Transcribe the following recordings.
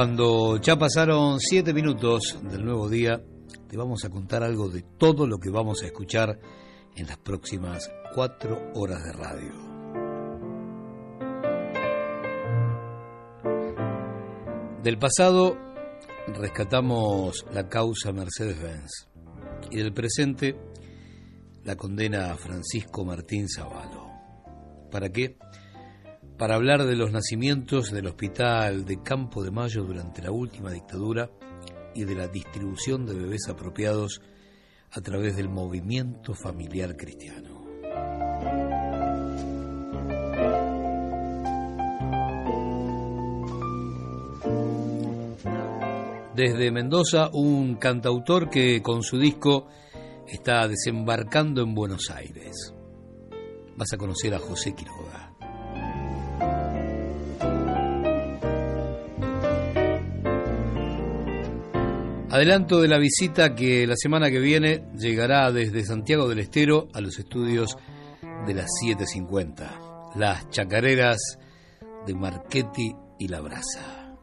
Cuando ya pasaron siete minutos del nuevo día, te vamos a contar algo de todo lo que vamos a escuchar en las próximas cuatro horas de radio. Del pasado rescatamos la causa Mercedes-Benz y del presente la condena a Francisco Martín Zavallo. ¿Para qué? Hablar de los nacimientos del hospital de Campo de Mayo durante la última dictadura y de la distribución de bebés apropiados a través del movimiento familiar cristiano. Desde Mendoza, un cantautor que con su disco está desembarcando en Buenos Aires. Vas a conocer a José Quiroga. Adelanto de la visita que la semana que viene llegará desde Santiago del Estero a los estudios de las 7.50, las chacareras de Marchetti y La Brasa.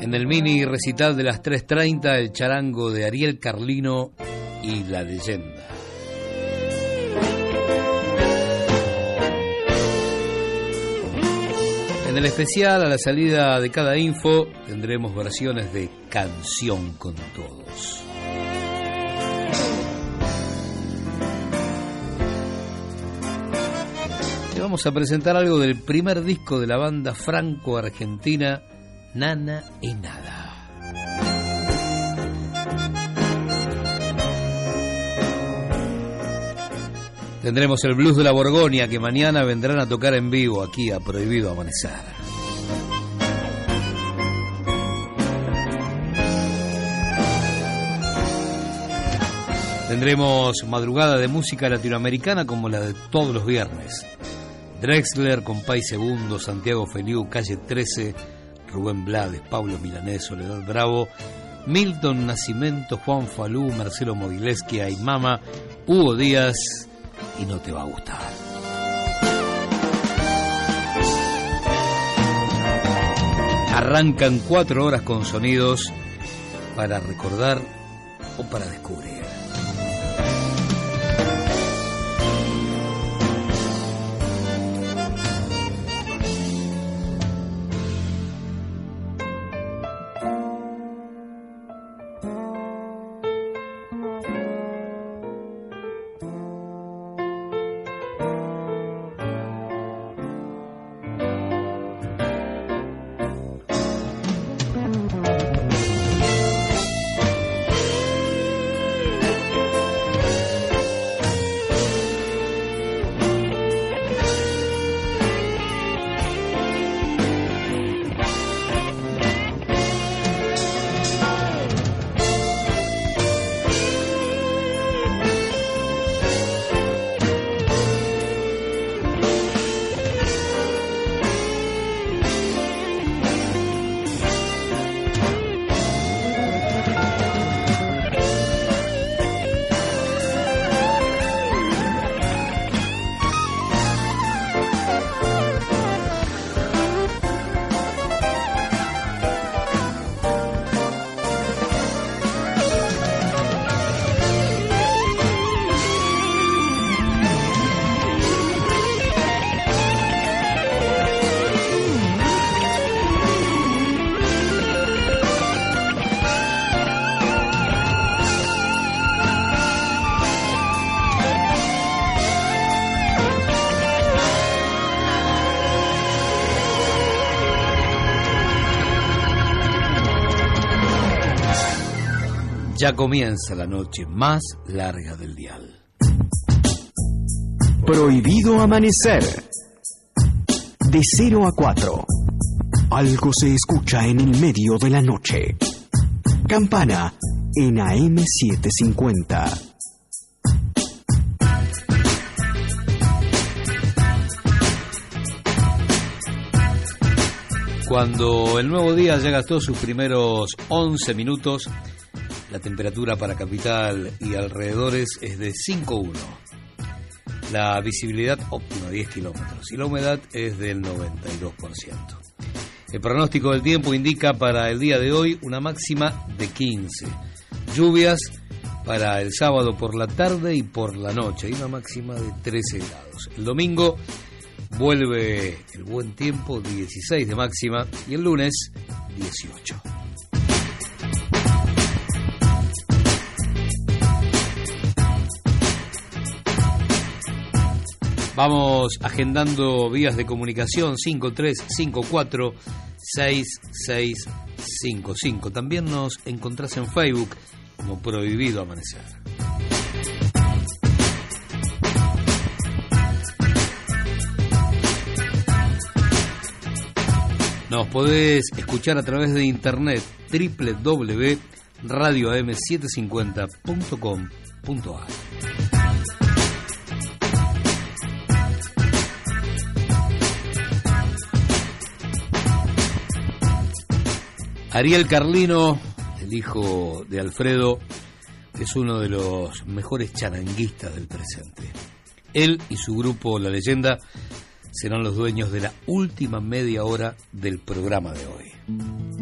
En el mini recital de las 3.30, el charango de Ariel Carlino y la leyenda. En el especial, a la salida de cada info, tendremos versiones de Canción con Todos. Te vamos a presentar algo del primer disco de la banda franco-argentina Nana y Nada. Tendremos el blues de la Borgoña que mañana vendrán a tocar en vivo aquí a Prohibido Amanecer. Tendremos madrugada de música latinoamericana como la de todos los viernes. Drexler, Compay Segundo, Santiago Feliu, Calle 13, Rubén Blades, Pablo Milanés, Soledad Bravo, Milton Nacimiento, Juan Falú, Marcelo Mogileski, Aymama, Hugo Díaz y no te va a gustar. Arrancan cuatro horas con sonidos para recordar o para descubrir. Ya comienza la noche más larga del dial. Prohibido amanecer. De 0 a 4. Algo se escucha en el medio de la noche. Campana en AM750. Cuando el nuevo día ya gastó sus primeros 11 minutos, la temperatura para capital y alrededores es de 5.1. La visibilidad óptima 10 kilómetros y la humedad es del 92%. El pronóstico del tiempo indica para el día de hoy una máxima de 15. Lluvias para el sábado por la tarde y por la noche y una máxima de 13 grados. El domingo vuelve el buen tiempo, 16 de máxima y el lunes 18. Vamos agendando vías de comunicación 5354 6655. También nos encontrás en Facebook como Prohibido Amanecer. Nos podés escuchar a través de internet www.radioam750.com.ar. Ariel Carlino, el hijo de Alfredo, es uno de los mejores charanguistas del presente. Él y su grupo La Leyenda serán los dueños de la última media hora del programa de hoy.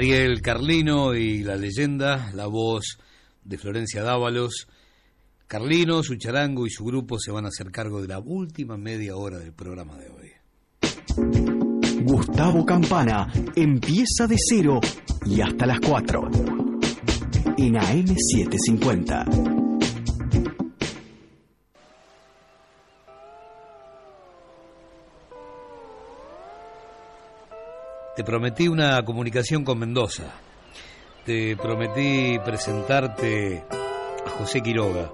Ariel Carlino y la leyenda, la voz de Florencia Dávalos. Carlino, su charango y su grupo se van a hacer cargo de la última media hora del programa de hoy. Gustavo Campana empieza de cero y hasta las 4 en AM750. Te prometí una comunicación con Mendoza. Te prometí presentarte a José Quiroga.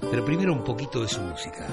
Pero primero un poquito de su música.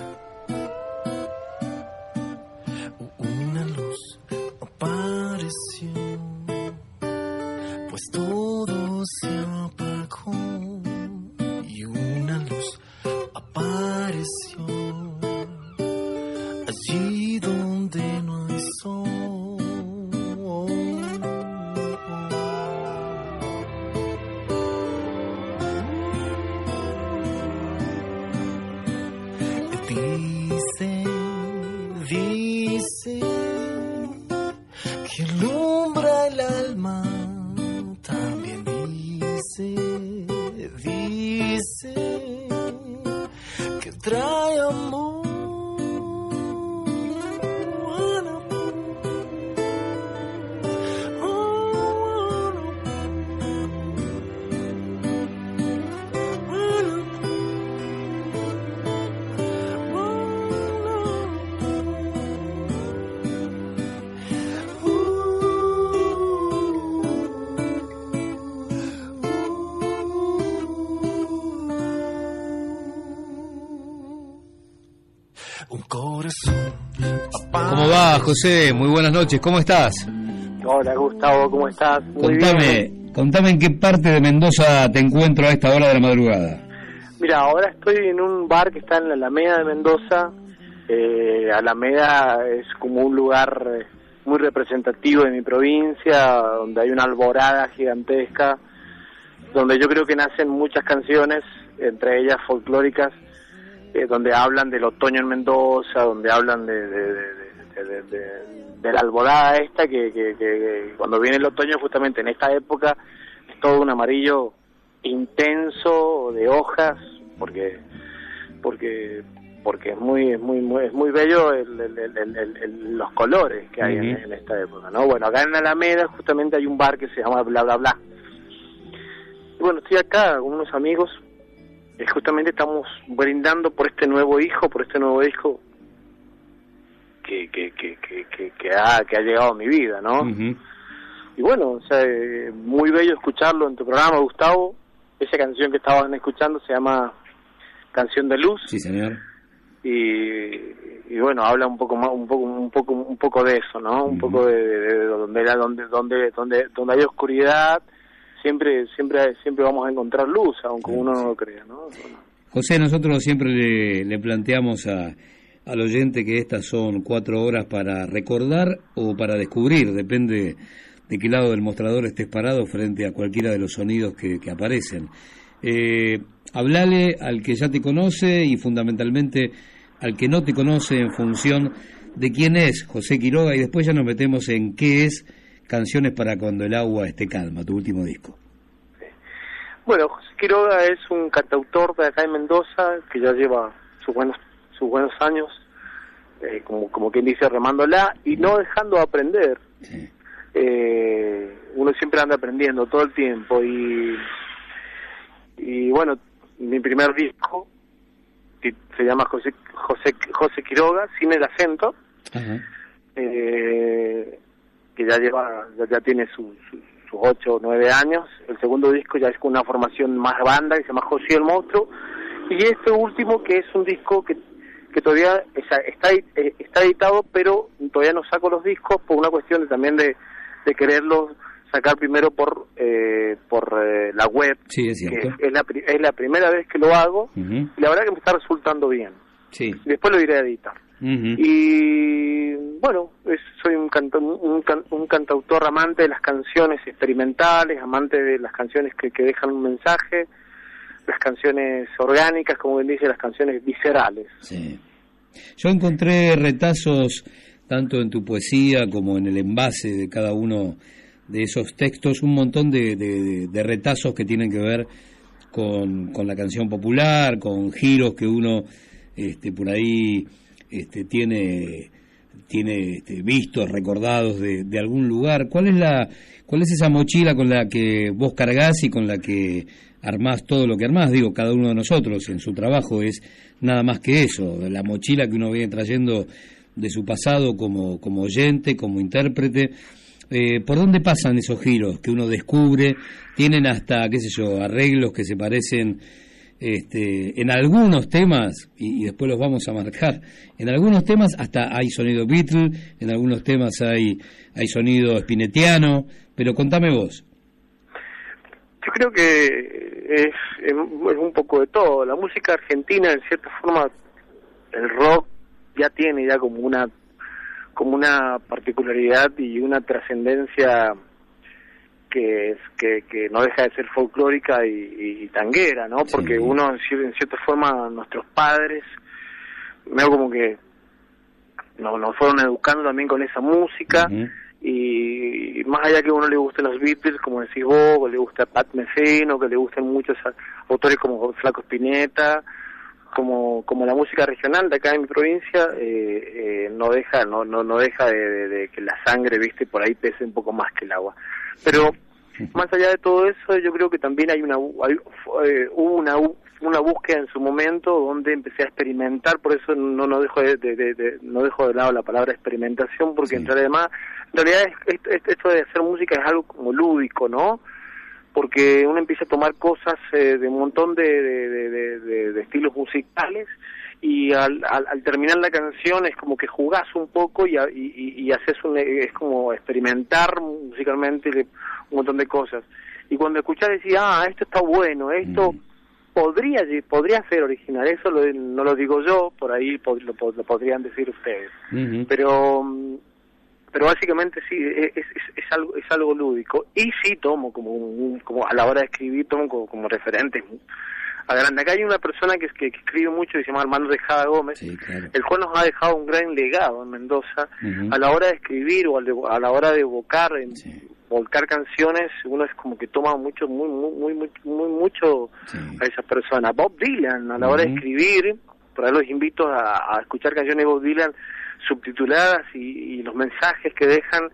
José? Muy buenas noches. ¿Cómo estás? Hola Gustavo, ¿cómo estás? Muy contame, bien. contame en qué parte de Mendoza te encuentro a esta hora de la madrugada. Mira, ahora estoy en un bar que está en la Alameda de Mendoza. Eh, Alameda es como un lugar eh, muy representativo de mi provincia, donde hay una alborada gigantesca, donde yo creo que nacen muchas canciones, entre ellas folclóricas, eh, donde hablan del otoño en Mendoza, donde hablan de, de, de, de- de- de- de la alborada esta, que, que- que- cuando viene el otoño justamente en esta época es todo un amarillo intenso de hojas, porque porque porque es muy es muy, muy- es muy bello el- los colores que hay en, en esta época, ¿no? Bueno, acá en Alameda justamente hay un bar que se llama Bla Bla Bla. Y bueno, estoy acá con unos amigos y justamente estamos brindando por este nuevo hijo, por este nuevo disco que, que, que, que, ha, que ha llegado a mi vida, ¿no? Y bueno, o sea, eh, muy bello escucharlo en tu programa, Gustavo. Esa canción que estaban escuchando se llama Canción de Luz Sí, señor. y, y bueno, habla un poco más, un poco, un poco, un poco de eso, ¿no? Un poco de, de- de donde, la- donde, donde, donde, donde hay oscuridad, siempre, siempre, siempre vamos a encontrar luz, aunque Sí, uno sí. no lo crea, ¿no? Bueno. José, nosotros siempre le, le planteamos a, al oyente que estas son cuatro horas para recordar o para descubrir, depende de qué lado del mostrador estés parado frente a cualquiera de los sonidos que, aparecen. Eh, hablale al que ya te conoce y fundamentalmente al que no te conoce en función de quién es José Quiroga y después ya nos metemos en qué es Canciones para cuando el agua esté calma, tu último disco. Bueno, José Quiroga es un cantautor de acá en Mendoza que ya lleva sus buenos, sus buenos años, eh, como, como quien dice, remándola y no dejando de aprender. Sí. Eh, uno siempre anda aprendiendo todo el tiempo y, y bueno, mi primer disco se llama José, José, José Quiroga, sin el acento, eh, que ya lleva, ya, ya tiene su- su- sus ocho o nueve años. El segundo disco ya es con una formación más banda que se llama José el Monstruo. Y este último que es un disco que, que todavía está, está, eh, editado, pero todavía no saco los discos por una cuestión de, también de, de quererlos sacar primero por por, por eh, la web, Sí, es que es la, es la primera vez que lo hago y la verdad que me está resultando bien. Sí. Después lo iré a editar. Y bueno, es- soy un, canta- un, can- un cantautor amante de las canciones experimentales, amante de las canciones que, que dejan un mensaje, las canciones orgánicas, como bien dice, las canciones viscerales. Sí. Yo encontré retazos tanto en tu poesía como en el envase de cada uno de esos textos un montón de, retazos que tienen que ver con, la canción popular, con giros que uno este, por ahí este, tiene tiene este, vistos, recordados de, de, algún lugar. ¿Cuál es la cuál es esa mochila con la que vos cargas y con la que armás todo lo que armás? Digo, cada uno de nosotros en su trabajo es nada más que eso, la mochila que uno viene trayendo de su pasado como, como oyente, como intérprete. Eh, ¿Por dónde pasan esos giros que uno descubre? Tienen hasta, qué sé yo, arreglos que se parecen este, en algunos temas, y, después los vamos a marcar, en algunos temas hasta hay sonido Beatle, en algunos temas hay, hay sonido spinetiano, pero contame vos. Yo creo que es, es un poco de todo. La música argentina, en cierta forma, el rock ya tiene ya como una como una particularidad y una trascendencia que, que, que no deja de ser folclórica y, tanguera, ¿no? Porque uno, en cierta forma, nuestros padres, veo como que nos, nos fueron educando también con esa música y, más allá que a uno le gusten los Beatles, como decís vos, que le gusta Pat Metheny, que le gusten muchos autores como Flaco Spinetta, como como la música regional de acá en mi provincia eh, eh, no deja no no no deja de, que la sangre viste por ahí pese un poco más que el agua. Pero más allá de todo eso yo creo que también hay una hay, eh, hubo una una búsqueda en su momento donde empecé a experimentar por eso no no dejo de, no dejo de lado la palabra experimentación porque en realidad en realidad esto de hacer música es algo como lúdico no porque uno empieza a tomar cosas eh, de un montón de, de, estilos musicales y al, al, terminar la canción es como que jugás un poco y, y, y haces un, es como experimentar musicalmente un montón de cosas. Y cuando escuchás decís, ah, esto está bueno, esto mm. Podría podría ser original, eso no lo digo yo, por ahí lo, podrían decir ustedes. Pero mm, pero básicamente sí es, es, algo es algo lúdico. Y sí tomo como como a la hora de escribir tomo como, como referente. A grande acá hay una persona que, que, que escribe mucho que se llama Armando Dejada Gómez el cual nos ha dejado un gran legado en Mendoza a la hora de escribir o a la hora de evocar en, volcar canciones uno es como que toma mucho muy muy muy muy, mucho a esa persona. Bob Dylan a la hora de escribir por ahí los invito a, a escuchar canciones de Bob Dylan subtituladas y, los mensajes que dejan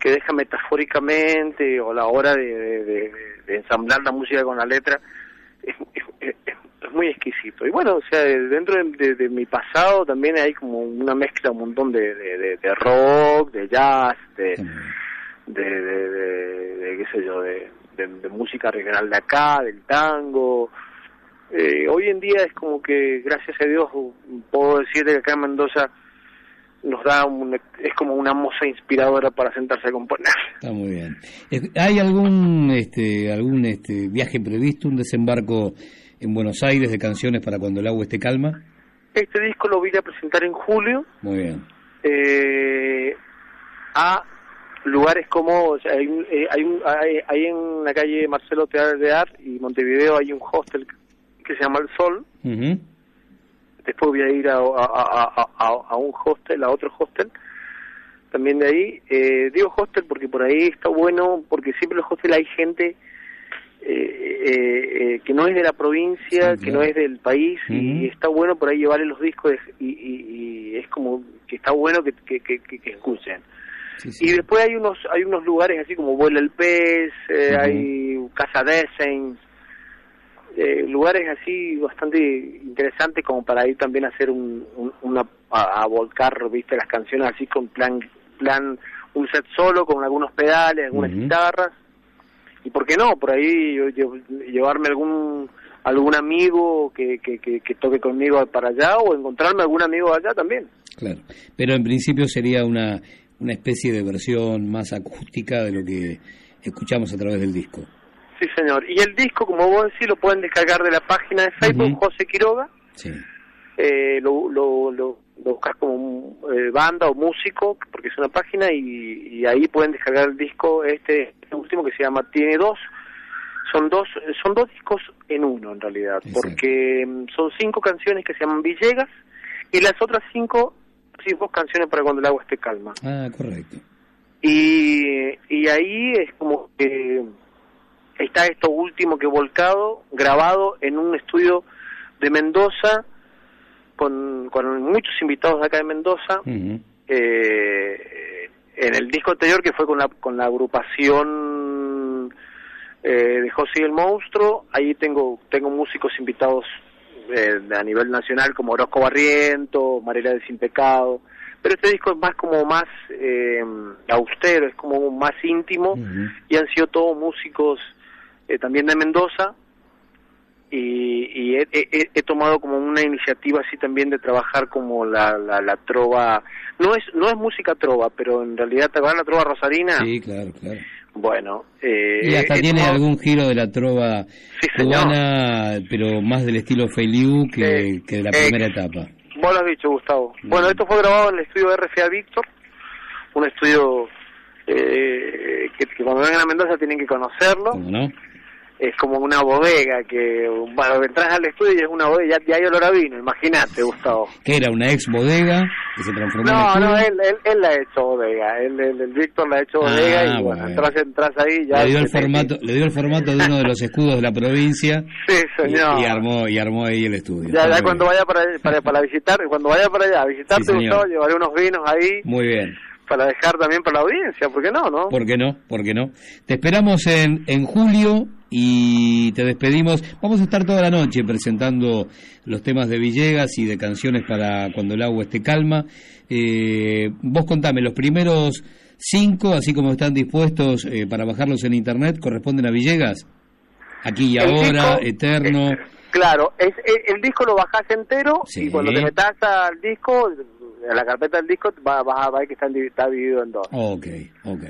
que dejan metafóricamente o la hora de, ensamblar la música con la letra es, es, muy exquisito. Y bueno o sea dentro de, mi pasado también hay como una mezcla un montón de, de, rock de de de, qué sé yo de, música regional de acá del tango eh, hoy en día es como que gracias a Dios puedo decir que acá en Mendoza nos da un, es como una moza inspiradora para sentarse a componer. Está muy bien. ¿Hay algún este algún este viaje previsto, un desembarco en Buenos Aires de canciones para cuando el agua esté calma? Este disco lo voy a presentar en julio. Muy bien. Eh, a lugares como o sea, hay, eh, hay, un, hay, en la calle Marcelo Teatro de Art y Montevideo hay un hostel que se llama El Sol después voy a ir a, a, un hostel, a otro hostel, también de ahí. Eh, digo hostel porque por ahí está bueno, porque siempre en los hostels hay gente eh, eh, que no es de la provincia, que no es del país, y está bueno por ahí llevarle los discos y, es como que está bueno que, que, que, escuchen. Y después hay unos hay unos lugares así como Vuela el Pez, hay Casa Desen, eh, lugares así bastante interesantes como para ir también a hacer un, una a, volcar viste las canciones así con plan plan un set solo con algunos pedales algunas guitarras. Y por qué no por ahí llevarme algún algún amigo que, que, que, toque conmigo para allá o encontrarme algún amigo allá también. Claro. Pero en principio sería una una especie de versión más acústica de lo que escuchamos a través del disco Sí, señor. Y el disco, como vos decís, lo pueden descargar de la página de Facebook, José Quiroga. Sí. Eh, lo, lo, lo, buscas como eh, banda o músico, porque es una página, y, ahí pueden descargar el disco este, este, último que se llama Tiene Dos. Son dos, son dos discos en uno, en realidad, porque mm, son cinco canciones que se llaman Villegas, y las otras cinco, cinco canciones para cuando el agua esté calma. Ah, correcto. Y, y, ahí es como que está esto último que he volcado, grabado en un estudio de Mendoza, con, con muchos invitados de acá de Mendoza, eh, en el disco anterior que fue con la, con la agrupación eh, de José y el Monstruo, ahí tengo, tengo músicos invitados eh, a nivel nacional como Orozco Barriento, Mariela de Sin Pecado, pero este disco es más como más eh, austero, es como más íntimo y han sido todos músicos eh, también de Mendoza y, y he, he- he tomado como una iniciativa así también de trabajar como la, la, la trova no es no es música trova pero en realidad te va la trova rosarina Sí, claro, claro. Bueno eh, Y hasta he tiene algún giro de la trova Sí, cubana, pero más del estilo Feliu que, Eh, que de la eh, primera etapa. Vos lo has dicho, Gustavo. Mm. Bueno, esto fue grabado en el estudio RCA Víctor, un estudio eh, que, que cuando vengan a Mendoza tienen que conocerlo. ¿Cómo no? Es como una bodega que, bueno, entras al estudio y es una bodega, ya, hay olor a vino, imagínate, Gustavo. Que era una ex bodega que se transformó No, en no, él, él, él la ha hecho bodega, él, el Víctor la ha hecho Ah, bodega y bueno, bueno. entras, entras ahí ya... le dio el te- formato, le dio el formato de uno de los escudos de la provincia Sí, señor. y armó y armó ahí el estudio. Ya, ya cuando vaya para, para, para visitar, cuando vaya para allá a visitarte, Sí. Gustavo, llevaré unos vinos ahí Muy bien. para dejar también para la audiencia, ¿por qué no, no? ¿Por qué no? ¿Por qué no? Te esperamos en, en julio y te despedimos. Vamos a estar toda la noche presentando los temas de Villegas y de canciones para cuando el agua esté calma. Eh, vos contame, los primeros cinco, así como están dispuestos eh, para bajarlos en internet, corresponden a Villegas. Aquí y El ahora, disco, eterno. eh, claro, es, el, el disco lo bajás entero Sí. y cuando te metas al disco, a la carpeta del disco, va- vas a ver que está, está dividido en dos. Ok, ok.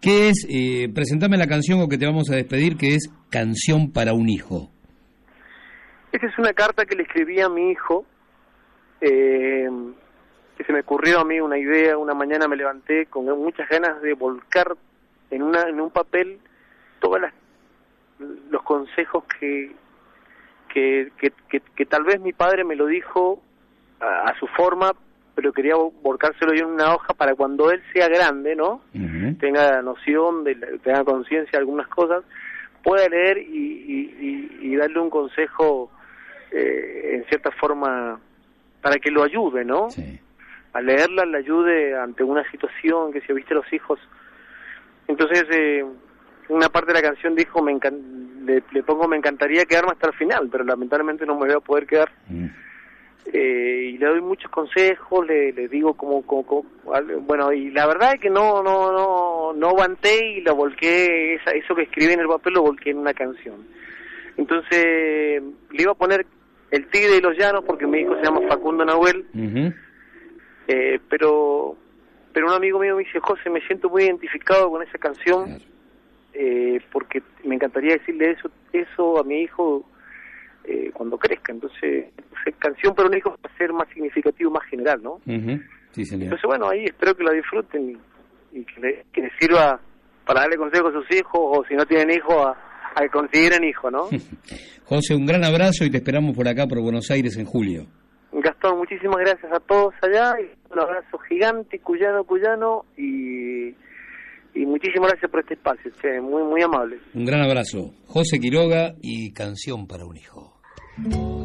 ¿Qué es? Eh, presentame la canción con que te vamos a despedir, que es Canción para un hijo. Esta es una carta que le escribí a mi hijo, eh, que se me ocurrió a mí una idea, una mañana me levanté con muchas ganas de volcar en, una, en un papel todos los consejos que, que, que, que, que tal vez mi padre me lo dijo a su forma, pero quería volcárselo yo en una hoja para cuando él sea grande, ¿no? Tenga noción, de, tenga conciencia de algunas cosas, pueda leer y, y- y- y darle un consejo eh, en cierta forma para que lo ayude, ¿no? Sí. A leerla le ayude ante una situación que si viste los hijos. Entonces, eh, una parte de la canción dijo, me encan- le, le pongo, me encantaría quedarme hasta el final, pero lamentablemente no me voy a poder quedar. Eh, y le doy muchos consejos, le, le digo como, como, bueno, y la verdad es que no, no, no, no aguanté y lo volqué, esa, eso que escribí en el papel lo volqué en una canción. Entonces, le iba a poner El Tigre de los Llanos porque mi hijo se llama Facundo Nahuel, eh, pero, pero un amigo mío me dice, José, me siento muy identificado con esa canción Claro. eh, porque me encantaría decirle eso, eso a mi hijo eh, cuando crezca. Entonces, canción para un hijo va a ser más significativo, más general, ¿no? Sí, señor. Entonces, bueno, ahí espero que la disfruten y, y que, le- que les sirva para darle consejos a sus hijos o si no tienen hijos, a, a que consideren hijo, ¿no? José, un gran abrazo y te esperamos por acá, por Buenos Aires, en julio. Gastón, muchísimas gracias a todos allá y un abrazo gigante, cuyano, cuyano y, y muchísimas gracias por este espacio, che, muy, muy amable. Un gran abrazo. José Quiroga y Canción para un hijo. He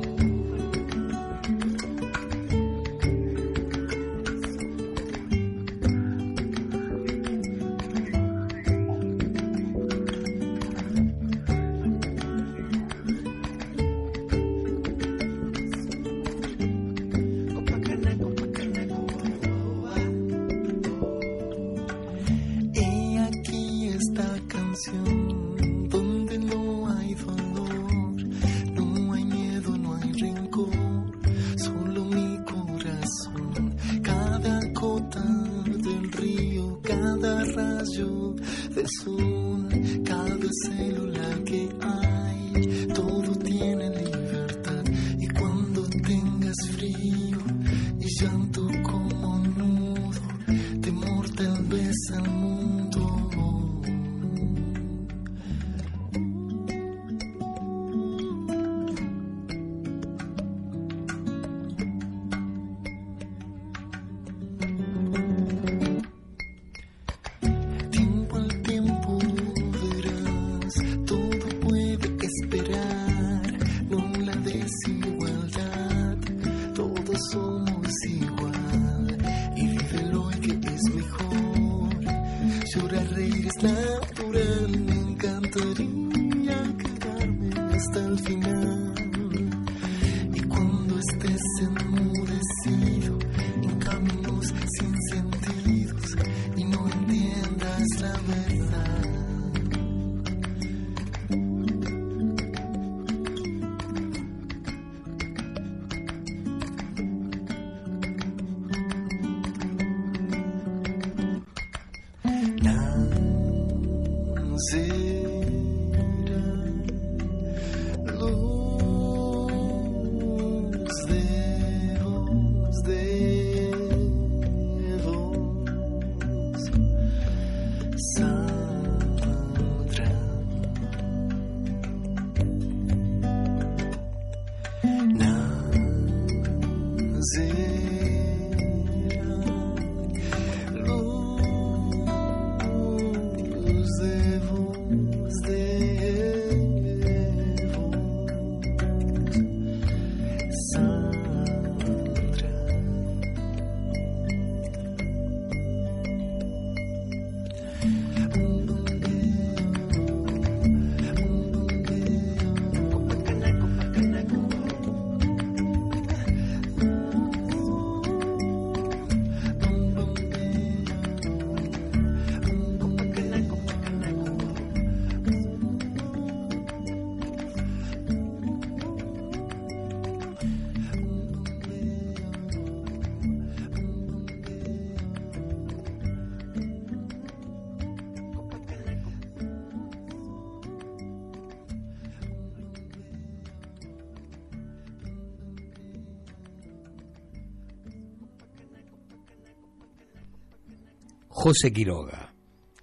José Quiroga,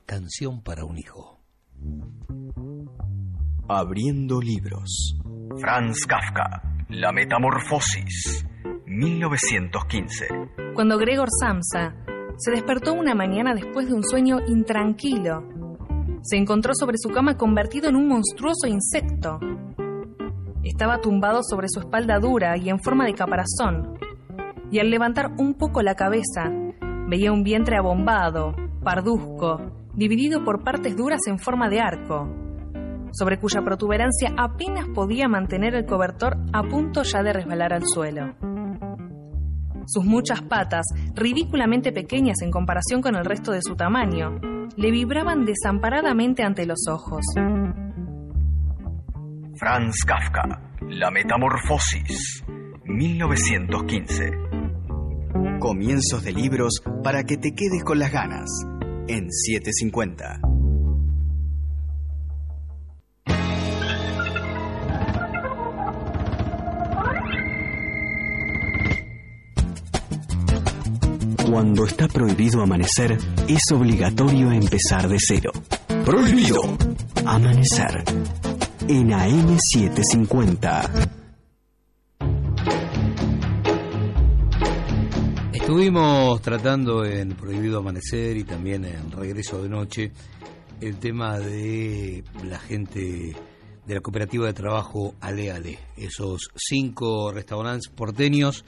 Canción para un hijo. Abriendo libros. Franz Kafka, La Metamorfosis, 1915. Cuando Gregor Samsa se despertó una mañana después de un sueño intranquilo, se encontró sobre su cama convertido en un monstruoso insecto. Estaba tumbado sobre su espalda dura y en forma de caparazón, y al levantar un poco la cabeza, veía un vientre abombado, parduzco, dividido por partes duras en forma de arco, sobre cuya protuberancia apenas podía mantener el cobertor a punto ya de resbalar al suelo. Sus muchas patas, ridículamente pequeñas en comparación con el resto de su tamaño, le vibraban desamparadamente ante los ojos. Franz Kafka, La Metamorfosis, 1915. Comienzos de libros para que te quedes con las ganas. En 750. Cuando está prohibido amanecer, es obligatorio empezar de cero. Prohibido. Amanecer. En AM750. Estuvimos tratando en Prohibido Amanecer y también en Regreso de Noche el tema de la gente de la cooperativa de trabajo Ale Ale, esos cinco restaurantes porteños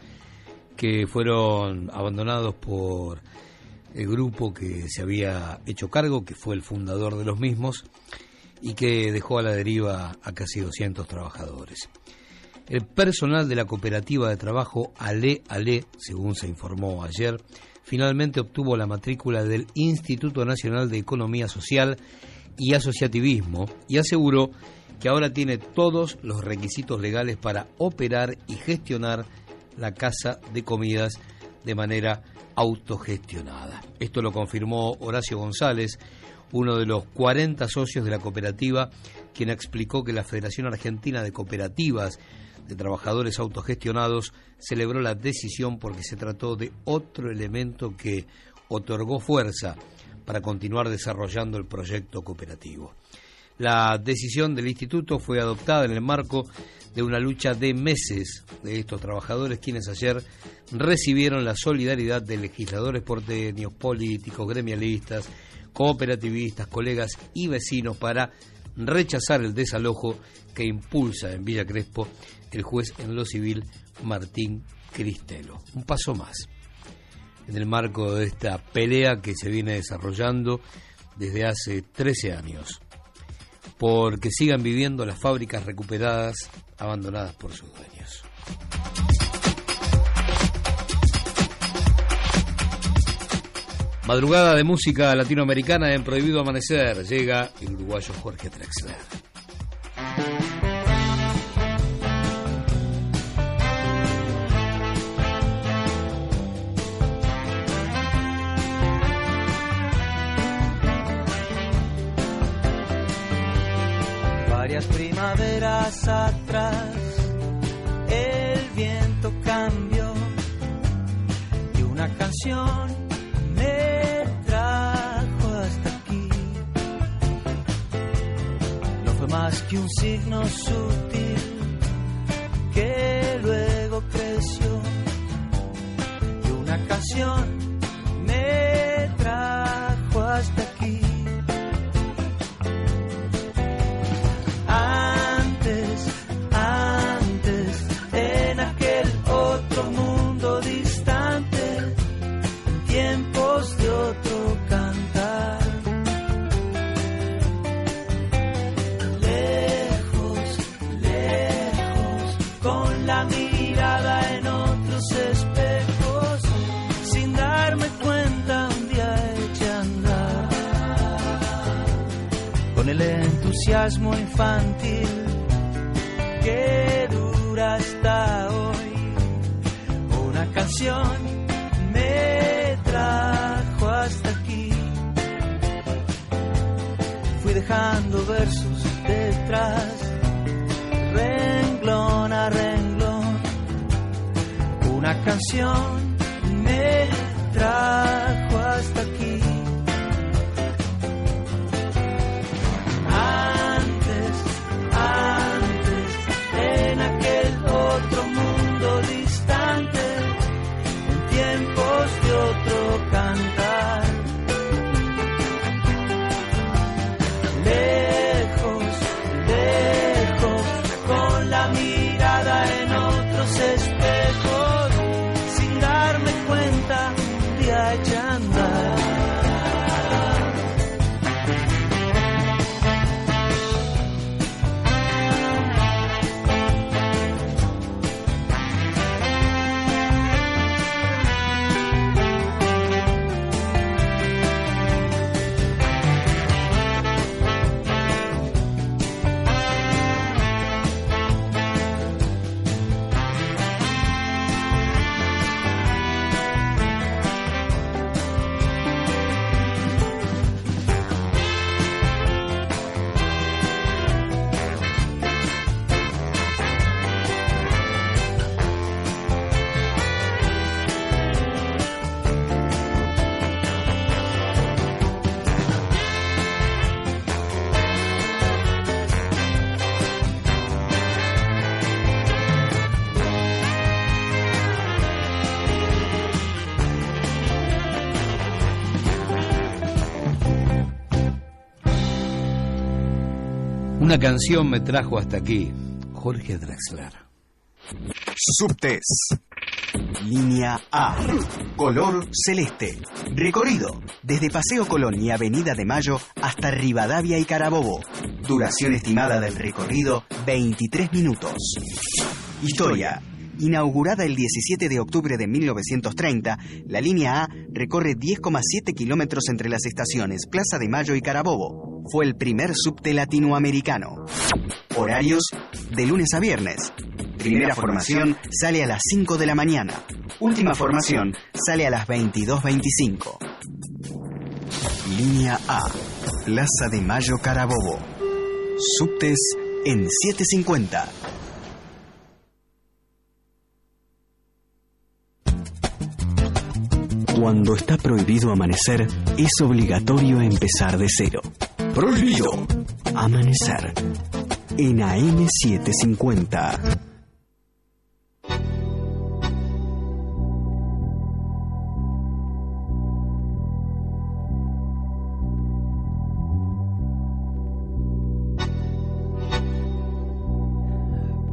que fueron abandonados por el grupo que se había hecho cargo, que fue el fundador de los mismos, y que dejó a la deriva a casi 200 trabajadores. El personal de la cooperativa de trabajo Ale Ale, según se informó ayer, finalmente obtuvo la matrícula del Instituto Nacional de Economía Social y Asociativismo y aseguró que ahora tiene todos los requisitos legales para operar y gestionar la casa de comidas de manera autogestionada. Esto lo confirmó Horacio González, uno de los 40 socios de la cooperativa, quien explicó que la Federación Argentina de Cooperativas de Trabajadores Autogestionados celebró la decisión porque se trató de otro elemento que otorgó fuerza para continuar desarrollando el proyecto cooperativo. La decisión del instituto fue adoptada en el marco de una lucha de meses de estos trabajadores, quienes ayer recibieron la solidaridad de legisladores porteños, políticos, gremialistas, cooperativistas, colegas y vecinos para rechazar el desalojo que impulsa en Villa Crespo el juez en lo civil Martín Cristelo. Un paso más en el marco de esta pelea que se viene desarrollando desde hace 13 años, porque sigan viviendo las fábricas recuperadas, abandonadas por sus dueños. Madrugada de música latinoamericana en Prohibido Amanecer. Llega el uruguayo Jorge Drexler. Primaveras atrás, el viento cambió y una canción me trajo hasta aquí. No fue más que un signo sutil que luego creció y una canción me trajo hasta aquí. Infantil que dura hasta hoy. Una canción me trajo hasta aquí. Fui dejando versos detrás, renglón a renglón. Una canción me trajo hasta aquí. Una canción me trajo hasta aquí, Jorge Drexler. Subtes. Línea A. Color celeste. Recorrido. Desde Paseo Colón y Avenida de Mayo hasta Rivadavia y Carabobo. Duración estimada del recorrido 23 minutos. Historia. Inaugurada el 17 de octubre de 1930, la línea A recorre 10,7 kilómetros entre las estaciones Plaza de Mayo y Carabobo. Fue el primer subte latinoamericano. Horarios de lunes a viernes. Primera formación sale a las 5 de la mañana. Última formación sale a las 22.25. Línea A. Plaza de Mayo Carabobo. Subtes en 750. Cuando está prohibido amanecer, es obligatorio empezar de cero. Prohibido. Amanecer. En AM750.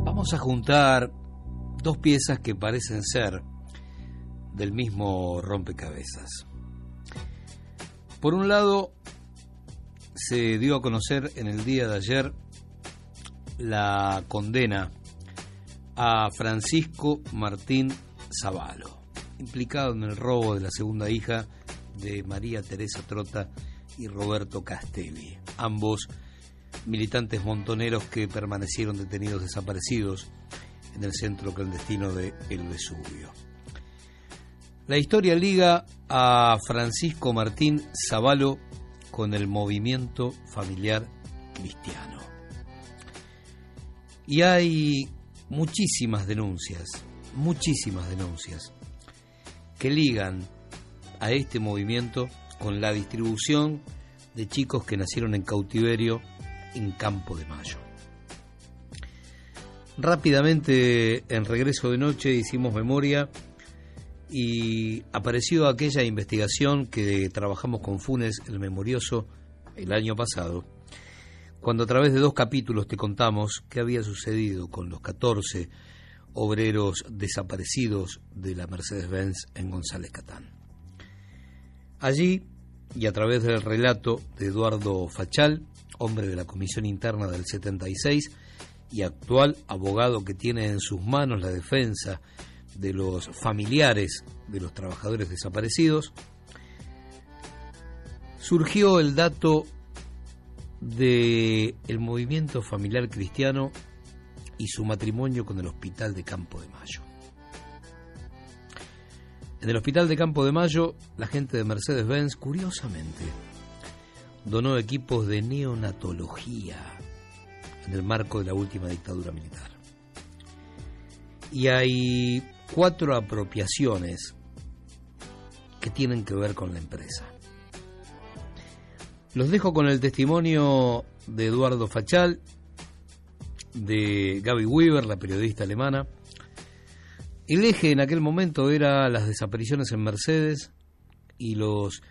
Vamos a juntar dos piezas que parecen ser del mismo rompecabezas. Por un lado, se dio a conocer en el día de ayer la condena a Francisco Martín Zavalo, implicado en el robo de la segunda hija de María Teresa Trota y Roberto Castelli, ambos militantes montoneros que permanecieron detenidos desaparecidos en el centro clandestino de El Vesubio. La historia liga a Francisco Martín Zavalo con el movimiento familiar cristiano. Y hay muchísimas denuncias, muchísimas denuncias, que ligan a este movimiento con la distribución de chicos que nacieron en cautiverio en Campo de Mayo. Rápidamente, en regreso de noche, hicimos memoria y apareció aquella investigación que trabajamos con Funes, el memorioso, el año pasado, cuando a través de dos capítulos te contamos qué había sucedido con los 14 obreros desaparecidos de la Mercedes-Benz en González Catán. Allí, y a través del relato de Eduardo Fachal, hombre de la Comisión Interna del 76 y actual abogado que tiene en sus manos la defensa de los familiares de los trabajadores desaparecidos, surgió el dato de el movimiento familiar cristiano y su matrimonio con el Hospital de Campo de Mayo. En el Hospital de Campo de Mayo, la gente de Mercedes-Benz, curiosamente, donó equipos de neonatología en el marco de la última dictadura militar. Y hay cuatro apropiaciones que tienen que ver con la empresa. Los dejo con el testimonio de Eduardo Fachal, de Gaby Weaver, la periodista alemana. El eje en aquel momento era las desapariciones en Mercedes y los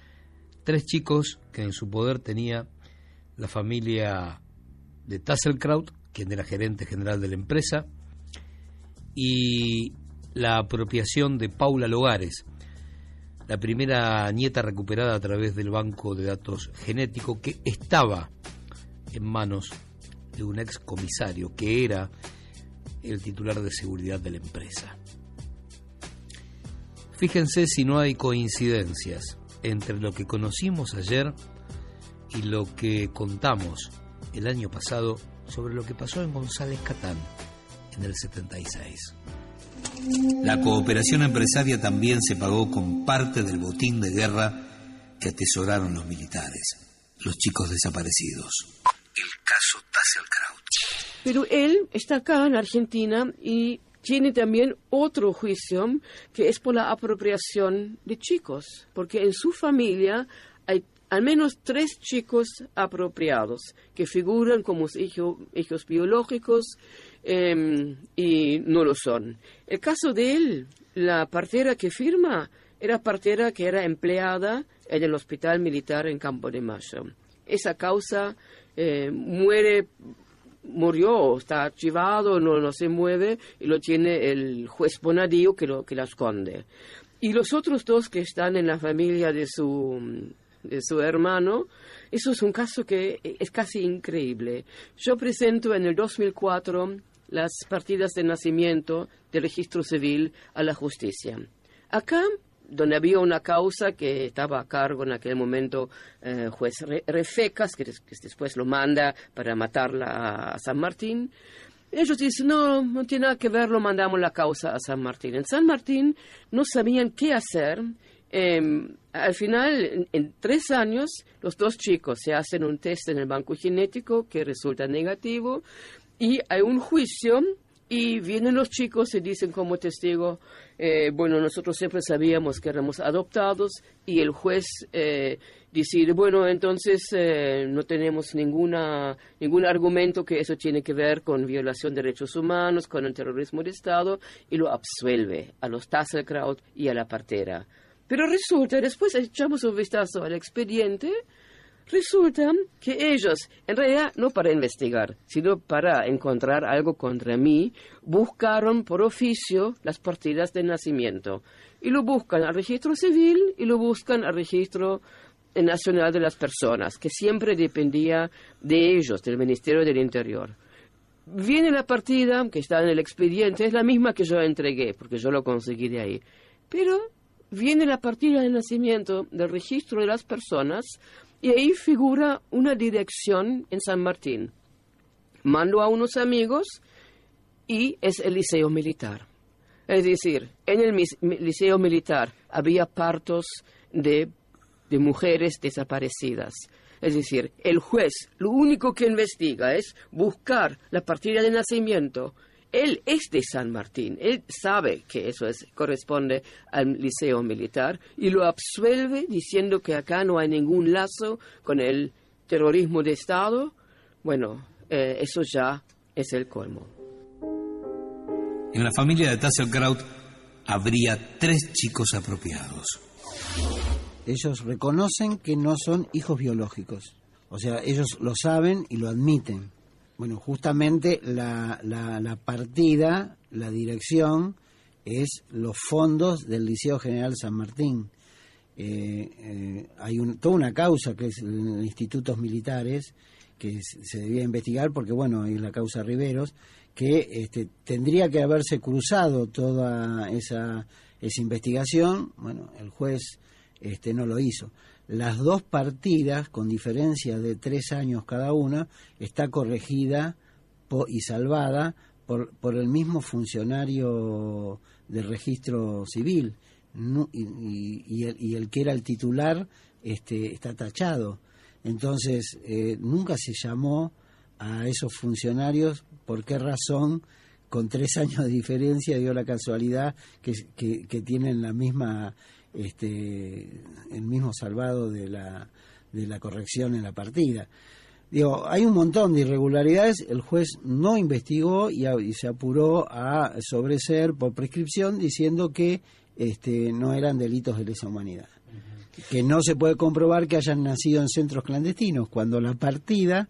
tres chicos que en su poder tenía la familia de Tasselkraut, quien era gerente general de la empresa, y la apropiación de Paula Logares, la primera nieta recuperada a través del banco de datos genético que estaba en manos de un ex comisario que era el titular de seguridad de la empresa. Fíjense si no hay coincidencias entre lo que conocimos ayer y lo que contamos el año pasado sobre lo que pasó en González Catán en el 76. La cooperación empresaria también se pagó con parte del botín de guerra que atesoraron los militares, los chicos desaparecidos. El caso Tasselkraut. Pero él está acá en Argentina y tiene también otro juicio que es por la apropiación de chicos, porque en su familia hay al menos tres chicos apropiados que figuran como hijos biológicos em, y no lo son. El caso de él, la partera que firma era partera que era empleada en el hospital militar en Campo de Mayo. Esa causa eh, muere murió, está archivado, no, no se mueve y lo tiene el juez Bonadío que, lo, que la esconde. Y los otros dos que están en la familia de su de su hermano. Eso es un caso que es casi increíble. Yo presento en el 2004 las partidas de nacimiento del registro civil a la justicia. Acá, donde había una causa que estaba a cargo en aquel momento eh, juez Refecas, que, después lo manda para matarla a San Martín, ellos dicen, no, no tiene nada que ver, lo mandamos la causa a San Martín. En San Martín no sabían qué hacer Em, al final, en, tres años, los dos chicos se hacen un test en el banco genético que resulta negativo y hay un juicio y vienen los chicos y dicen como testigo, eh, bueno, nosotros siempre sabíamos que éramos adoptados y el juez eh, decide, bueno, entonces eh, no tenemos ninguna, ningún argumento que eso tiene que ver con violación de derechos humanos, con el terrorismo de Estado y lo absuelve a los Tasselkraut y a la partera. Pero resulta, después echamos un vistazo al expediente, resulta que ellos, en realidad no para investigar, sino para encontrar algo contra mí, buscaron por oficio las partidas de nacimiento. Y lo buscan al registro civil y lo buscan al registro Nacional de las Personas, que siempre dependía de ellos, del Ministerio del Interior. Viene la partida, que está en el expediente, es la misma que yo entregué, porque yo lo conseguí de ahí. Pero viene la partida de nacimiento del registro de las personas y ahí figura una dirección en San Martín. Mando a unos amigos y es el liceo militar. Es decir, en el liceo militar había partos de, de mujeres desaparecidas. Es decir, el juez lo único que investiga es buscar la partida de nacimiento. Él es de San Martín, él sabe que eso es, corresponde al liceo militar y lo absuelve diciendo que acá no hay ningún lazo con el terrorismo de Estado. Bueno, eh, eso ya es el colmo. En la familia de Tasselkraut habría tres chicos apropiados. Ellos reconocen que no son hijos biológicos. O sea, ellos lo saben y lo admiten. Bueno, justamente la, la, la partida, la dirección, es los fondos del Liceo General San Martín. Eh, eh, hay toda una causa que es en institutos militares que se debía investigar porque, bueno, es la causa Riveros, que este, tendría que haberse cruzado toda esa, esa investigación. Bueno, el juez este, no lo hizo. Las dos partidas, con diferencia de tres años cada una, está corregida y salvada por, por el mismo funcionario del registro civil. Y, y- el, y el que era el titular este, está tachado. Entonces, eh, nunca se llamó a esos funcionarios por qué razón, con tres años de diferencia, dio la casualidad que tienen la misma, este, el mismo salvado de la, de la corrección en la partida. Digo, hay un montón de irregularidades, el juez no investigó y, se apuró a sobreser por prescripción diciendo que este, no eran delitos de lesa humanidad. Que no se puede comprobar que hayan nacido en centros clandestinos, cuando la partida,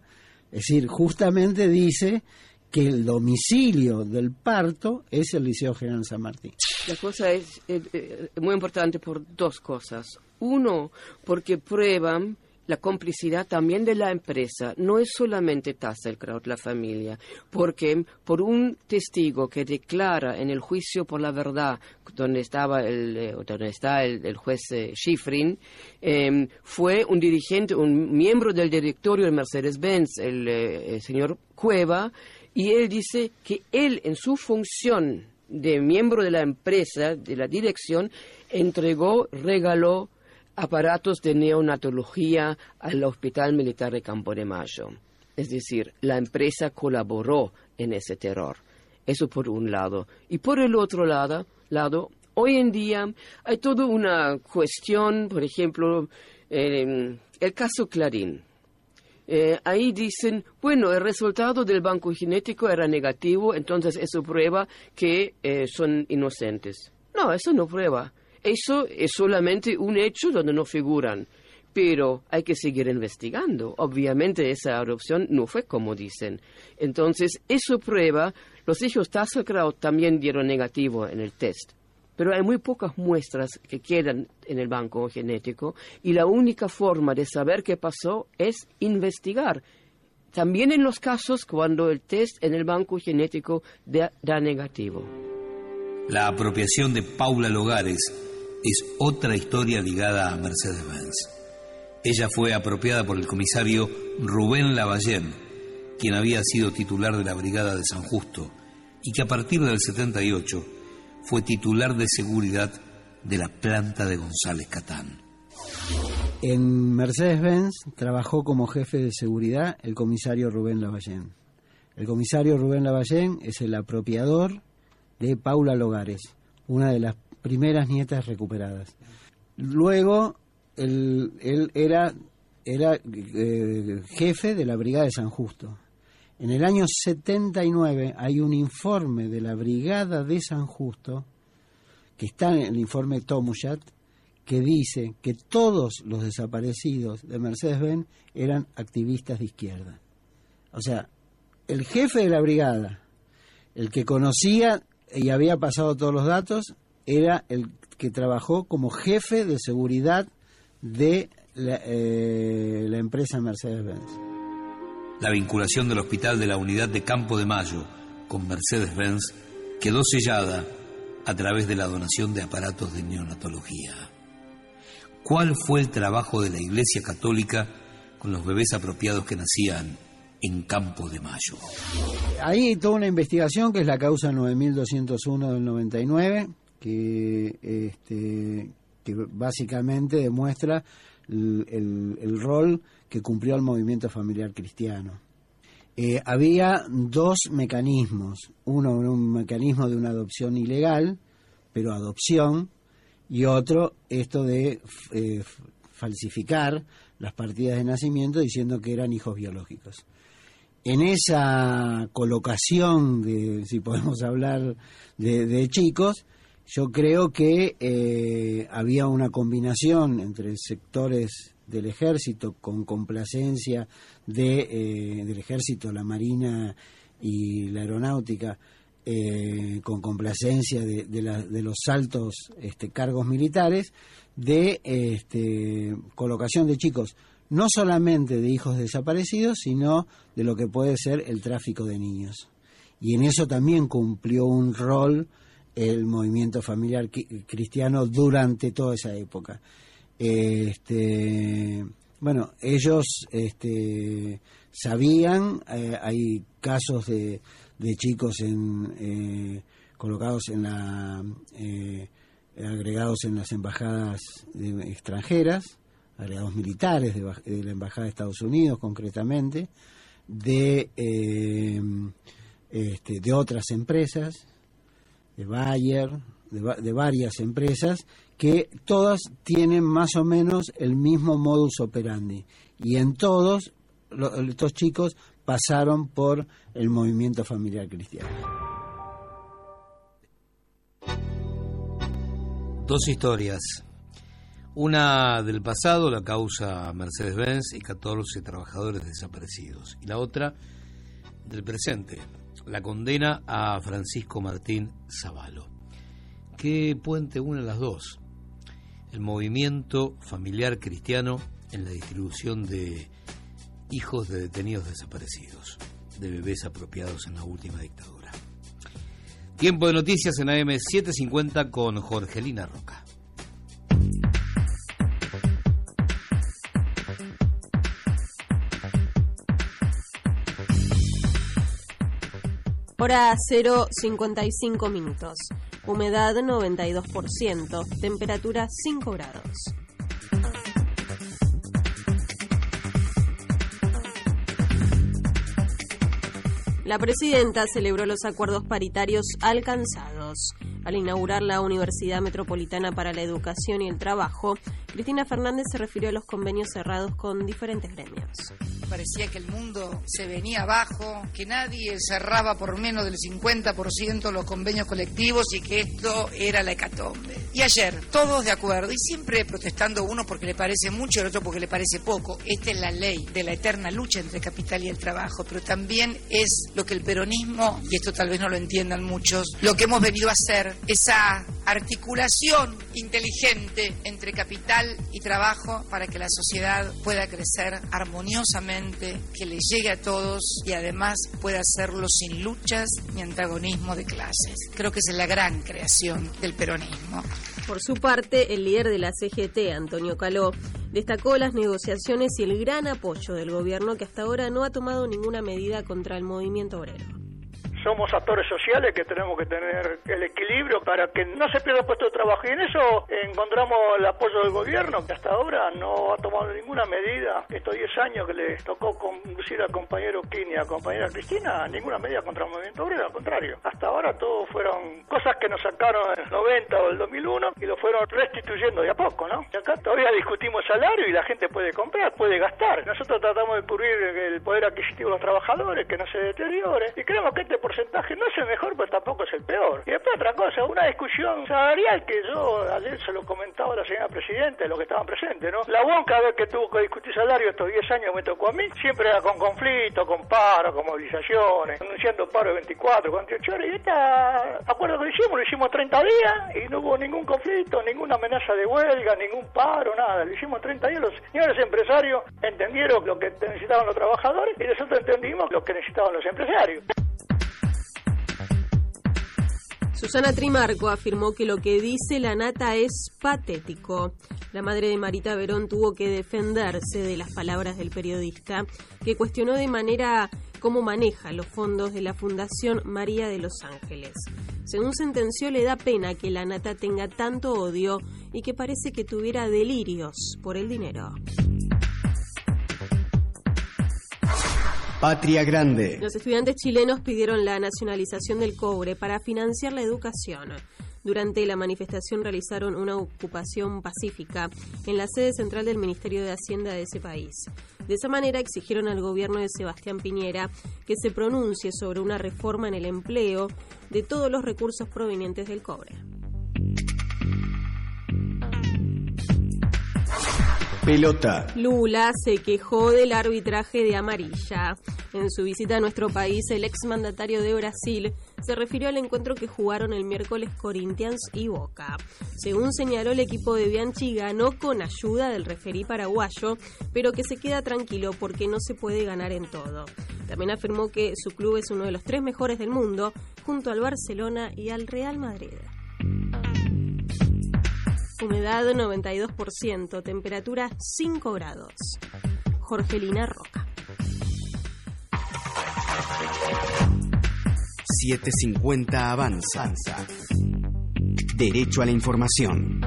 es decir, justamente dice que el domicilio del parto es el Liceo General San Martín. La cosa es eh, eh, muy importante por dos cosas. Uno, porque prueban la complicidad también de la empresa. No es solamente Tasselkraut, la familia, porque por un testigo que declara en el juicio por la verdad, donde estaba el, eh, donde está el, el juez eh, Schifrin, eh, fue un dirigente, un miembro del directorio de Mercedes-Benz, el, eh, el señor Cueva, y él dice que él en su función de miembro de la empresa, de la dirección, entregó, regaló aparatos de neonatología al Hospital Militar de Campo de Mayo. Es decir, la empresa colaboró en ese terror. Eso por un lado. Y por el otro lado, hoy en día hay toda una cuestión, por ejemplo, eh, el caso Clarín. Eh, ahí dicen, bueno, el resultado del banco genético era negativo, entonces eso prueba que eh, son inocentes. No, eso no prueba. Eso es solamente un hecho donde no figuran. Pero hay que seguir investigando. Obviamente esa adopción no fue como dicen. Entonces, eso prueba, los hijos Tasselkraut también dieron negativo en el test pero hay muy pocas muestras que quedan en el banco genético y la única forma de saber qué pasó es investigar. También en los casos cuando el test en el banco genético da, negativo. La apropiación de Paula Logares es otra historia ligada a Mercedes-Benz. Ella fue apropiada por el comisario Rubén Lavallén, quien había sido titular de la Brigada de San Justo y que a partir del 78 fue titular de seguridad de la planta de González Catán. En Mercedes-Benz trabajó como jefe de seguridad el comisario Rubén Lavallén. El comisario Rubén Lavallén es el apropiador de Paula Logares, una de las primeras nietas recuperadas. Luego, él, era eh, jefe de la Brigada de San Justo. En el año 79 hay un informe de la Brigada de San Justo, que está en el informe Tomushat, que dice que todos los desaparecidos de Mercedes-Benz eran activistas de izquierda. O sea, el jefe de la brigada, el que conocía y había pasado todos los datos, era el que trabajó como jefe de seguridad de la, eh, la empresa Mercedes-Benz. La vinculación del hospital de la unidad de Campo de Mayo con Mercedes-Benz quedó sellada a través de la donación de aparatos de neonatología. ¿Cuál fue el trabajo de la Iglesia Católica con los bebés apropiados que nacían en Campo de Mayo? Hay toda una investigación que es la causa 9201 del 99, que, este, que básicamente demuestra el, el- el rol que cumplió el movimiento familiar cristiano. Eh, había dos mecanismos. Uno un mecanismo de una adopción ilegal, pero adopción, y otro esto de eh, falsificar las partidas de nacimiento diciendo que eran hijos biológicos. En esa colocación, de, si podemos hablar de, de chicos, yo creo que eh, había una combinación entre sectores del ejército con complacencia de, eh, del ejército, la marina y la aeronáutica, eh, con complacencia de, de los altos este, cargos militares, de este, colocación de chicos, no solamente de hijos desaparecidos, sino de lo que puede ser el tráfico de niños. Y en eso también cumplió un rol el movimiento familiar cristiano durante toda esa época. Este, bueno, ellos este, sabían, eh, hay casos de, de chicos en, eh, colocados en la, eh, agregados en las embajadas extranjeras, agregados militares de, de la embajada de Estados Unidos concretamente, de, este, de otras empresas, de Bayer, de, de varias empresas, que todas tienen más o menos el mismo modus operandi. Y en todos, estos chicos pasaron por el movimiento familiar cristiano. Dos historias. Una del pasado, la causa Mercedes-Benz y 14 trabajadores desaparecidos. Y la otra del presente, la condena a Francisco Martín Zavalo. ¿Qué puente une las dos? El movimiento familiar cristiano en la distribución de hijos de detenidos desaparecidos, de bebés apropiados en la última dictadura. Tiempo de noticias en AM750 con Jorgelina Roca. Hora 0, 55 minutos. Humedad 92%. Temperatura 5 grados. La presidenta celebró los acuerdos paritarios alcanzados. Al inaugurar la Universidad Metropolitana para la Educación y el Trabajo, Cristina Fernández se refirió a los convenios cerrados con diferentes gremios. Parecía que el mundo se venía abajo, que nadie cerraba por menos del 50% los convenios colectivos y que esto era la hecatombe. Y ayer, todos de acuerdo, y siempre protestando uno porque le parece mucho y el otro porque le parece poco. Esta es la ley de la eterna lucha entre capital y el trabajo, pero también es lo que el peronismo, y esto tal vez no lo entiendan muchos, lo que hemos venido a hacer, esa articulación inteligente entre capital y trabajo para que la sociedad pueda crecer armoniosamente, que le llegue a todos y además pueda hacerlo sin luchas ni antagonismo de clases. Creo que es la gran creación del peronismo. Por su parte, el líder de la CGT, Antonio Caló, destacó las negociaciones y el gran apoyo del gobierno que hasta ahora no ha tomado ninguna medida contra el movimiento obrero. Somos actores sociales que tenemos que tener el equilibrio para que no se pierda puesto de trabajo. Y en eso encontramos el apoyo del gobierno, que hasta ahora no ha tomado ninguna medida. Estos 10 años que les tocó conducir al compañero Kini a compañera Cristina, ninguna medida contra el movimiento obrero, al contrario. Hasta ahora todo fueron cosas que nos sacaron en el 90 o el 2001 y lo fueron restituyendo de a poco, ¿no? Y acá todavía discutimos salario y la gente puede comprar, puede gastar. Nosotros tratamos de cubrir el poder adquisitivo de los trabajadores, que no se deteriore. Y creemos que este porcentaje no es el mejor, pero tampoco es el peor. Y después otra cosa, una discusión salarial que yo ayer se lo comentaba a la señora Presidenta, los que estaban presentes, ¿no? La UON cada vez que tuvo que discutir salario estos 10 años me tocó a mí, siempre era con conflicto, con paro, con movilizaciones, anunciando paro de 24, 48 horas, y esta acuerdo que hicimos, lo hicimos 30 días y no hubo ningún conflicto, ninguna amenaza de huelga, ningún paro, nada, lo hicimos 30 días, los señores empresarios entendieron lo que necesitaban los trabajadores y nosotros entendimos lo que necesitaban los empresarios. Susana Trimarco afirmó que lo que dice la nata es patético. La madre de Marita Verón tuvo que defenderse de las palabras del periodista, que cuestionó de manera cómo maneja los fondos de la Fundación María de los Ángeles. Según sentenció, le da pena que la nata tenga tanto odio y que parece que tuviera delirios por el dinero. Patria Grande. Los estudiantes chilenos pidieron la nacionalización del cobre para financiar la educación. Durante la manifestación realizaron una ocupación pacífica en la sede central del Ministerio de Hacienda de ese país. De esa manera exigieron al gobierno de Sebastián Piñera que se pronuncie sobre una reforma en el empleo de todos los recursos provenientes del cobre. Lula se quejó del arbitraje de amarilla. En su visita a nuestro país, el exmandatario de Brasil se refirió al encuentro que jugaron el miércoles Corinthians y Boca. Según señaló, el equipo de Bianchi ganó con ayuda del referí paraguayo, pero que se queda tranquilo porque no se puede ganar en todo. También afirmó que su club es uno de los tres mejores del mundo, junto al Barcelona y al Real Madrid. Humedad 92%, temperatura 5 grados. Jorgelina Roca. 750 Avanza. Derecho a la información.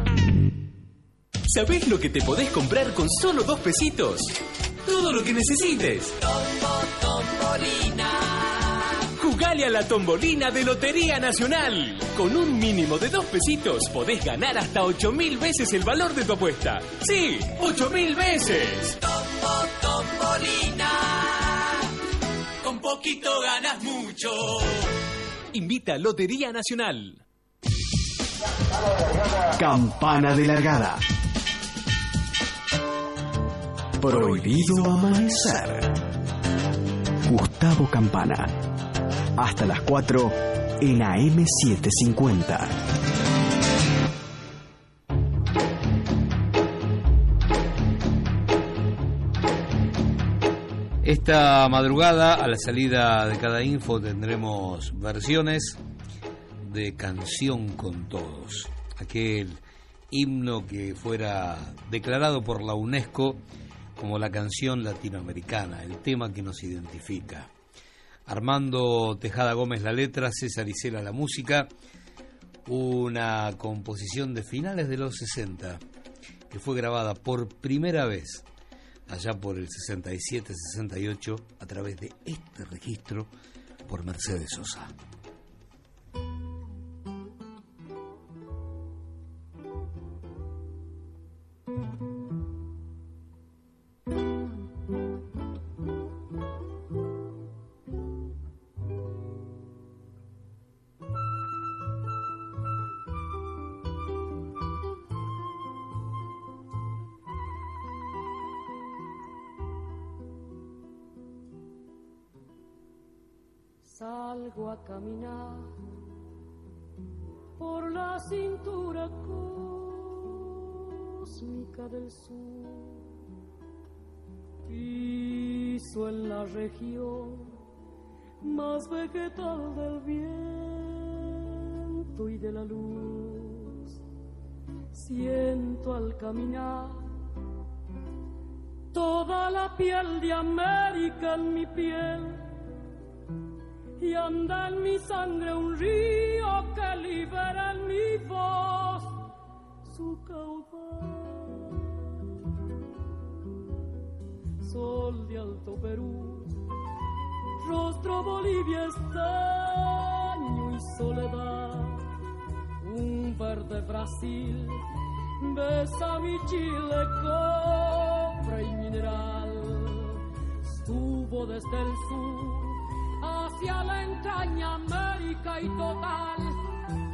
¿Sabés lo que te podés comprar con solo dos pesitos? Todo lo que necesites. Jugale a la tombolina de Lotería Nacional. Con un mínimo de dos pesitos podés ganar hasta 8 mil veces el valor de tu apuesta. Sí, 8 mil veces. tombolina. Con poquito ganas mucho. Invita a Lotería Nacional. Campana de largada. Prohibido amanecer. Gustavo Campana. Hasta las 4 en AM750. Esta madrugada, a la salida de cada info, tendremos versiones de Canción con Todos, aquel himno que fuera declarado por la UNESCO como la canción latinoamericana, el tema que nos identifica. Armando Tejada Gómez la letra, César Isela la música, una composición de finales de los 60 que fue grabada por primera vez allá por el 67-68 a través de este registro por Mercedes Sosa. Salgo a caminar por la cintura cósmica del sur. Piso en la región más vegetal del viento y de la luz. Siento al caminar toda la piel de América en mi piel y anda en mi sangre un río que libera en mi voz su caudal. Sol de Alto Perú, rostro Bolivia estaño y soledad, un verde Brasil besa mi Chile cobre y mineral, estuvo desde el sur hacia la entraña América y total,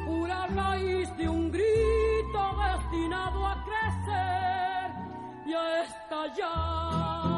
pura raíz de un grito destinado a crecer y a estallar.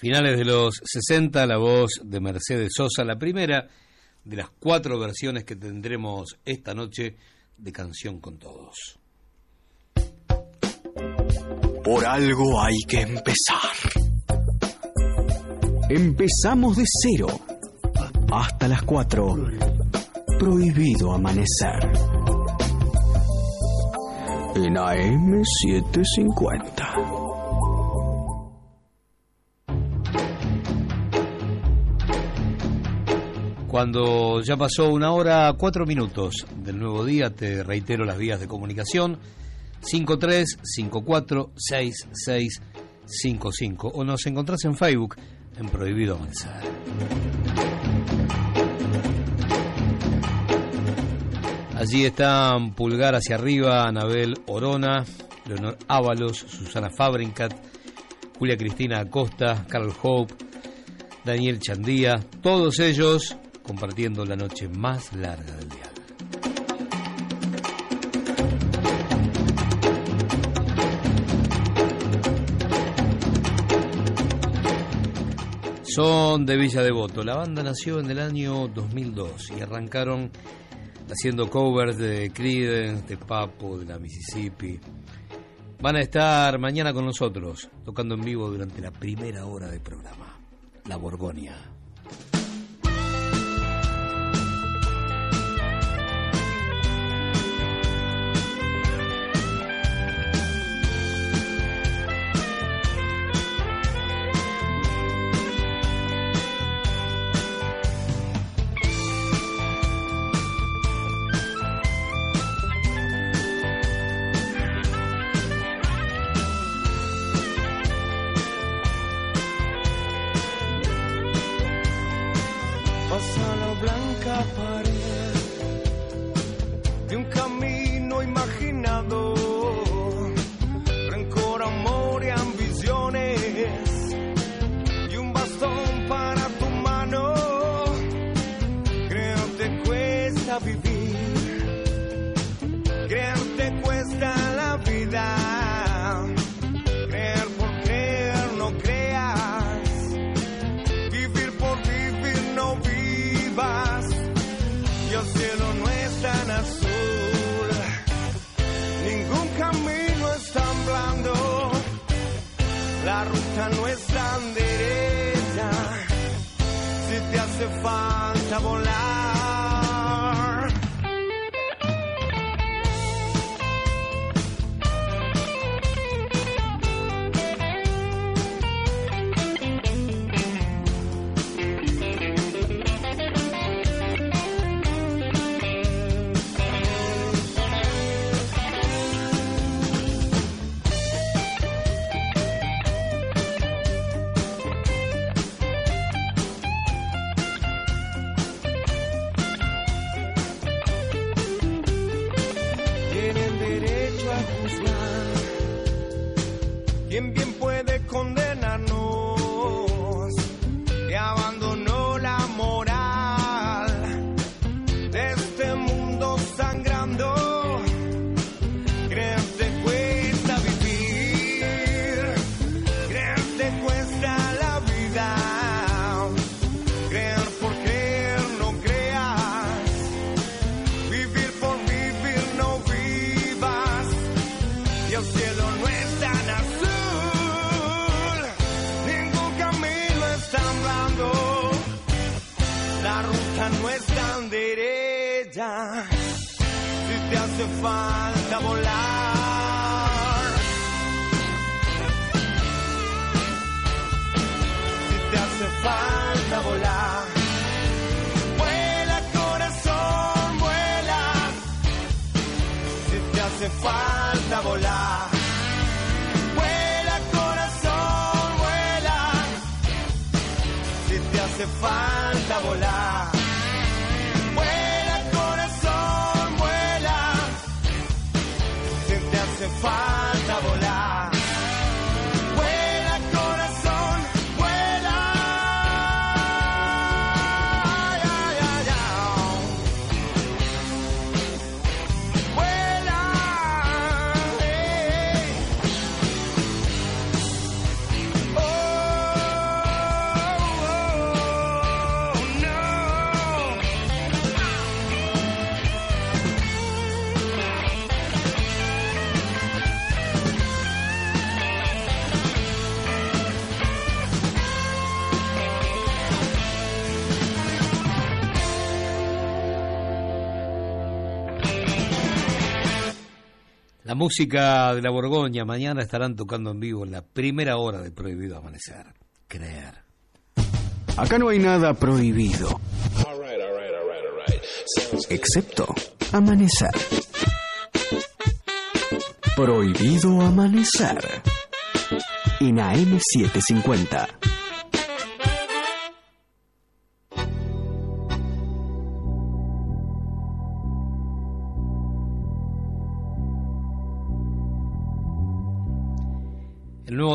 Finales de los 60, la voz de Mercedes Sosa, la primera de las cuatro versiones que tendremos esta noche de Canción con Todos. Por algo hay que empezar. Empezamos de cero. Hasta las 4. Prohibido amanecer. En AM750. Cuando ya pasó una hora, cuatro minutos del nuevo día, te reitero las vías de comunicación. 53546655 o nos encontrás en Facebook en Prohibido Amanecer. Allí están Pulgar hacia arriba, Anabel Orona, Leonor Ábalos, Susana Fabrincat, Julia Cristina Acosta, Carol Hope, Daniel Chandía, todos ellos compartiendo la noche más larga del día. Son de Villa Devoto. La banda nació en el año 2002 y arrancaron haciendo covers de Creedence, de Papo, de la Mississippi. Van a estar mañana con nosotros, tocando en vivo durante la primera hora del programa. La Borgonia. Música de la Borgoña mañana estarán tocando en vivo en la primera hora de Prohibido Amanecer. Creer. Acá no hay nada prohibido. Excepto amanecer. Prohibido amanecer. En AM750.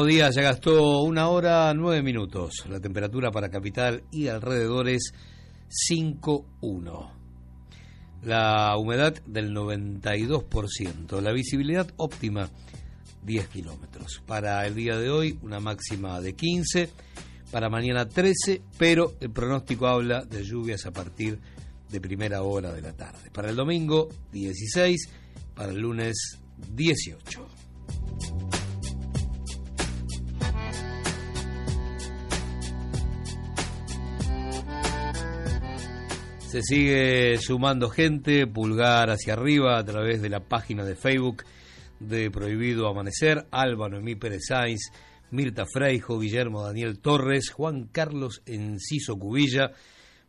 El nuevo día ya gastó una hora nueve minutos. La temperatura para capital y alrededores 5.1. La humedad del 92%. La visibilidad óptima 10 kilómetros. Para el día de hoy una máxima de 15. Para mañana 13, pero el pronóstico habla de lluvias a partir de primera hora de la tarde. Para el domingo 16. Para el lunes 18. Se sigue sumando gente, pulgar hacia arriba a través de la página de Facebook de Prohibido Amanecer, Alba Noemí Pérez Sainz, Mirta Freijo, Guillermo Daniel Torres, Juan Carlos Enciso Cubilla,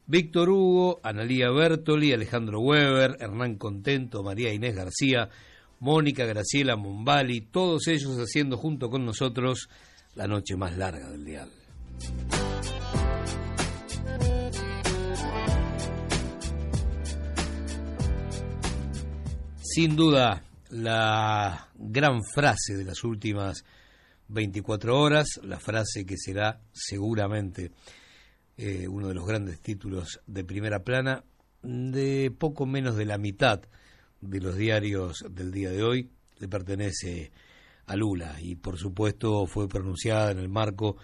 Víctor Hugo, Analía Bertoli, Alejandro Weber, Hernán Contento, María Inés García, Mónica Graciela Mombali, todos ellos haciendo junto con nosotros la noche más larga del dial. Sin duda, la gran frase de las últimas 24 horas, la frase que será seguramente eh, uno de los grandes títulos de primera plana de poco menos de la mitad de los diarios del día de hoy, le pertenece a Lula. Y por supuesto fue pronunciada en el marco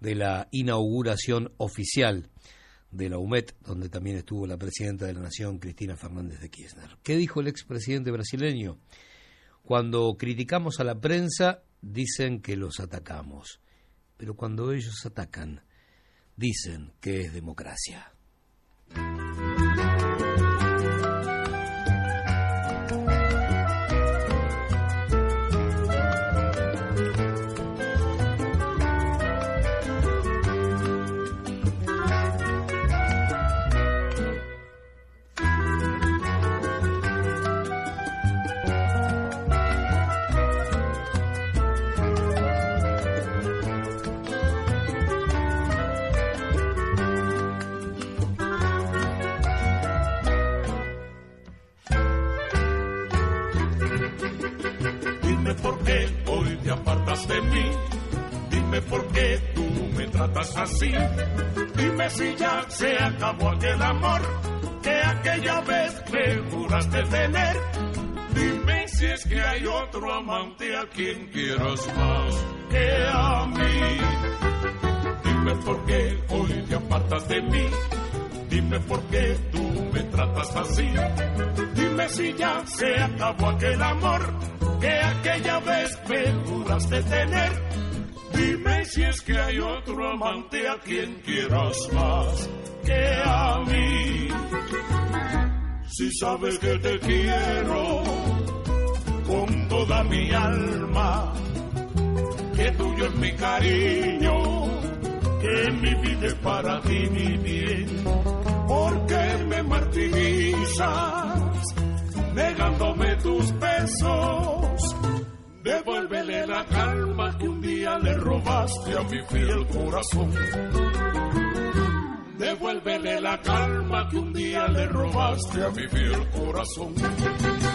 de la inauguración oficial de la UMET, donde también estuvo la presidenta de la Nación, Cristina Fernández de Kirchner. ¿Qué dijo el expresidente brasileño? Cuando criticamos a la prensa, dicen que los atacamos, pero cuando ellos atacan, dicen que es democracia. De mí. Dime por qué tú me tratas así. Dime si ya se acabó aquel amor que aquella vez me juraste tener. Dime si es que hay otro amante a quien quieras más que a mí. Dime por qué hoy te apartas de mí. Dime por qué tú me tratas así. Dime si ya se acabó aquel amor que aquella vez me juraste tener. Dime si es que hay otro amante a quien quieras más que a mí. Si sabes que te quiero con toda mi alma, que tuyo es mi cariño, que mi vida para ti mi bien, porque me martirizas negándome tus besos. Devuélvele la calma que un día le robaste a mi fiel corazón. Devuélvele la calma que un día le robaste a mi fiel corazón. Dime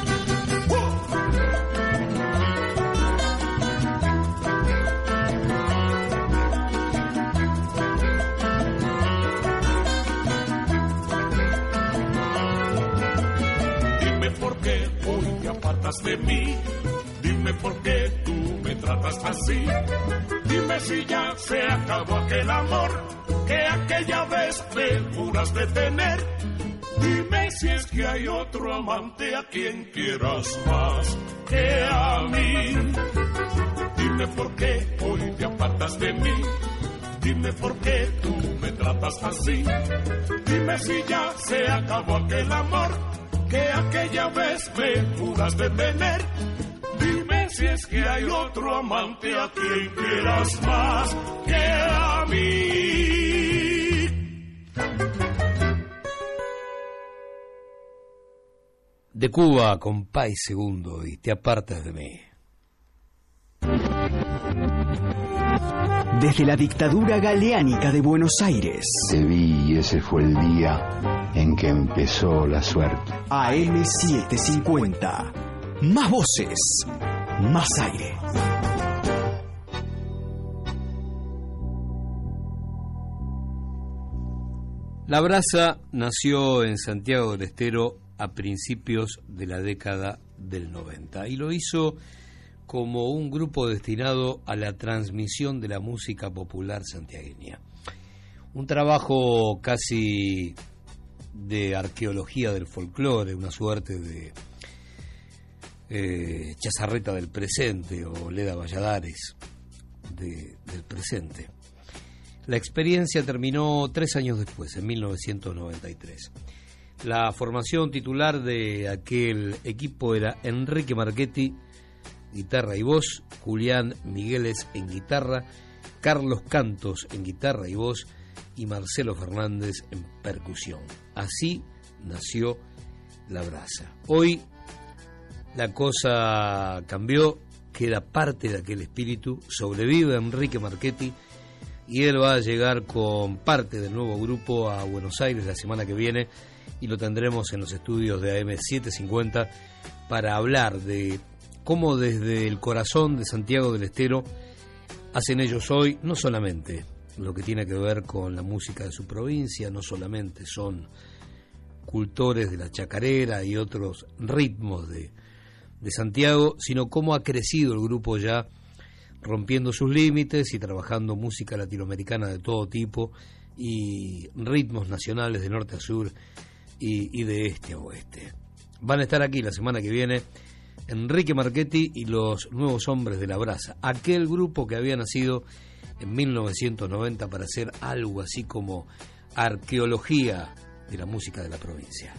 qué hoy te apartas de mí. Dime por qué tú me tratas así. Dime si ya se acabó aquel amor que aquella vez me juraste tener. Dime si es que hay otro amante a quien quieras más que a mí. Dime por qué hoy te apartas de mí. Dime por qué tú me tratas así. Dime si ya se acabó aquel amor que aquella vez me juraste tener. Dime si es que hay otro amante a quien quieras más que a mí. De Cuba con País Segundo y te apartas de mí. Desde la dictadura galeánica de Buenos Aires. Te vi y ese fue el día en que empezó la suerte. AM750. Más voces, más aire. La Brasa nació en Santiago del Estero a principios de la década del 90 y lo hizo como un grupo destinado a la transmisión de la música popular santiagueña. Un trabajo casi de arqueología del folclore, una suerte de eh, chazarreta del presente o Leda Valladares de- del presente. La experiencia terminó tres años después, en 1993. La formación titular de aquel equipo era Enrique Marchetti, guitarra y voz, Julián Migueles en guitarra, Carlos Cantos en guitarra y voz y Marcelo Fernández en percusión. Así nació La Brasa. Hoy la cosa cambió, queda parte de aquel espíritu, sobrevive Enrique Marchetti y él va a llegar con parte del nuevo grupo a Buenos Aires la semana que viene y lo tendremos en los estudios de AM750 para hablar de cómo desde el corazón de Santiago del Estero hacen ellos hoy no solamente lo que tiene que ver con la música de su provincia, no solamente son cultores de la chacarera y otros ritmos de, de Santiago, sino cómo ha crecido el grupo ya rompiendo sus límites y trabajando música latinoamericana de todo tipo y ritmos nacionales de norte a sur y, y de este a oeste. Van a estar aquí la semana que viene Enrique Marchetti y los Nuevos Hombres de la Brasa, aquel grupo que había nacido en 1990 para hacer algo así como arqueología de la música de la provincia.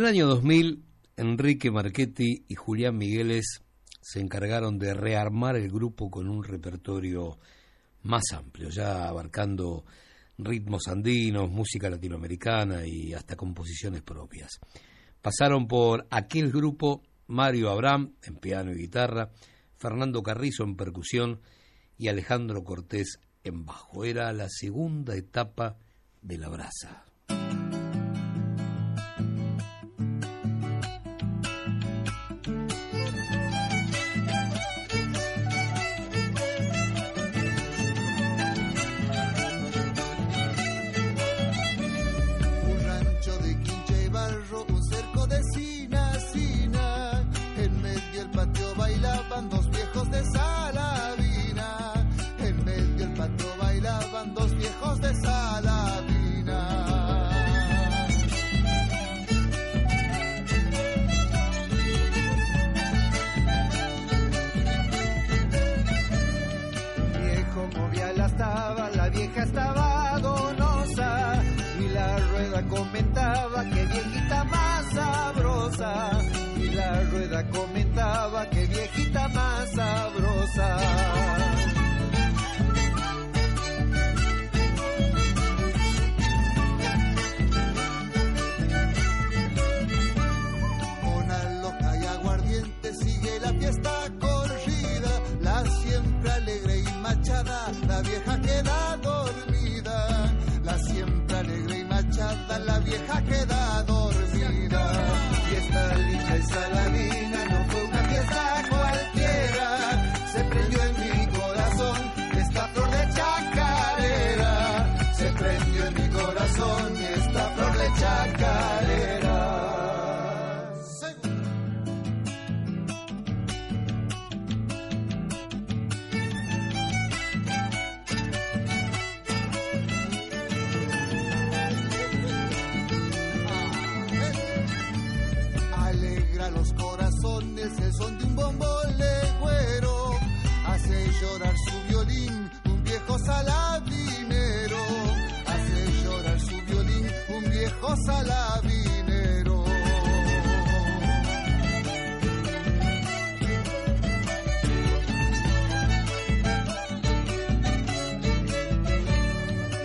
El año 2000, Enrique Marchetti y Julián Migueles se encargaron de rearmar el grupo con un repertorio más amplio, ya abarcando ritmos andinos, música latinoamericana y hasta composiciones propias. Pasaron por aquel grupo Mario Abraham en piano y guitarra, Fernando Carrizo en percusión y Alejandro Cortés en bajo. Era la segunda etapa de la brasa. Comentaba que viejita más sabrosa. Una loca y aguardiente sigue la fiesta corrida, la siempre alegre y machada, la vieja queda dormida, la siempre alegre y machada, la vieja queda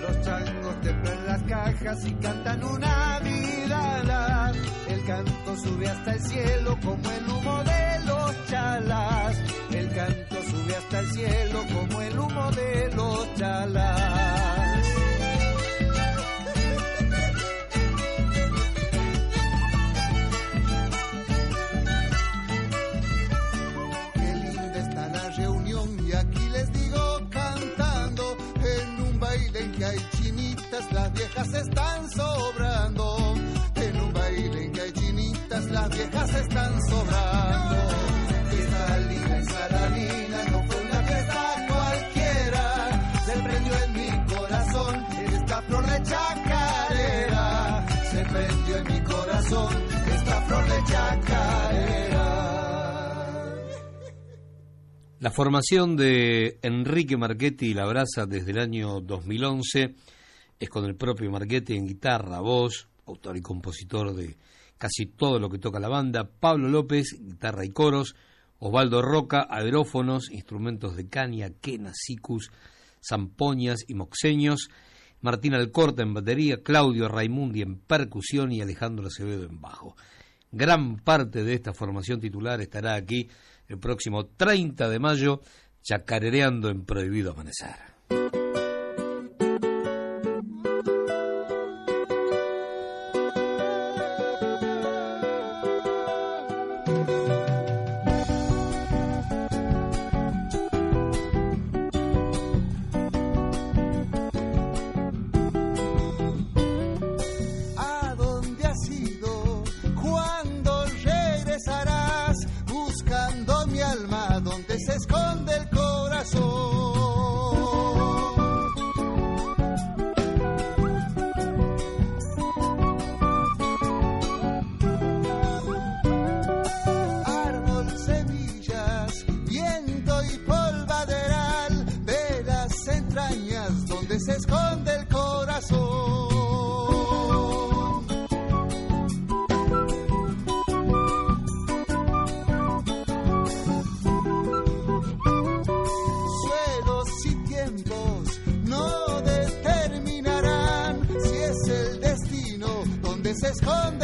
Los changos templan las cajas y cantan una vidala. El canto sube hasta el cielo como el humo de los chalas. El canto sube hasta el cielo como el humo de los chalas. viejas están sobrando. En un baile en que las viejas están sobrando. Fiesta linda, salarina, no fue una fiesta cualquiera. Se prendió en mi corazón esta flor de chacarera. Se prendió en mi corazón esta flor de chacarera. La formación de Enrique Marchetti y La Brasa desde el año 2011 es con el propio Marchetti en guitarra, voz, autor y compositor de casi todo lo que toca la banda, Pablo López, guitarra y coros, Osvaldo Roca, aerófonos, instrumentos de caña, quena, sicus, zampoñas y moxeños, Martín Alcorta en batería, Claudio Raimundi en percusión y Alejandro Acevedo en bajo. Gran parte de esta formación titular estará aquí el próximo 30 de mayo, chacarereando en Prohibido Amanecer. Buscando mi alma donde se esconde el corazón. Árbol, semillas, viento y polvaderal de las entrañas donde se esconde donde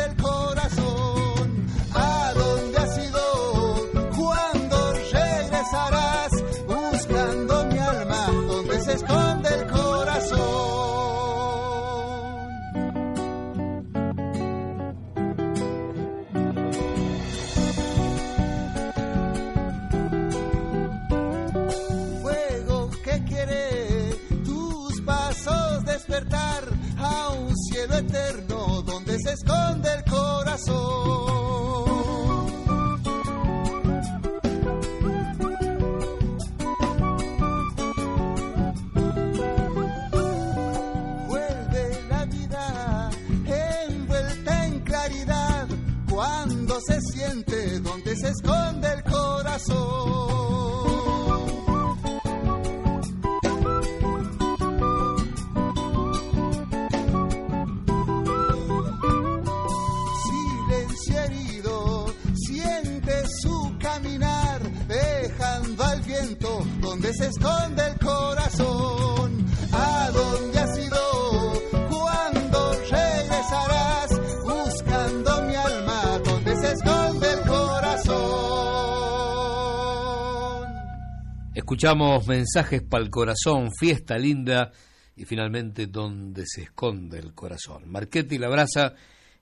Escuchamos mensajes para el corazón, fiesta linda y finalmente donde se esconde el corazón. Marchetti y La Brasa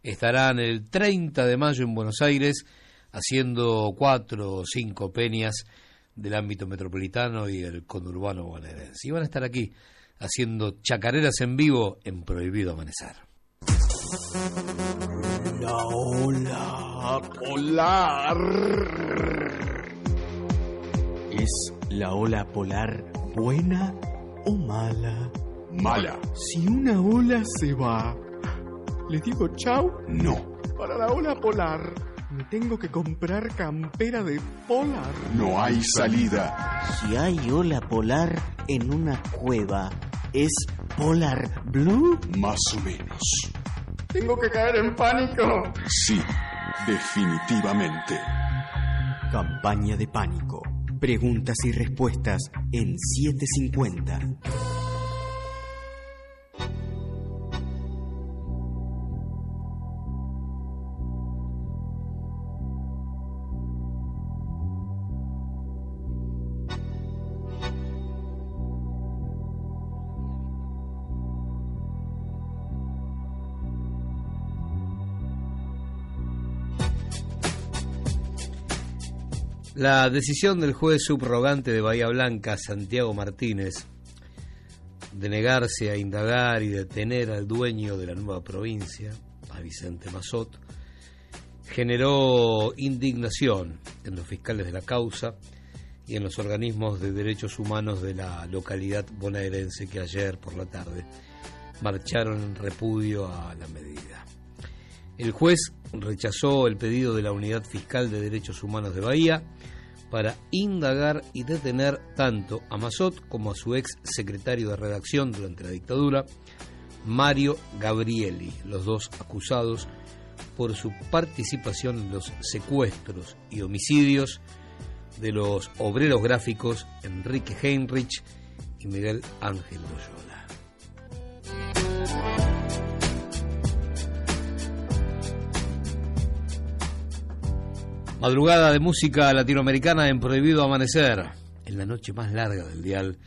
estarán el 30 de mayo en Buenos Aires haciendo cuatro o cinco peñas del ámbito metropolitano y el conurbano bonaerense. Y van a estar aquí haciendo chacareras en vivo en Prohibido Amanecer. La ola polar. ¿Es la ola polar buena o mala? Mala. Si una ola se va, ¿le digo chau? No. Para la ola polar, me tengo que comprar campera de polar. No hay salida. Si hay ola polar en una cueva, ¿es polar blue? Más o menos. Tengo que caer en pánico. Sí, definitivamente. Campaña de pánico. Preguntas y respuestas en 750. La decisión del juez subrogante de Bahía Blanca, Santiago Martínez, de negarse a indagar y detener al dueño de la nueva provincia, a Vicente Mazot, generó indignación en los fiscales de la causa y en los organismos de derechos humanos de la localidad bonaerense que ayer por la tarde marcharon en repudio a la medida. El juez rechazó el pedido de la Unidad Fiscal de Derechos Humanos de Bahía para indagar y detener tanto a Mazot como a su ex secretario de redacción durante la dictadura, Mario Gabrieli, los dos acusados por su participación en los secuestros y homicidios de los obreros gráficos Enrique Heinrich y Miguel Ángel Loyola. Madrugada de música latinoamericana en Prohibido Amanecer, en la noche más larga del dial,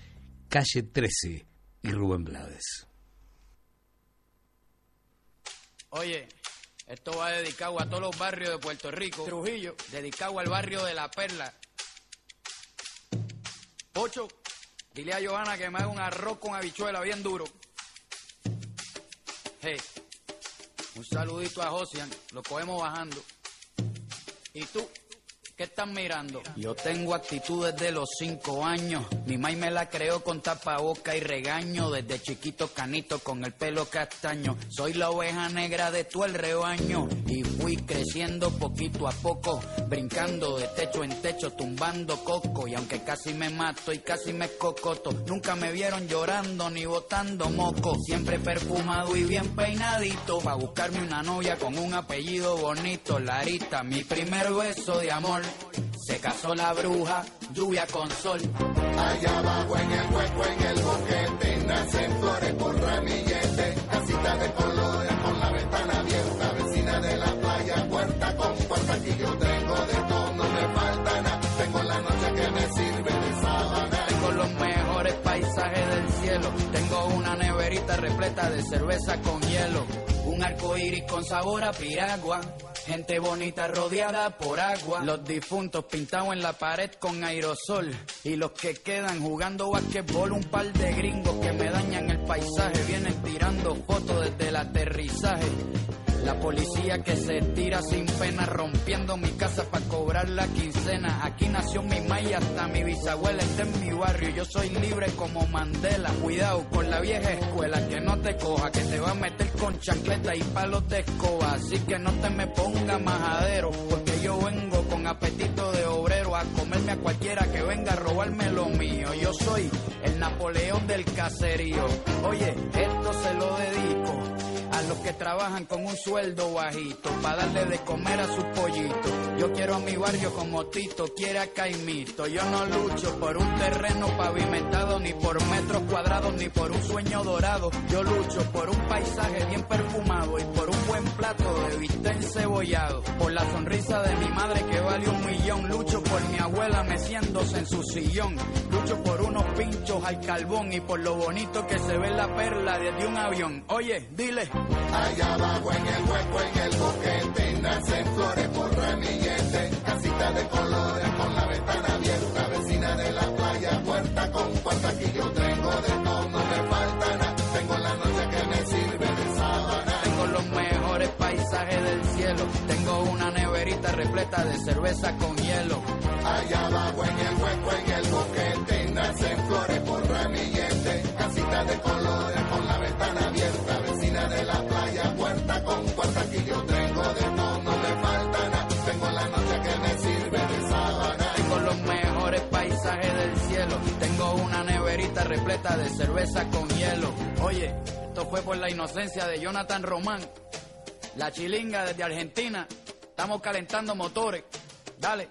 Calle 13 y Rubén Blades. Oye, esto va dedicado a todos los barrios de Puerto Rico. Trujillo, dedicado al barrio de La Perla. Pocho, dile a Johanna que me haga un arroz con habichuela bien duro. Hey, un saludito a Josian, lo cogemos bajando. ¿Y tú? ¿Qué estás mirando? Yo tengo actitud desde los cinco años. Mi mai me la creó con tapaboca y regaño. Desde chiquito canito con el pelo castaño. Soy la oveja negra de todo el rebaño. Y fui creciendo poquito a poco. Brincando de techo en techo, tumbando coco. Y aunque casi me mato y casi me cocoto. Nunca me vieron llorando ni botando moco. Siempre perfumado y bien peinadito. Pa' buscarme una novia con un apellido bonito. Larita, mi primer beso de amor. Se casó la bruja, lluvia con sol. Allá abajo en el hueco, en el boquete, nacen flores por ramillete, casita de colores con la ventana abierta, vecina de la playa, puerta con puerta, aquí yo tengo de todo, no me falta nada, tengo la noche que me sirve de sábana. Tengo los mejores paisajes del cielo. Tengo una neverita repleta de cerveza con hielo. Un arco iris con sabor a piragua. Gente bonita rodeada por agua. Los difuntos pintados en la pared con aerosol. Y los que quedan jugando basquetbol. Un par de gringos que me dañan el paisaje. Vienen tirando fotos desde el aterrizaje. La policía que se tira sin pena rompiendo mi casa para cobrar la quincena. Aquí nació mi maya, hasta mi bisabuela está en mi barrio. Yo soy libre como Mandela. Cuidado con la vieja escuela que no te coja, que te va a meter con chancleta y palos de escoba. Así que no te me ponga majadero, porque yo vengo con apetito de obrero a comerme a cualquiera que venga a robarme lo mío. Yo soy el Napoleón del caserío. Oye, esto se lo dedico que trabajan con un sueldo bajito para darle de comer a su pollito. Yo quiero a mi barrio como Tito quiere a Caimito. Yo no lucho por un terreno pavimentado, ni por metros cuadrados, ni por un sueño dorado. Yo lucho por un paisaje bien perfumado y por un buen plato de bistec encebollado. Por la sonrisa de mi madre que vale un millón. Lucho por mi abuela meciéndose en su sillón. Lucho por unos pinchos al carbón y por lo bonito que se ve la perla desde un avión. Oye, dile. Allá abajo en el hueco, en el boquete, nacen flores por ramillete, casita de colores con la ventana abierta, vecina de la playa, puerta con puerta, aquí yo tengo de todo, no me falta nada, tengo la noche que me sirve de sábana. Tengo los mejores paisajes del cielo. Tengo una neverita repleta de cerveza con hielo. Allá abajo en el hueco, en el boquete, nacen flores por ramillete, casita de colores repleta de cerveza con hielo. Oye, esto fue por la inocencia de Jonathan Román. La chilinga desde Argentina. Estamos calentando motores. Dale.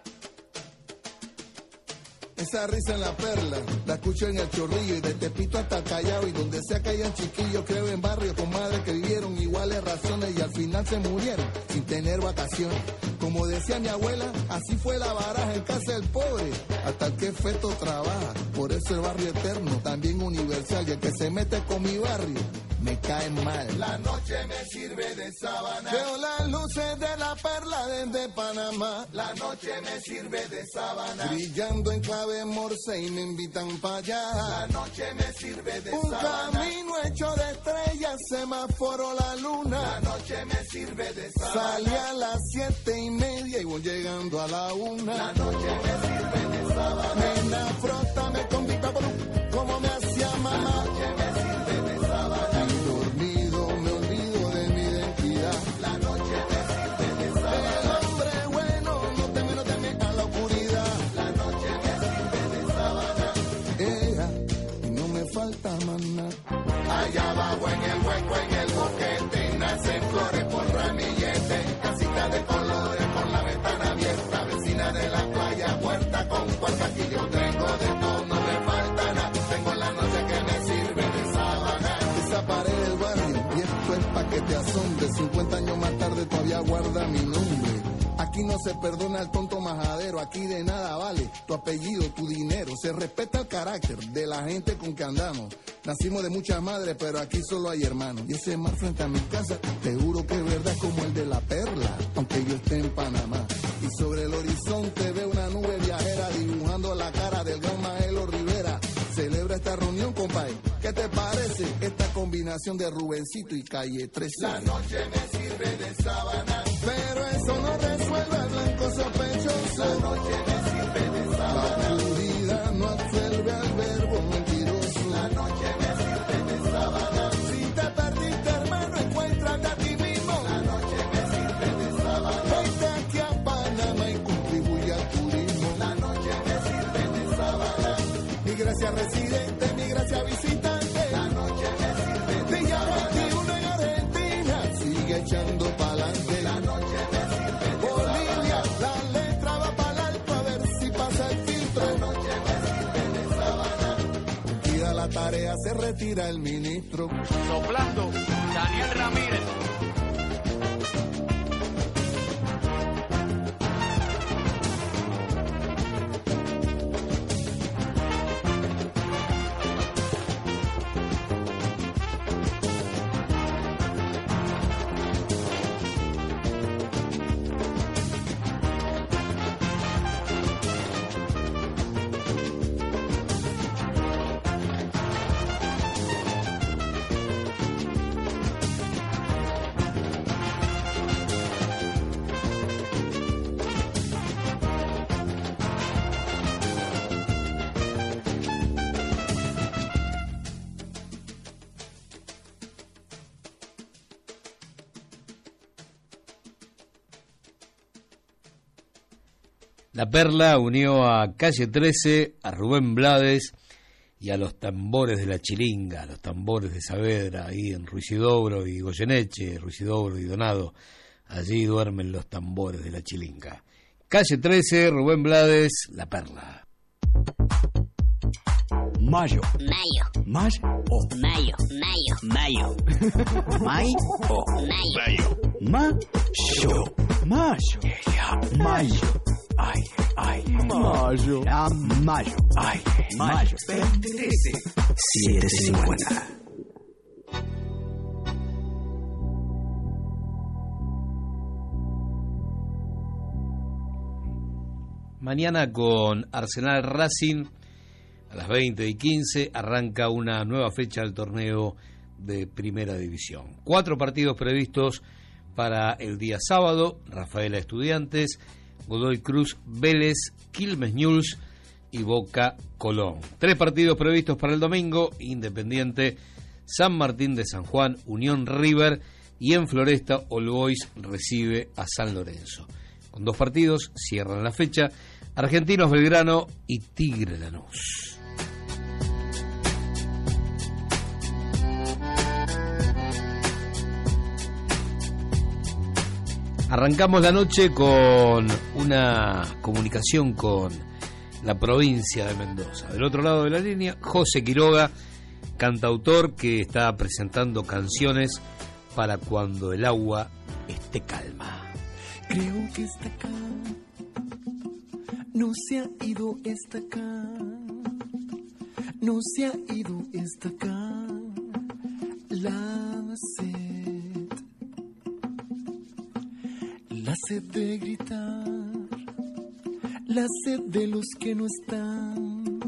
Esa risa en la perla, la escucho en el chorrillo y de Tepito hasta Callao y donde sea que hayan chiquillos, creo en barrios con madres que vivieron iguales razones y al final se murieron sin tener vacaciones. Como decía mi abuela, así fue la baraja en casa del pobre, hasta el que feto trabaja. Por eso el barrio eterno, también universal, y el que se mete con mi barrio, me cae mal. La noche me sirve de sábana. Veo las luces de la perla desde Panamá. La noche me sirve de sábana. Brillando en clave morse y me invitan para allá. La noche me sirve de Un sábana. camino hecho de estrellas, semáforo la luna. La noche me sirve de sábana. Salí a las siete y media y voy llegando a la una. La noche me sirve de sábana. Nena, frótame con mi paparú, como me hacía mamá. agua en el hueco, en el boquete, nacen flores por ramillete, casita de colores con la ventana abierta, vecina de la playa, puerta con puerta, aquí yo tengo de todo, no me falta nada, tengo la noche que me sirve de sábana. Esa pared del barrio, y esto es pa' que te asombres, 50 años más tarde todavía guarda mi nombre no se perdona al tonto majadero. Aquí de nada vale tu apellido, tu dinero. Se respeta el carácter de la gente con que andamos. Nacimos de muchas madres, pero aquí solo hay hermanos. Y ese mar frente a mi casa, te juro que es verdad como el de la perla, aunque yo esté en Panamá. Y sobre el horizonte veo una nube viajera dibujando la cara del gran Maelo Rivera. Celebra esta reunión, compadre. ¿Qué te parece esta combinación de Rubencito y Calle 13? La noche me sirve de sábana. Pero eso no sospechoso. La noche me sirve de La sábana. puridad no absuelve al verbo mentiroso. La noche me sirve de sábana. Si te perdiste, hermano, encuéntrate a ti mismo. La noche me sirve de sábana. Vente aquí a Panamá y contribuye al turismo. La noche me sirve de sábana. Mi gracia residente, retira el ministro. Soplando, Daniel Ramírez. Perla unió a Calle 13, a Rubén Blades y a los tambores de la Chilinga, los tambores de Saavedra, ahí en Ruisidobro y Goyeneche, Ruisidobro y Donado. Allí duermen los tambores de la Chilinga. Calle 13, Rubén Blades, La Perla. Mayo. Mayo. Mayo. O. Mayo. Mayo. Mayo. May. O. Mayo. Mayo. Mayo. Mayo. Ay, ay. Mayo. A mayo. Ay, mayo. 750. Mañana con Arsenal Racing a las 20 y 15 arranca una nueva fecha del torneo de Primera División. Cuatro partidos previstos para el día sábado, Rafaela Estudiantes, Godoy Cruz Vélez, Quilmes y Boca Colón. Tres partidos previstos para el domingo, Independiente, San Martín de San Juan, Unión River y en Floresta All recibe a San Lorenzo. Con dos partidos cierran la fecha Argentinos Belgrano y Tigre Lanús. Arrancamos la noche con una comunicación con la provincia de Mendoza. Del otro lado de la línea, José Quiroga, cantautor que está presentando canciones para cuando el agua esté calma. Creo que está acá. No se ha ido esta acá. No se ha ido esta acá. La sed. La sed de gritar. La sed de los que no están.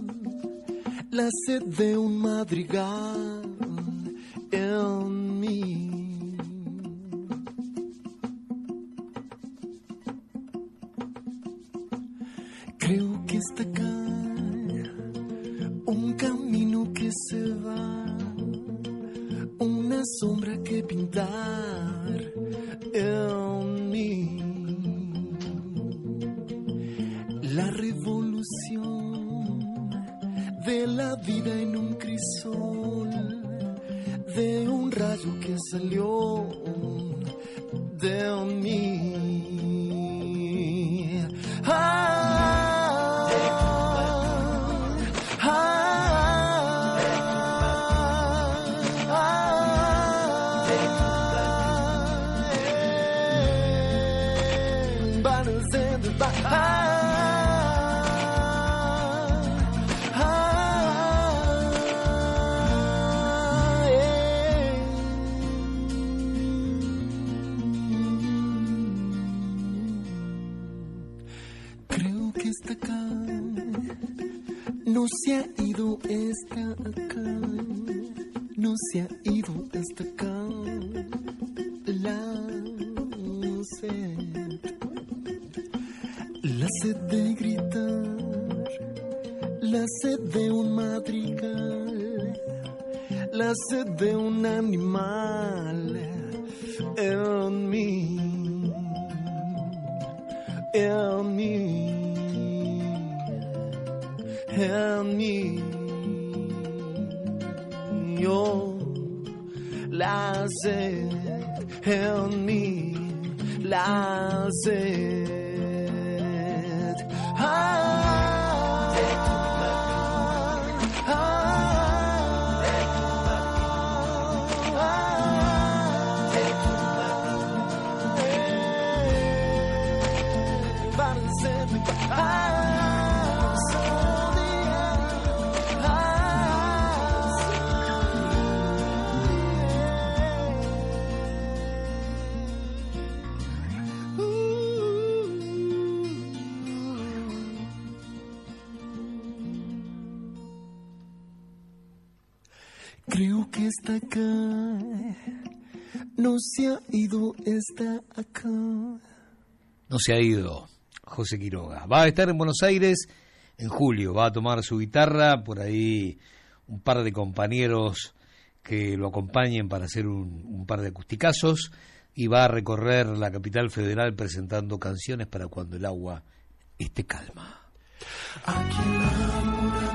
La sed de un madrigal en mí. Creo que está acá un camino que se va, una sombra que pintar en mí. La revolución de la vida en un crisol, de un rayo que salió de mí. No se ha ido, está acá. No se ha ido, está acá. La sed. La sed de gritar. La sed de un madrigal. La sed de un animal. En No se ha ido José Quiroga. Va a estar en Buenos Aires en julio. Va a tomar su guitarra. Por ahí un par de compañeros que lo acompañen para hacer un, par de acusticazos. Y va a recorrer la capital federal presentando canciones para cuando el agua esté calma. Aquí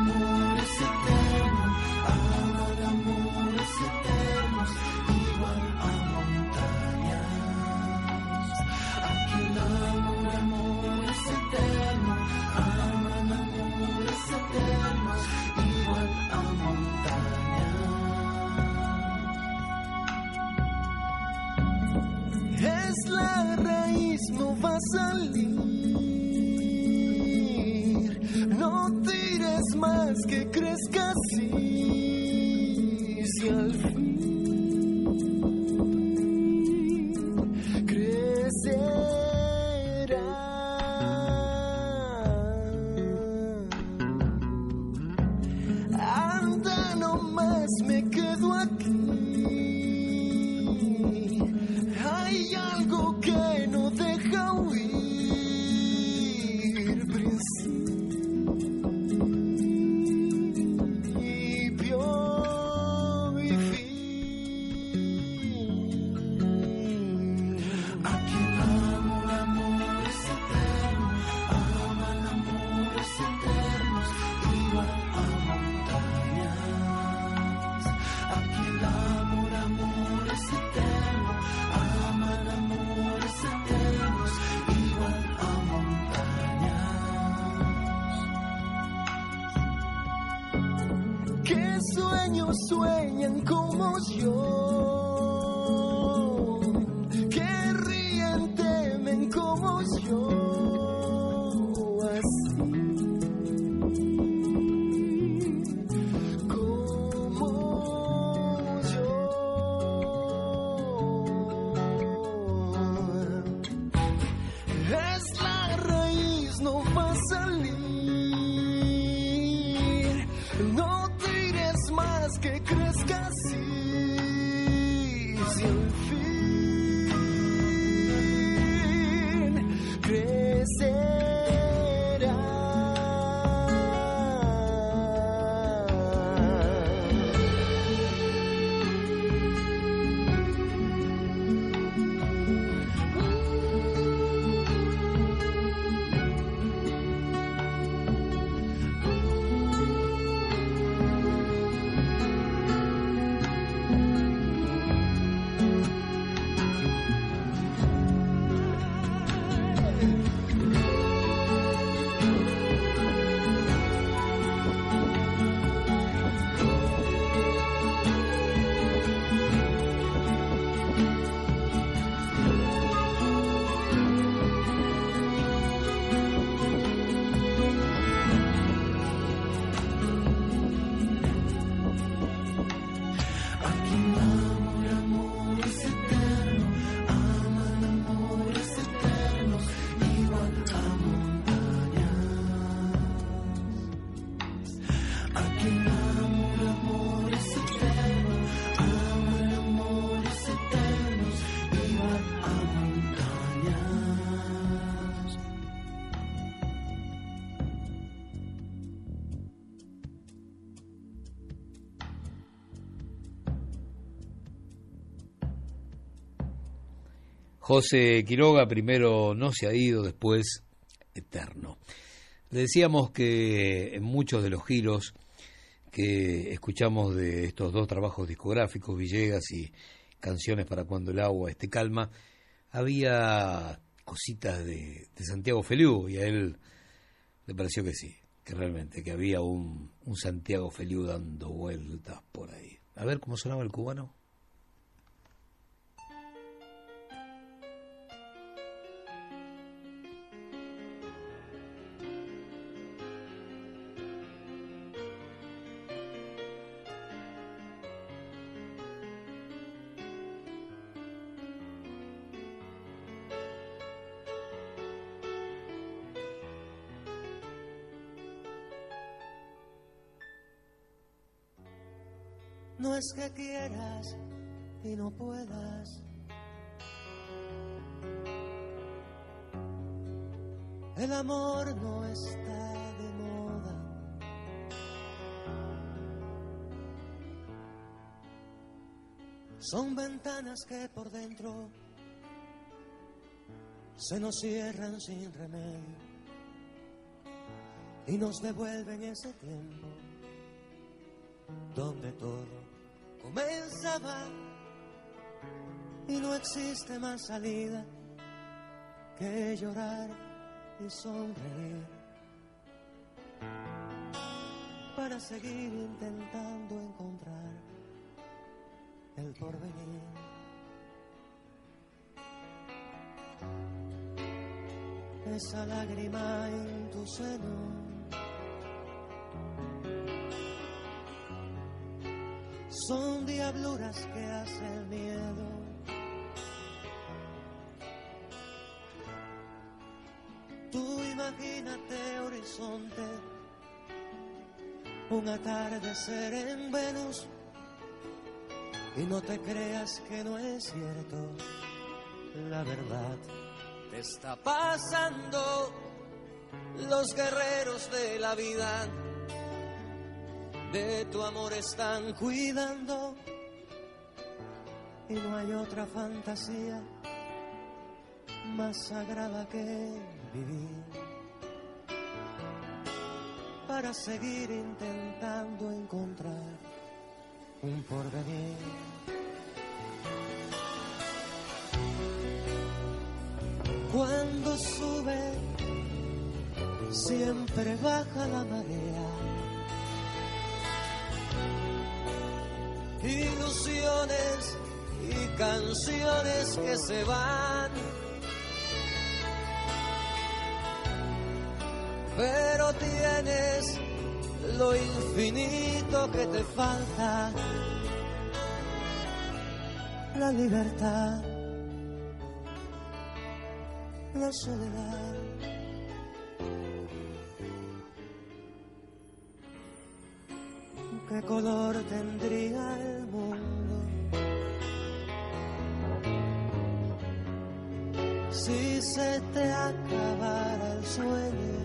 más que crezca así. Si al fin crecerá. Anda nomás, me quedo aquí. Sueñan como yo? José Quiroga primero no se ha ido, después eterno. Le decíamos que en muchos de los giros que escuchamos de estos dos trabajos discográficos, Villegas y Canciones para cuando el agua esté calma, había cositas de, Santiago Feliu y a él le pareció que sí, que realmente, que había un, un Santiago Feliu dando vueltas por ahí. A ver cómo sonaba el cubano. No es que quieras y no puedas. El amor no está de moda. Son ventanas que por dentro se nos cierran sin remedio y nos devuelven ese tiempo donde todo comenzaba y no existe más salida que llorar y sonreír para seguir intentando encontrar el porvenir. Esa lágrima en tu seno son diabluras que hace el miedo. Tú imagínate horizonte, un atardecer en Venus, y no te creas que no es cierto, la verdad te está pasando. Los guerreros de la vida de tu amor están cuidando y no hay otra fantasía más sagrada que vivir para seguir intentando encontrar un porvenir. Cuando sube, siempre baja la marea. Ilusiones y canciones que se van. Pero tienes lo infinito que te falta, la libertad, la soledad. Color tendría el mundo si se te acabara el sueño?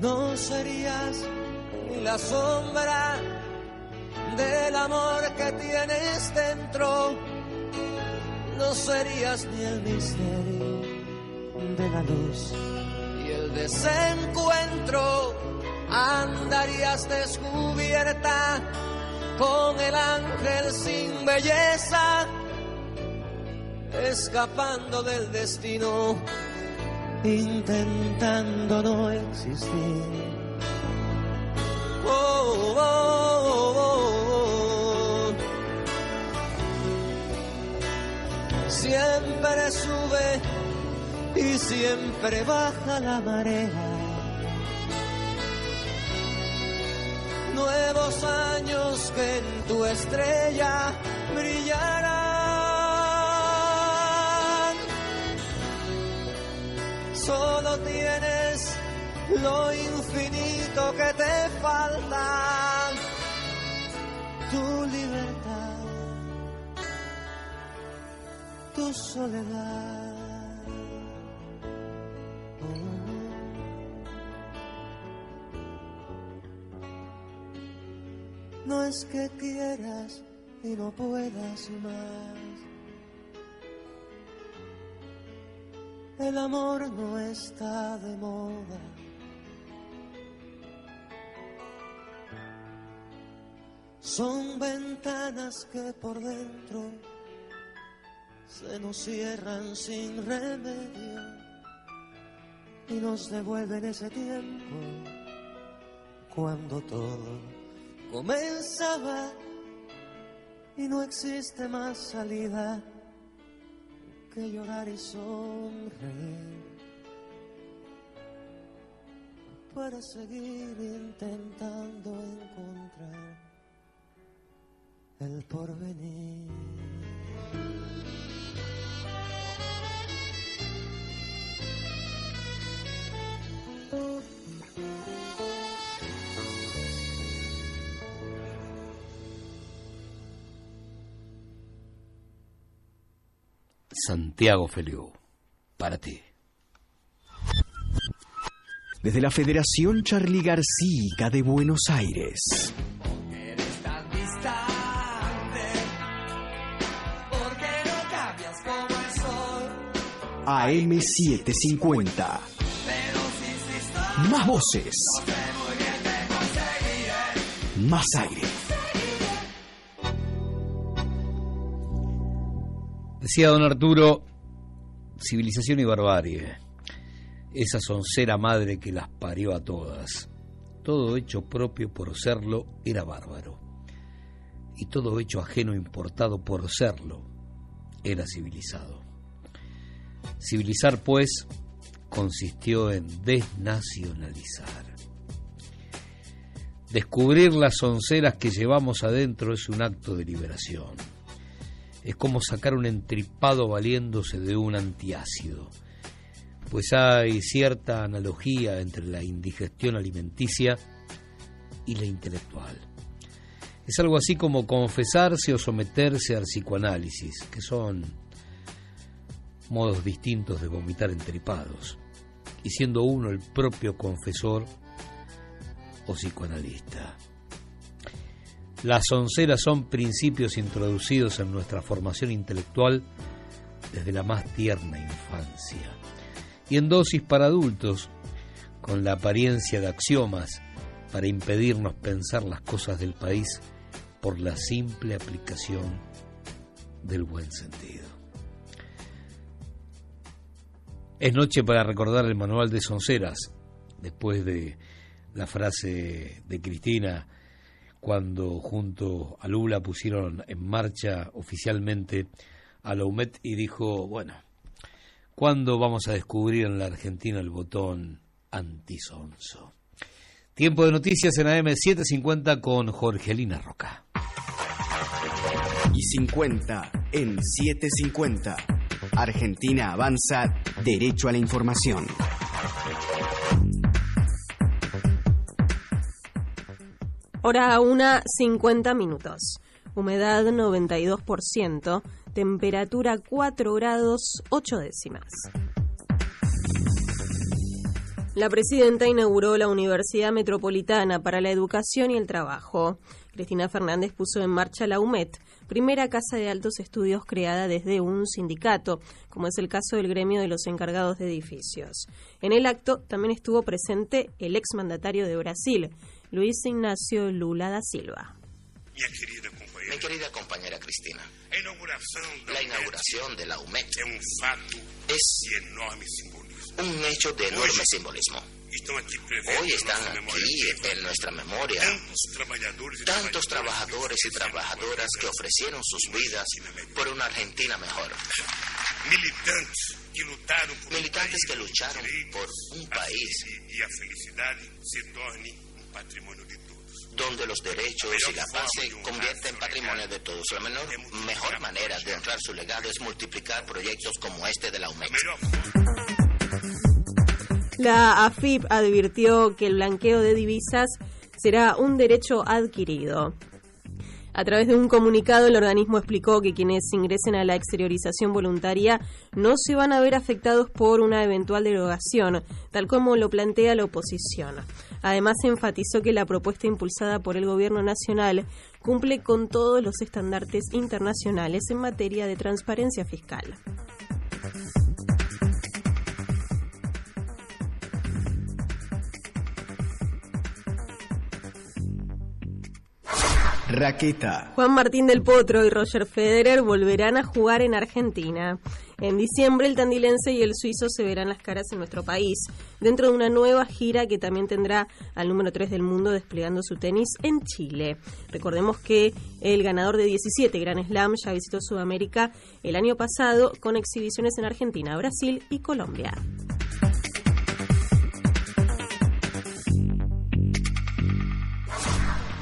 No serías ni la sombra del amor que tienes dentro, no serías ni el misterio de la luz desencuentro andarías descubierta con el ángel sin belleza, escapando del destino, intentando no existir. Oh, oh, oh, oh. Siempre sube y siempre baja la marea. Nuevos años que en tu estrella brillarán. Solo tienes lo infinito que te falta. Tu libertad, tu soledad. No es que quieras y no puedas más. El amor no está de moda. Son ventanas que por dentro se nos cierran sin remedio y nos devuelven ese tiempo cuando todo comenzaba y no existe más salida que llorar y sonreír para seguir intentando encontrar el porvenir. Santiago Feliu, para ti. Desde la Federación Charlie García de Buenos Aires. Eres tan distante, porque no cambias como el sol. AM750. Pero si insisto, Más voces. Más aire. Decía don Arturo, civilización y barbarie. Esa soncera madre que las parió a todas. Todo hecho propio por serlo era bárbaro. Y todo hecho ajeno importado por serlo era civilizado. Civilizar, pues, consistió en desnacionalizar. Descubrir las sonceras que llevamos adentro es un acto de liberación es como sacar un entripado valiéndose de un antiácido, pues hay cierta analogía entre la indigestión alimenticia y la intelectual. Es algo así como confesarse o someterse al psicoanálisis, que son modos distintos de vomitar entripados, y siendo uno el propio confesor o psicoanalista. Las onceras son principios introducidos en nuestra formación intelectual desde la más tierna infancia y en dosis para adultos con la apariencia de axiomas para impedirnos pensar las cosas del país por la simple aplicación del buen sentido. Es noche para recordar el manual de Sonceras, después de la frase de Cristina cuando junto a Lula pusieron en marcha oficialmente a la UMET y dijo, bueno, ¿cuándo vamos a descubrir en la Argentina el botón antisonso? Tiempo de noticias en AM750 con Jorgelina Roca. Y 50 en 750. Argentina avanza derecho a la información. Hora 1, 50 minutos. Humedad 92%. Temperatura 4 grados 8 décimas. La presidenta inauguró la Universidad Metropolitana para la Educación y el Trabajo. Cristina Fernández puso en marcha la UMET, primera casa de altos estudios creada desde un sindicato, como es el caso del gremio de los encargados de edificios. En el acto también estuvo presente el exmandatario de Brasil, Luis Ignacio Lula da Silva. Mi querida compañera. Cristina, la inauguración de la UMET es un hecho de enorme simbolismo. Hoy están aquí en nuestra memoria tantos trabajadores y trabajadoras que ofrecieron sus vidas por una Argentina mejor. Militantes que lucharon por un país donde los derechos y la paz se convierten en patrimonio de todos. La menor, mejor manera de honrar su legado es multiplicar proyectos como este de la UMET. La AFIP advirtió que el blanqueo de divisas será un derecho adquirido. A través de un comunicado, el organismo explicó que quienes ingresen a la exteriorización voluntaria no se van a ver afectados por una eventual derogación, tal como lo plantea la oposición. Además, enfatizó que la propuesta impulsada por el Gobierno Nacional cumple con todos los estandartes internacionales en materia de transparencia fiscal. Raqueta. Juan Martín del Potro y Roger Federer volverán a jugar en Argentina. En diciembre el tandilense y el suizo se verán las caras en nuestro país, dentro de una nueva gira que también tendrá al número 3 del mundo desplegando su tenis en Chile. Recordemos que el ganador de 17 Grand Slam ya visitó Sudamérica el año pasado con exhibiciones en Argentina, Brasil y Colombia.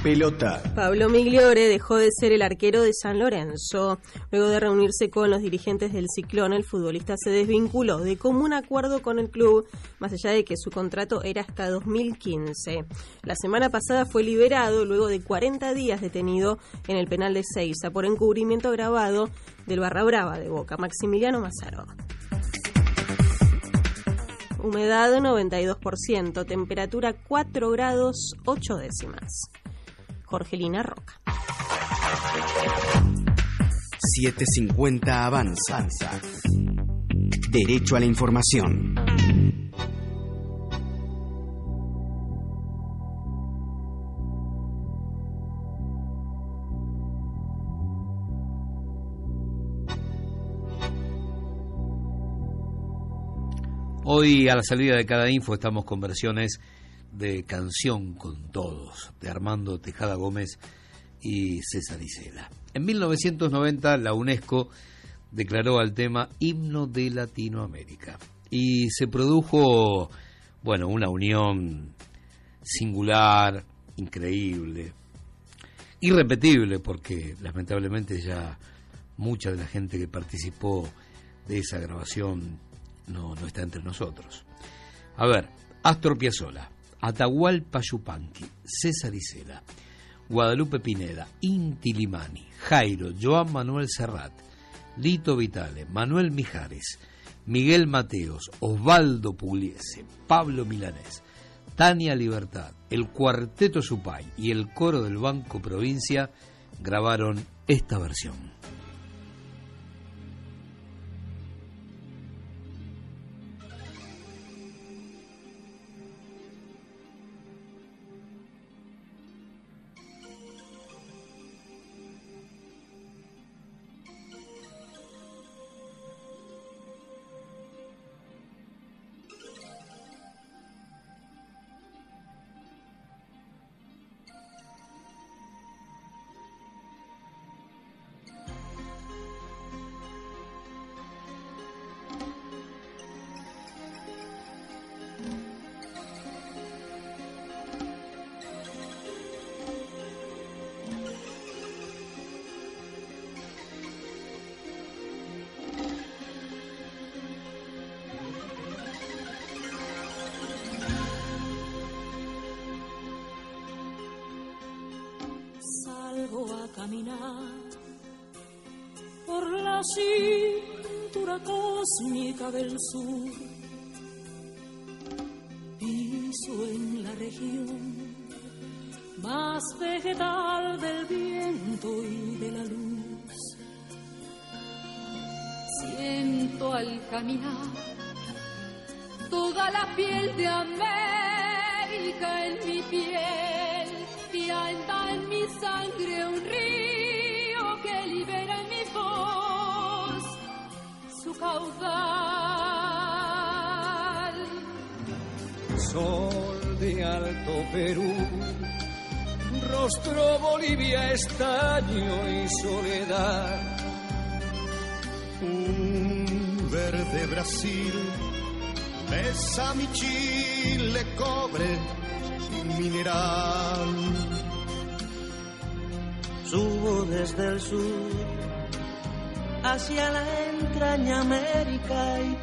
Pelota. Pablo Migliore dejó de ser el arquero de San Lorenzo. Luego de reunirse con los dirigentes del Ciclón, el futbolista se desvinculó de común acuerdo con el club, más allá de que su contrato era hasta 2015. La semana pasada fue liberado luego de 40 días detenido en el penal de Seiza por encubrimiento agravado del Barra Brava de Boca, Maximiliano Mazzaro. Humedad 92%, temperatura 4 grados 8 décimas. Jorgelina Roca. 750 Avanza. Derecho a la información. Hoy a la salida de cada info estamos con versiones de Canción con Todos, de Armando Tejada Gómez y César Isela. En 1990 la UNESCO declaró al tema Himno de Latinoamérica y se produjo, bueno, una unión singular, increíble, irrepetible porque lamentablemente ya mucha de la gente que participó de esa grabación no, no está entre nosotros. A ver, Astor Piazzolla, Atahualpa Yupanqui, César Isela, Guadalupe Pineda, Inti Limani, Jairo, Joan Manuel Serrat, Lito Vitale, Manuel Mijares, Miguel Mateos, Osvaldo Pugliese, Pablo Milanés, Tania Libertad, el Cuarteto Supay y el coro del Banco Provincia grabaron esta versión.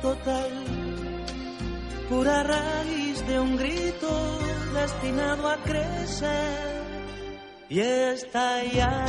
Total pura raíz de un grito destinado a crecer y estallar.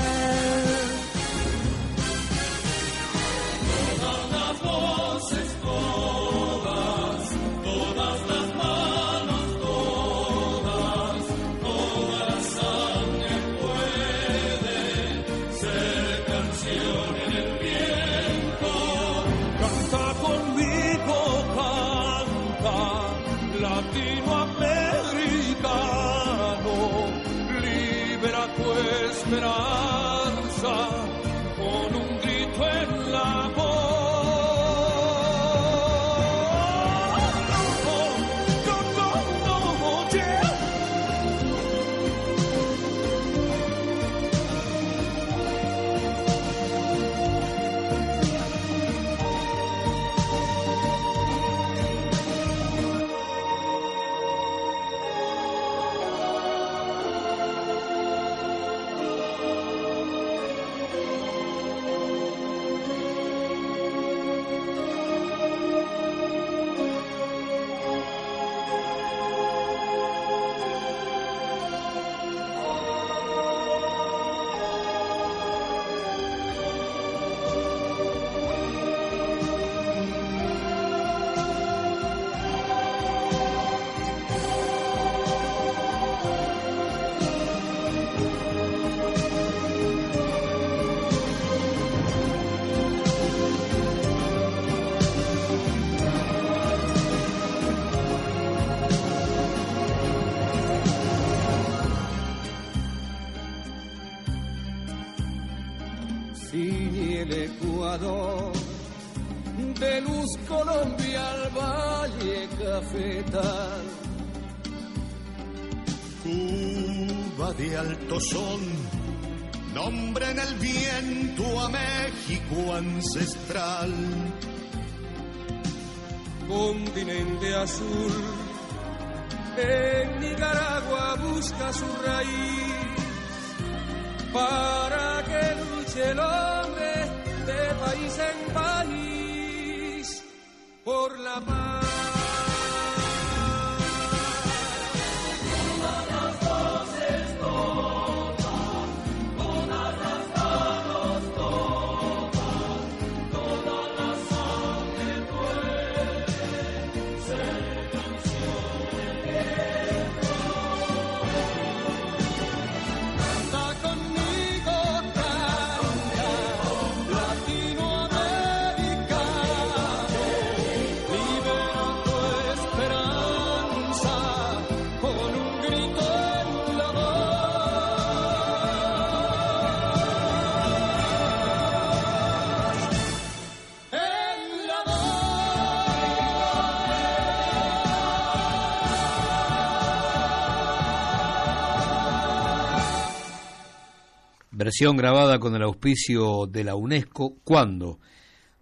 Versión grabada con el auspicio de la UNESCO cuando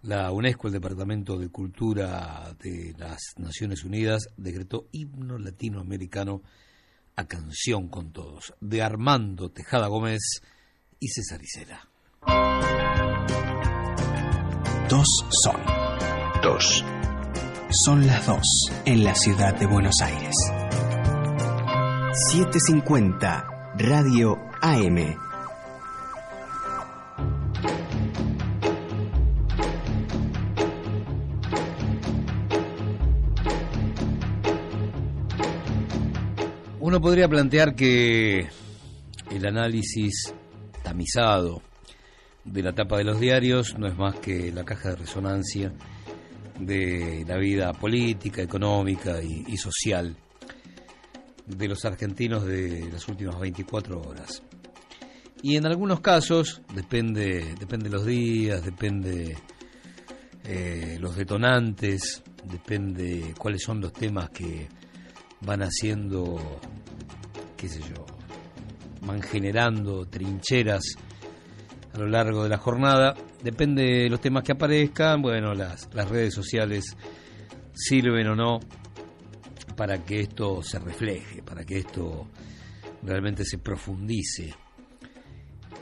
la UNESCO, el Departamento de Cultura de las Naciones Unidas, decretó himno latinoamericano a canción con todos, de Armando Tejada Gómez y César Isela. Dos son. Dos. Son las dos en la ciudad de Buenos Aires. 750 Radio AM. Uno podría plantear que el análisis tamizado de la tapa de los diarios no es más que la caja de resonancia de la vida política, económica y, social de los argentinos de las últimas 24 horas. Y en algunos casos, depende, depende los días, depende eh, los detonantes, depende cuáles son los temas que van haciendo, qué sé yo, van generando trincheras a lo largo de la jornada. Depende de los temas que aparezcan, bueno, las, las redes sociales sirven o no para que esto se refleje, para que esto realmente se profundice.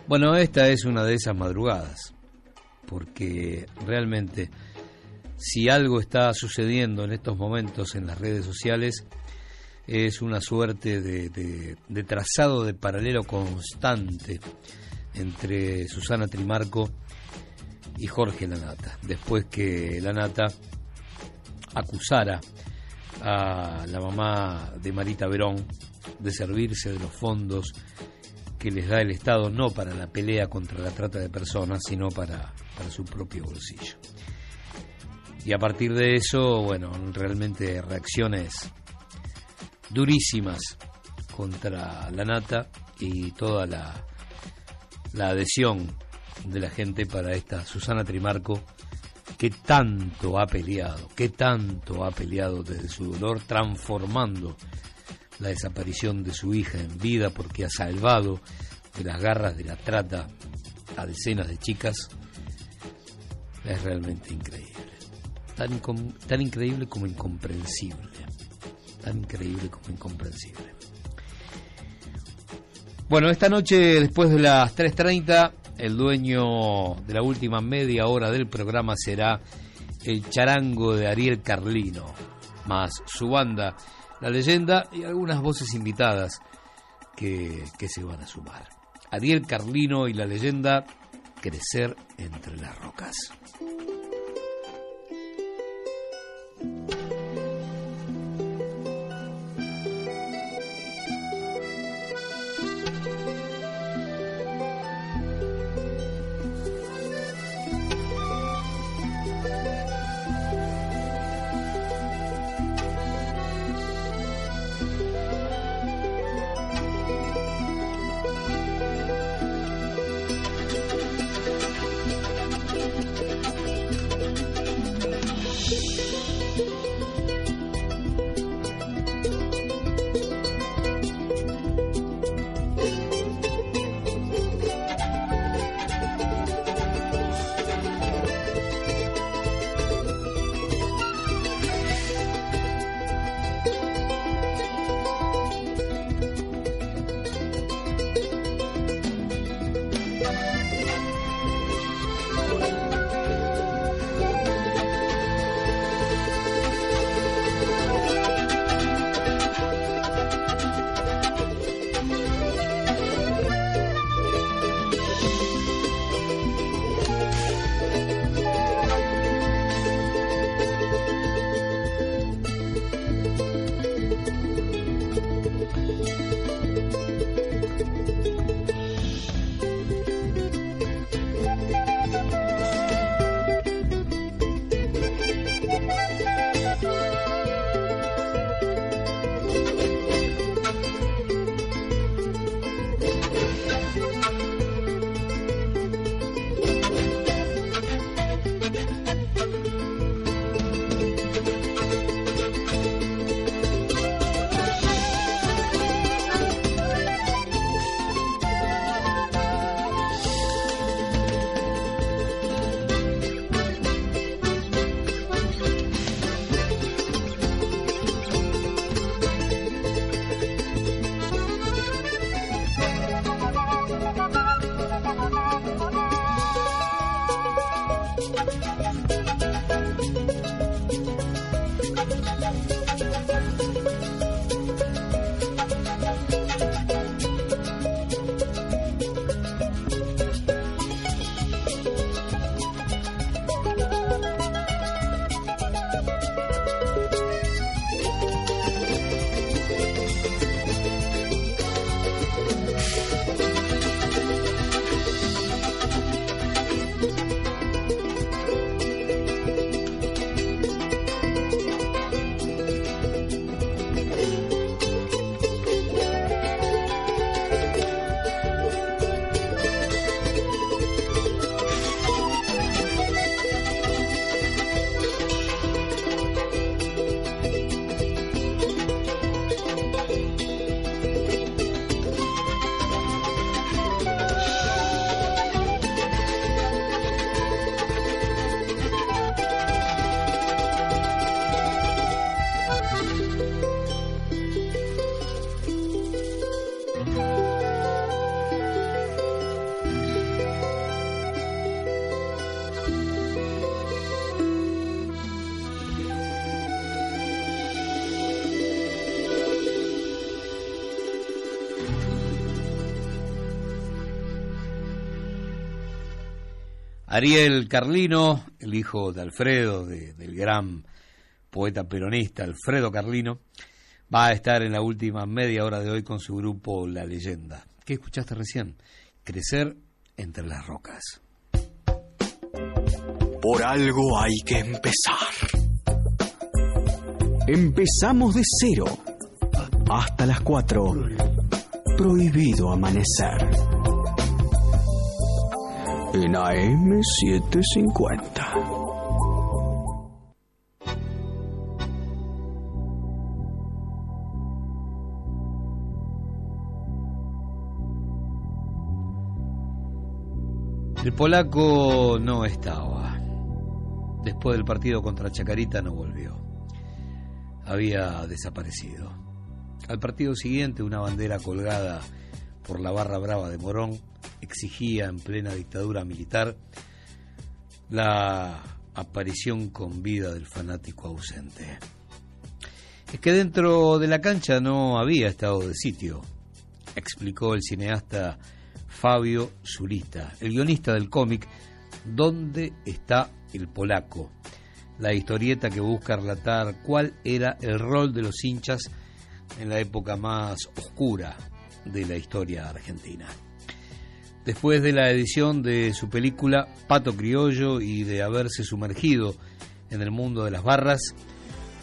Bueno, esta es una de esas madrugadas, porque realmente si algo está sucediendo en estos momentos en las redes sociales es una suerte de, trazado de paralelo constante entre Susana Trimarco y Jorge Lanata. Después que Lanata acusara a la mamá de Marita Verón de servirse de los fondos que les da el Estado no para la pelea contra la trata de personas, sino para, para su propio bolsillo. Y a partir de eso, bueno, realmente reacciones durísimas contra la nata y toda la, la adhesión de la gente para esta Susana Trimarco que tanto ha peleado, que tanto ha peleado desde su dolor, transformando la desaparición de su hija en vida porque ha salvado de las garras de la trata a decenas de chicas, es realmente increíble. Tan, tan increíble como incomprensible. Tan increíble como incomprensible. Bueno, esta noche, después de las 3.30, el dueño de la última media hora del programa será el charango de Ariel Carlino, más su banda, la leyenda y algunas voces invitadas que, que se van a sumar. Ariel Carlino y la leyenda Crecer entre las rocas. Ariel Carlino, el hijo de Alfredo, del gran poeta peronista Alfredo Carlino, va a estar en la última media hora de hoy con su grupo La Leyenda. ¿Qué escuchaste recién? Crecer entre las rocas. Por algo hay que empezar. Empezamos de cero. Hasta las 4. Prohibido amanecer. En AM750. El polaco no estaba. Después del partido contra Chacarita no volvió. Había desaparecido. Al partido siguiente, una bandera colgada por la barra brava de Morón exigía en plena dictadura militar la aparición con vida del fanático ausente. Es que dentro de la cancha no había estado de sitio, explicó el cineasta Fabio Zurita, el guionista del cómic ¿Dónde está el polaco? La historieta que busca relatar cuál era el rol de los hinchas en la época más oscura de la historia argentina. Después de la edición de su película Pato Criollo y de haberse sumergido en el mundo de las barras,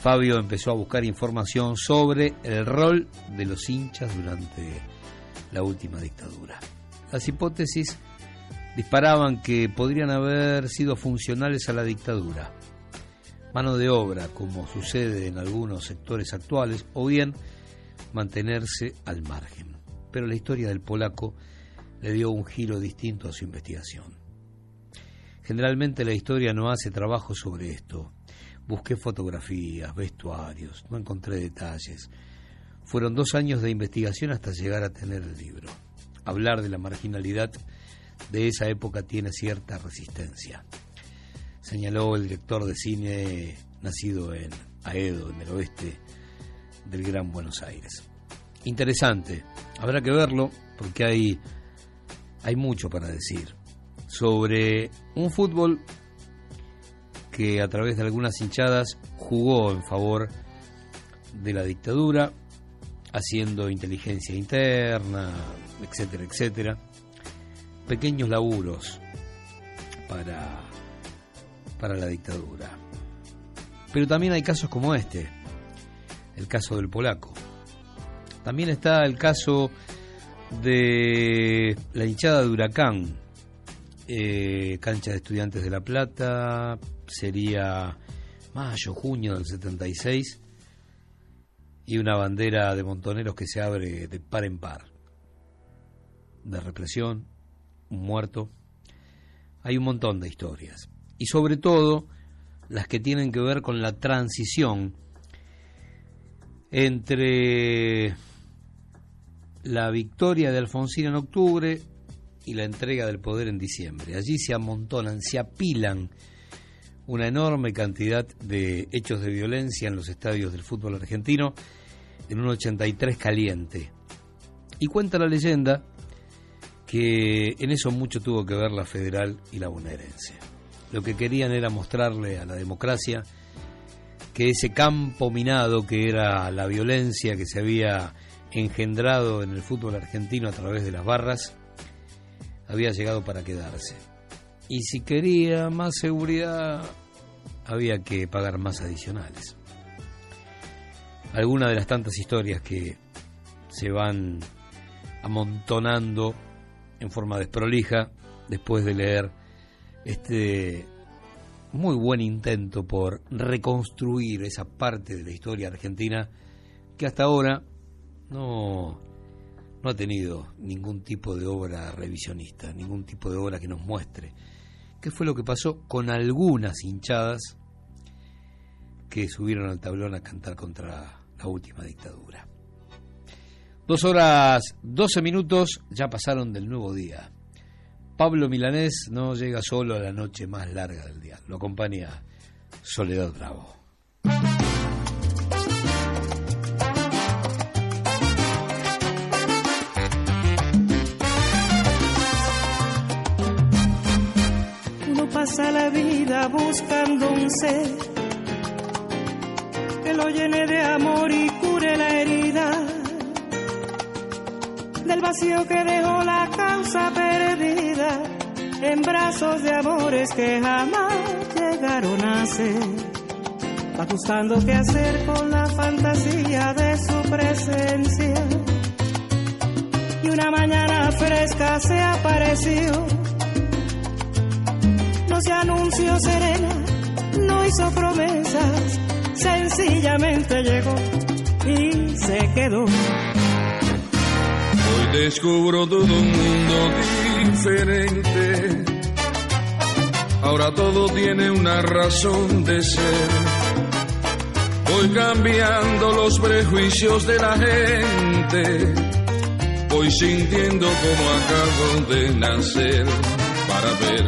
Fabio empezó a buscar información sobre el rol de los hinchas durante la última dictadura. Las hipótesis disparaban que podrían haber sido funcionales a la dictadura, mano de obra, como sucede en algunos sectores actuales, o bien mantenerse al margen. Pero la historia del polaco le dio un giro distinto a su investigación. Generalmente la historia no hace trabajo sobre esto. Busqué fotografías, vestuarios, no encontré detalles. Fueron dos años de investigación hasta llegar a tener el libro hablar de la marginalidad de esa época tiene cierta resistencia. Señaló el director de cine nacido en Aedo, en el oeste del Gran Buenos Aires. Interesante, habrá que verlo porque hay, hay mucho para decir sobre un fútbol que a través de algunas hinchadas jugó en favor de la dictadura, haciendo inteligencia interna, etcétera, etcétera. Pequeños laburos para, para la dictadura. Pero también hay casos como este, el caso del polaco. También está el caso de la hinchada de Huracán, eh, cancha de estudiantes de La Plata, sería mayo, junio del 76, y una bandera de montoneros que se abre de par en par de represión, un muerto. Hay un montón de historias. Y sobre todo las que tienen que ver con la transición entre la victoria de Alfonsín en octubre y la entrega del poder en diciembre. Allí se amontonan, se apilan una enorme cantidad de hechos de violencia en los estadios del fútbol argentino en un 83 caliente. Y cuenta la leyenda que en eso mucho tuvo que ver la federal y la bonaerense. Lo que querían era mostrarle a la democracia que ese campo minado que era la violencia que se había engendrado en el fútbol argentino a través de las barras, había llegado para quedarse. Y si quería más seguridad, había que pagar más adicionales. Algunas de las tantas historias que se van amontonando en forma desprolija después de leer este muy buen intento por reconstruir esa parte de la historia argentina que hasta ahora no, no ha tenido ningún tipo de obra revisionista, ningún tipo de obra que nos muestre qué fue lo que pasó con algunas hinchadas que subieron al tablón a cantar contra la última dictadura. Dos horas, doce minutos ya pasaron del nuevo día. Pablo Milanés no llega solo a la noche más larga del día. Lo acompaña Soledad Bravo. Que lo llene de amor y cure la herida del vacío que dejó la causa perdida en brazos de amores que jamás llegaron a ser. Va qué hacer con la fantasía de su presencia. Y una mañana fresca se apareció. No se anunció serena, no hizo promesas, sencillamente llegó y se quedó. Hoy descubro todo un mundo diferente. Ahora todo tiene una razón de ser. Voy cambiando los prejuicios de la gente. Voy sintiendo como acabo de nacer para ver.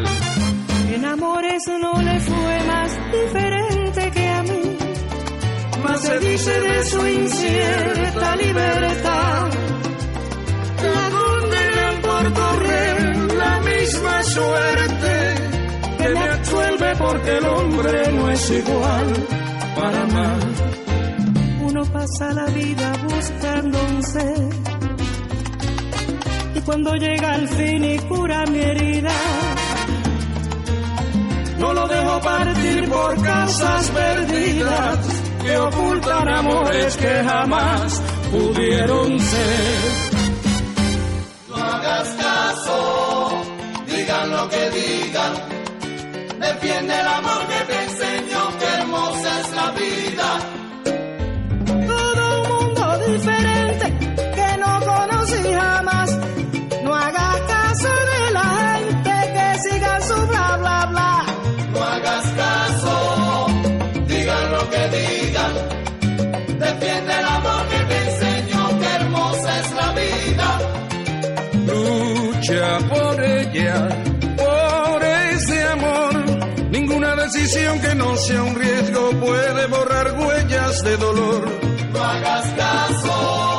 En amores no le fue diferente que a mí. Más se dice de su incierta libertad la condenan por correr la misma suerte que me absuelve porque el hombre no es igual para amar. Uno pasa la vida buscando un ser y cuando llega al fin y cura mi herida. No lo dejo partir por casas perdidas que ocultan amores que jamás pudieron ser hagas caso, digan lo que digan. Defiende el amor que te por ese amor. Ninguna decisión que no sea un riesgo puede borrar huellas de dolor. No hagas caso,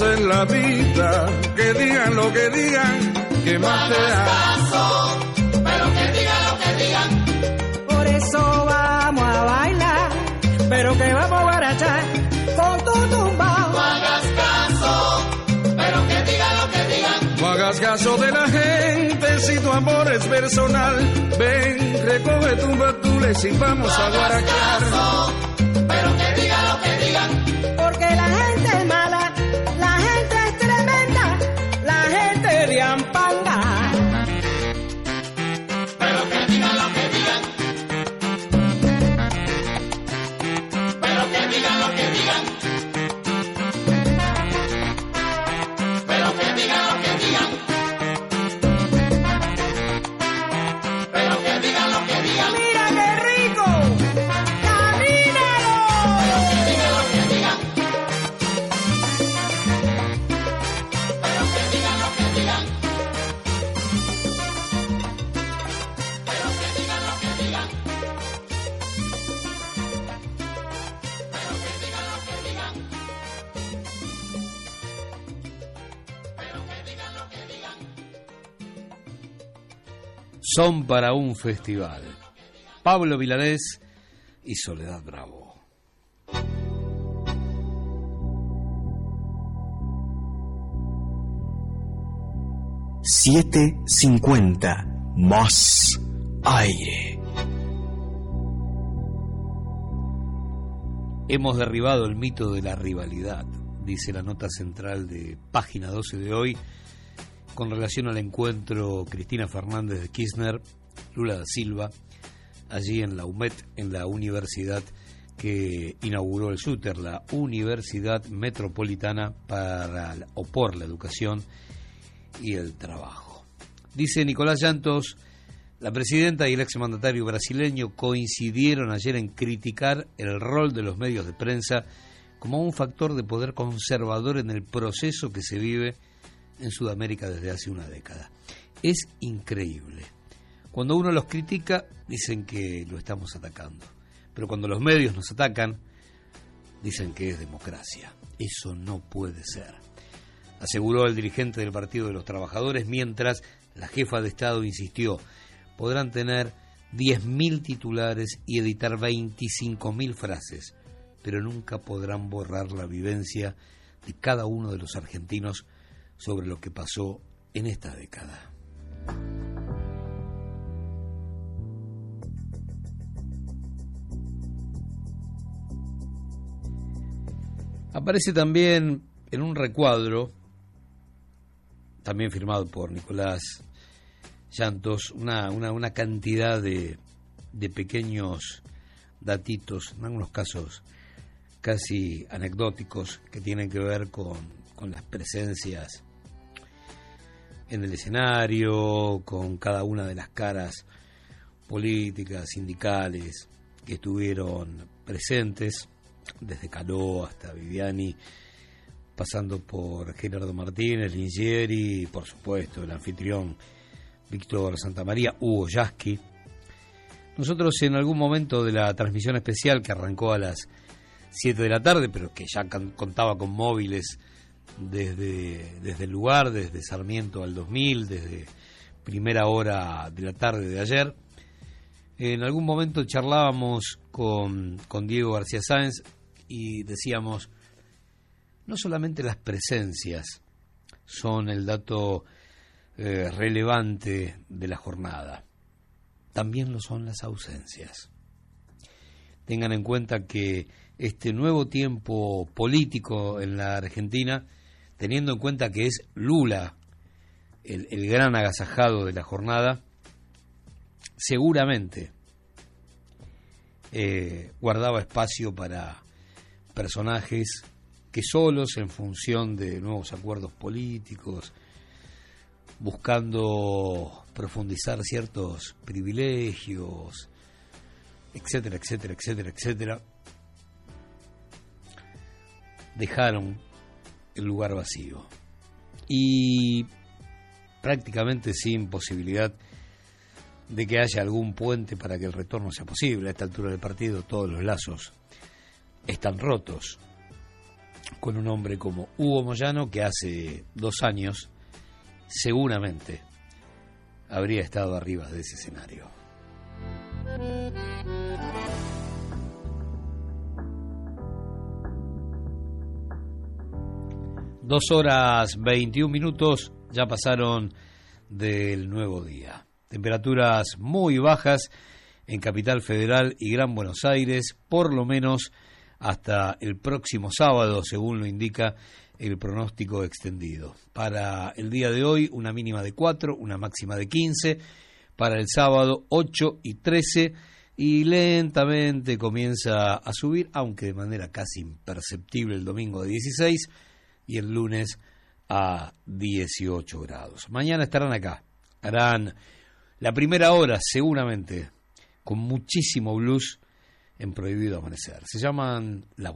es la vida. Que digan lo que digan, que No más te caso, pero que digan lo que digan. Por eso vamos a bailar, pero que vamos a guarachar con tu tumbao. No hagas caso, pero que digan lo que digan. No hagas caso de la gente si tu amor es personal. Ven, recoge tu batules y vamos a. Pero Son para un festival. Pablo Vilarés y Soledad Bravo. Siete cincuenta más aire. Hemos derribado el mito de la rivalidad, dice la nota central de página 12 de hoy, con relación al encuentro Cristina Fernández de Kirchner, Lula da Silva, allí en la UMET, en la universidad que inauguró el SUTER, la Universidad Metropolitana para o por la Educación y el Trabajo. Dice Nicolás Llantos, la presidenta y el exmandatario brasileño coincidieron ayer en criticar el rol de los medios de prensa como un factor de poder conservador en el proceso que se vive en Sudamérica desde hace una década. Es increíble. Cuando uno los critica, dicen que lo estamos atacando. Pero cuando los medios nos atacan, dicen que es democracia. Eso no puede ser. Aseguró el dirigente del Partido de los Trabajadores mientras la jefa de Estado insistió, podrán tener 10.000 titulares y editar 25.000 frases, pero nunca podrán borrar la vivencia de cada uno de los argentinos sobre lo que pasó en esta década. Aparece también en un recuadro, también firmado por Nicolás llantos, una, una, cantidad de, de pequeños datitos, en algunos casos casi anecdóticos, que tienen que ver con, con las presencias en el escenario, con cada una de las caras políticas, sindicales que estuvieron presentes, desde Caló hasta Viviani, pasando por Gerardo Martínez, Lingieri y por supuesto el anfitrión Víctor Santamaría, Hugo Yasky. Nosotros en algún momento de la transmisión especial que arrancó a las 7 de la tarde, pero que ya contaba con móviles desde, desde el lugar, desde Sarmiento al 2000, desde primera hora de la tarde de ayer, en algún momento charlábamos con, con Diego García Sáenz y decíamos, no solamente las presencias son el dato eh, relevante de la jornada. También lo son las ausencias. Tengan en cuenta que este nuevo tiempo político en la Argentina, teniendo en cuenta que es Lula el, gran agasajado de la jornada, seguramente eh, guardaba espacio para personajes que solos, en función de nuevos acuerdos políticos, buscando profundizar ciertos privilegios, etcétera, etcétera, etcétera, etcétera, dejaron el lugar vacío. Y prácticamente sin posibilidad de que haya algún puente para que el retorno sea posible. A esta altura del partido todos los lazos están rotos con un hombre como Hugo Moyano que hace dos años seguramente habría estado arriba de ese escenario. Dos horas 21 minutos ya pasaron del nuevo día. Temperaturas muy bajas en Capital Federal y Gran Buenos Aires, por lo menos hasta el próximo sábado, según lo indica el pronóstico extendido. Para el día de hoy, una mínima de 4, una máxima de 15. Para el sábado, 8 y 13. Y lentamente comienza a subir, aunque de manera casi imperceptible el domingo de 16 y el lunes a 18 grados. Mañana estarán acá. Harán la primera hora, seguramente, con muchísimo blues en Prohibido Amanecer. Se llaman La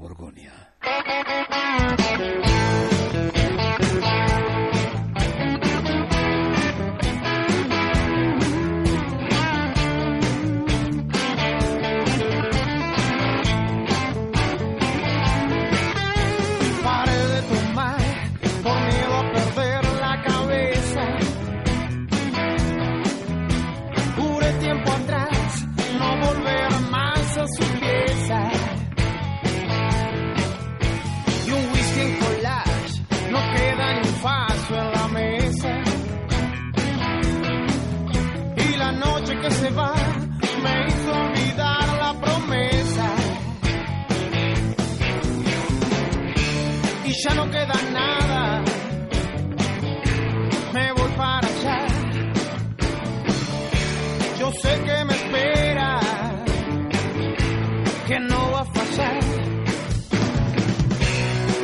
y ya no queda nada. Me voy para allá. Yo sé que me espera, que no va a fallar.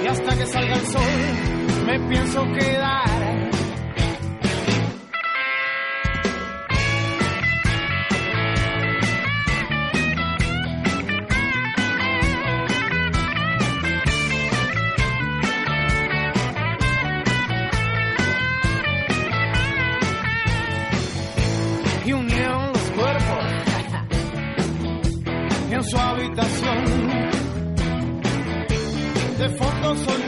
Y hasta que salga el sol, me pienso quedar. De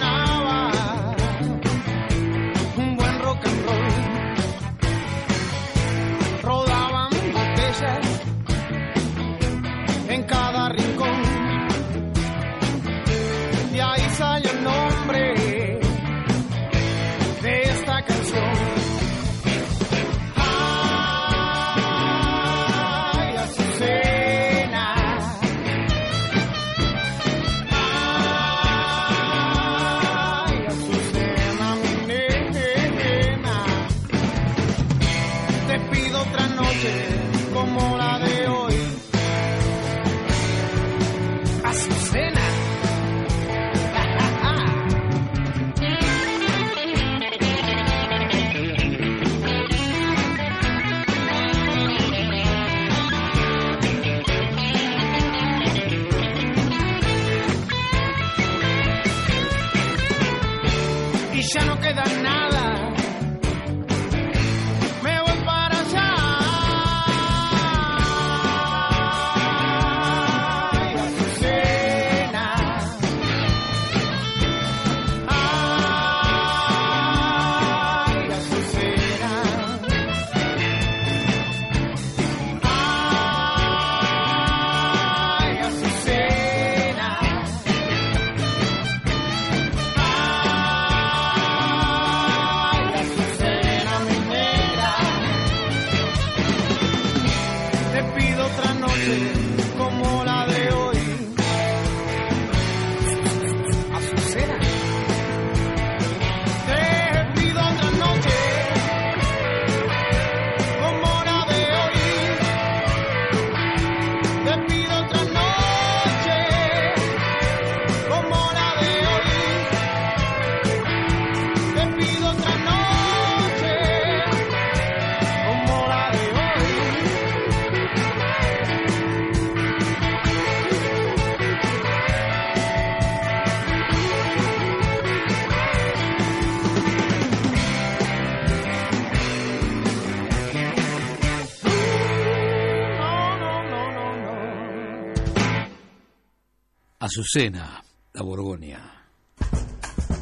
Azucena, la Borgoña.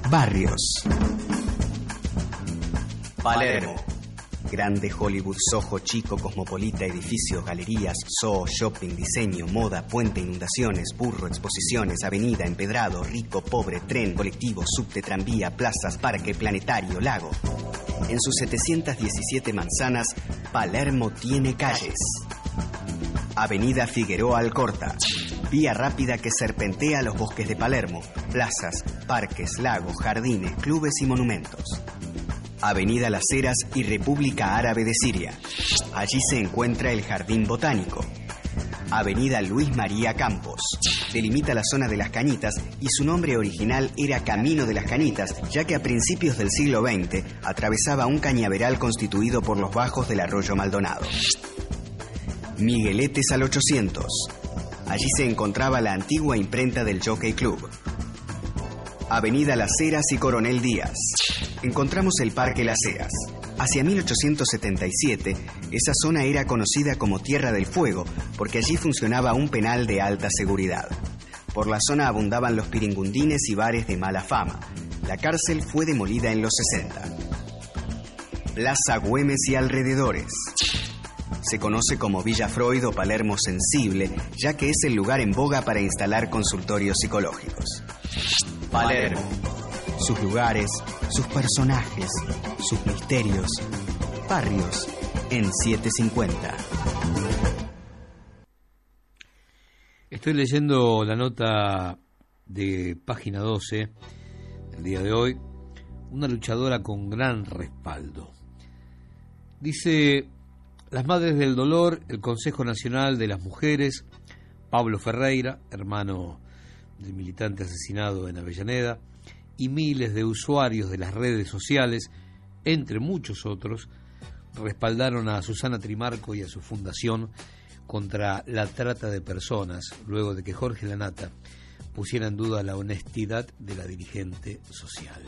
Barrios. Palermo. Grande Hollywood, Soho, chico, cosmopolita, edificios, galerías, zoo, shopping, diseño, moda, puente, inundaciones, burro, exposiciones, avenida, empedrado, rico, pobre, tren, colectivo, subte, tranvía, plazas, parque, planetario, lago. En sus 717 manzanas, Palermo tiene calles. Avenida Figueroa Alcorta. Vía rápida que serpentea los bosques de Palermo, plazas, parques, lagos, jardines, clubes y monumentos. Avenida Las Heras y República Árabe de Siria. Allí se encuentra el Jardín Botánico. Avenida Luis María Campos. Delimita la zona de las Cañitas y su nombre original era Camino de las Cañitas, ya que a principios del siglo XX atravesaba un cañaveral constituido por los bajos del arroyo Maldonado. Migueletes al 800. Allí se encontraba la antigua imprenta del Jockey Club. Avenida Las Heras y Coronel Díaz. Encontramos el Parque Las Heras. Hacia 1877, esa zona era conocida como Tierra del Fuego porque allí funcionaba un penal de alta seguridad. Por la zona abundaban los piringundines y bares de mala fama. La cárcel fue demolida en los 60. Plaza Güemes y alrededores. Se conoce como Villa Freud o Palermo Sensible, ya que es el lugar en boga para instalar consultorios psicológicos. Palermo. Sus lugares, sus personajes, sus misterios. Barrios en 750. Estoy leyendo la nota de página 12 el día de hoy. Una luchadora con gran respaldo. Dice, las Madres del Dolor, el Consejo Nacional de las Mujeres, Pablo Ferreira, hermano del militante asesinado en Avellaneda, y miles de usuarios de las redes sociales, entre muchos otros, respaldaron a Susana Trimarco y a su fundación contra la trata de personas, luego de que Jorge Lanata pusiera en duda la honestidad de la dirigente social.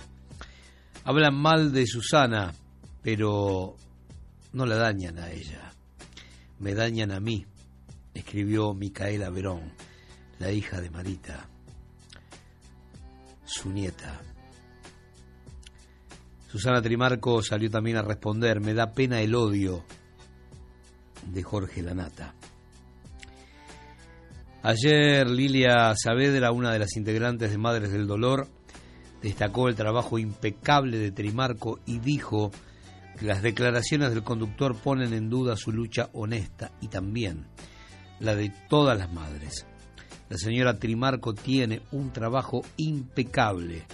Hablan mal de Susana, pero no la dañan a ella, me dañan a mí, escribió Micaela Verón, la hija de Marita, su nieta. Susana Trimarco salió también a responder, me da pena el odio de Jorge Lanata. Ayer Lilia Saavedra, una de las integrantes de Madres del Dolor, destacó el trabajo impecable de Trimarco y dijo las declaraciones del conductor ponen en duda su lucha honesta y también la de todas las madres. La señora Trimarco tiene un trabajo impecable.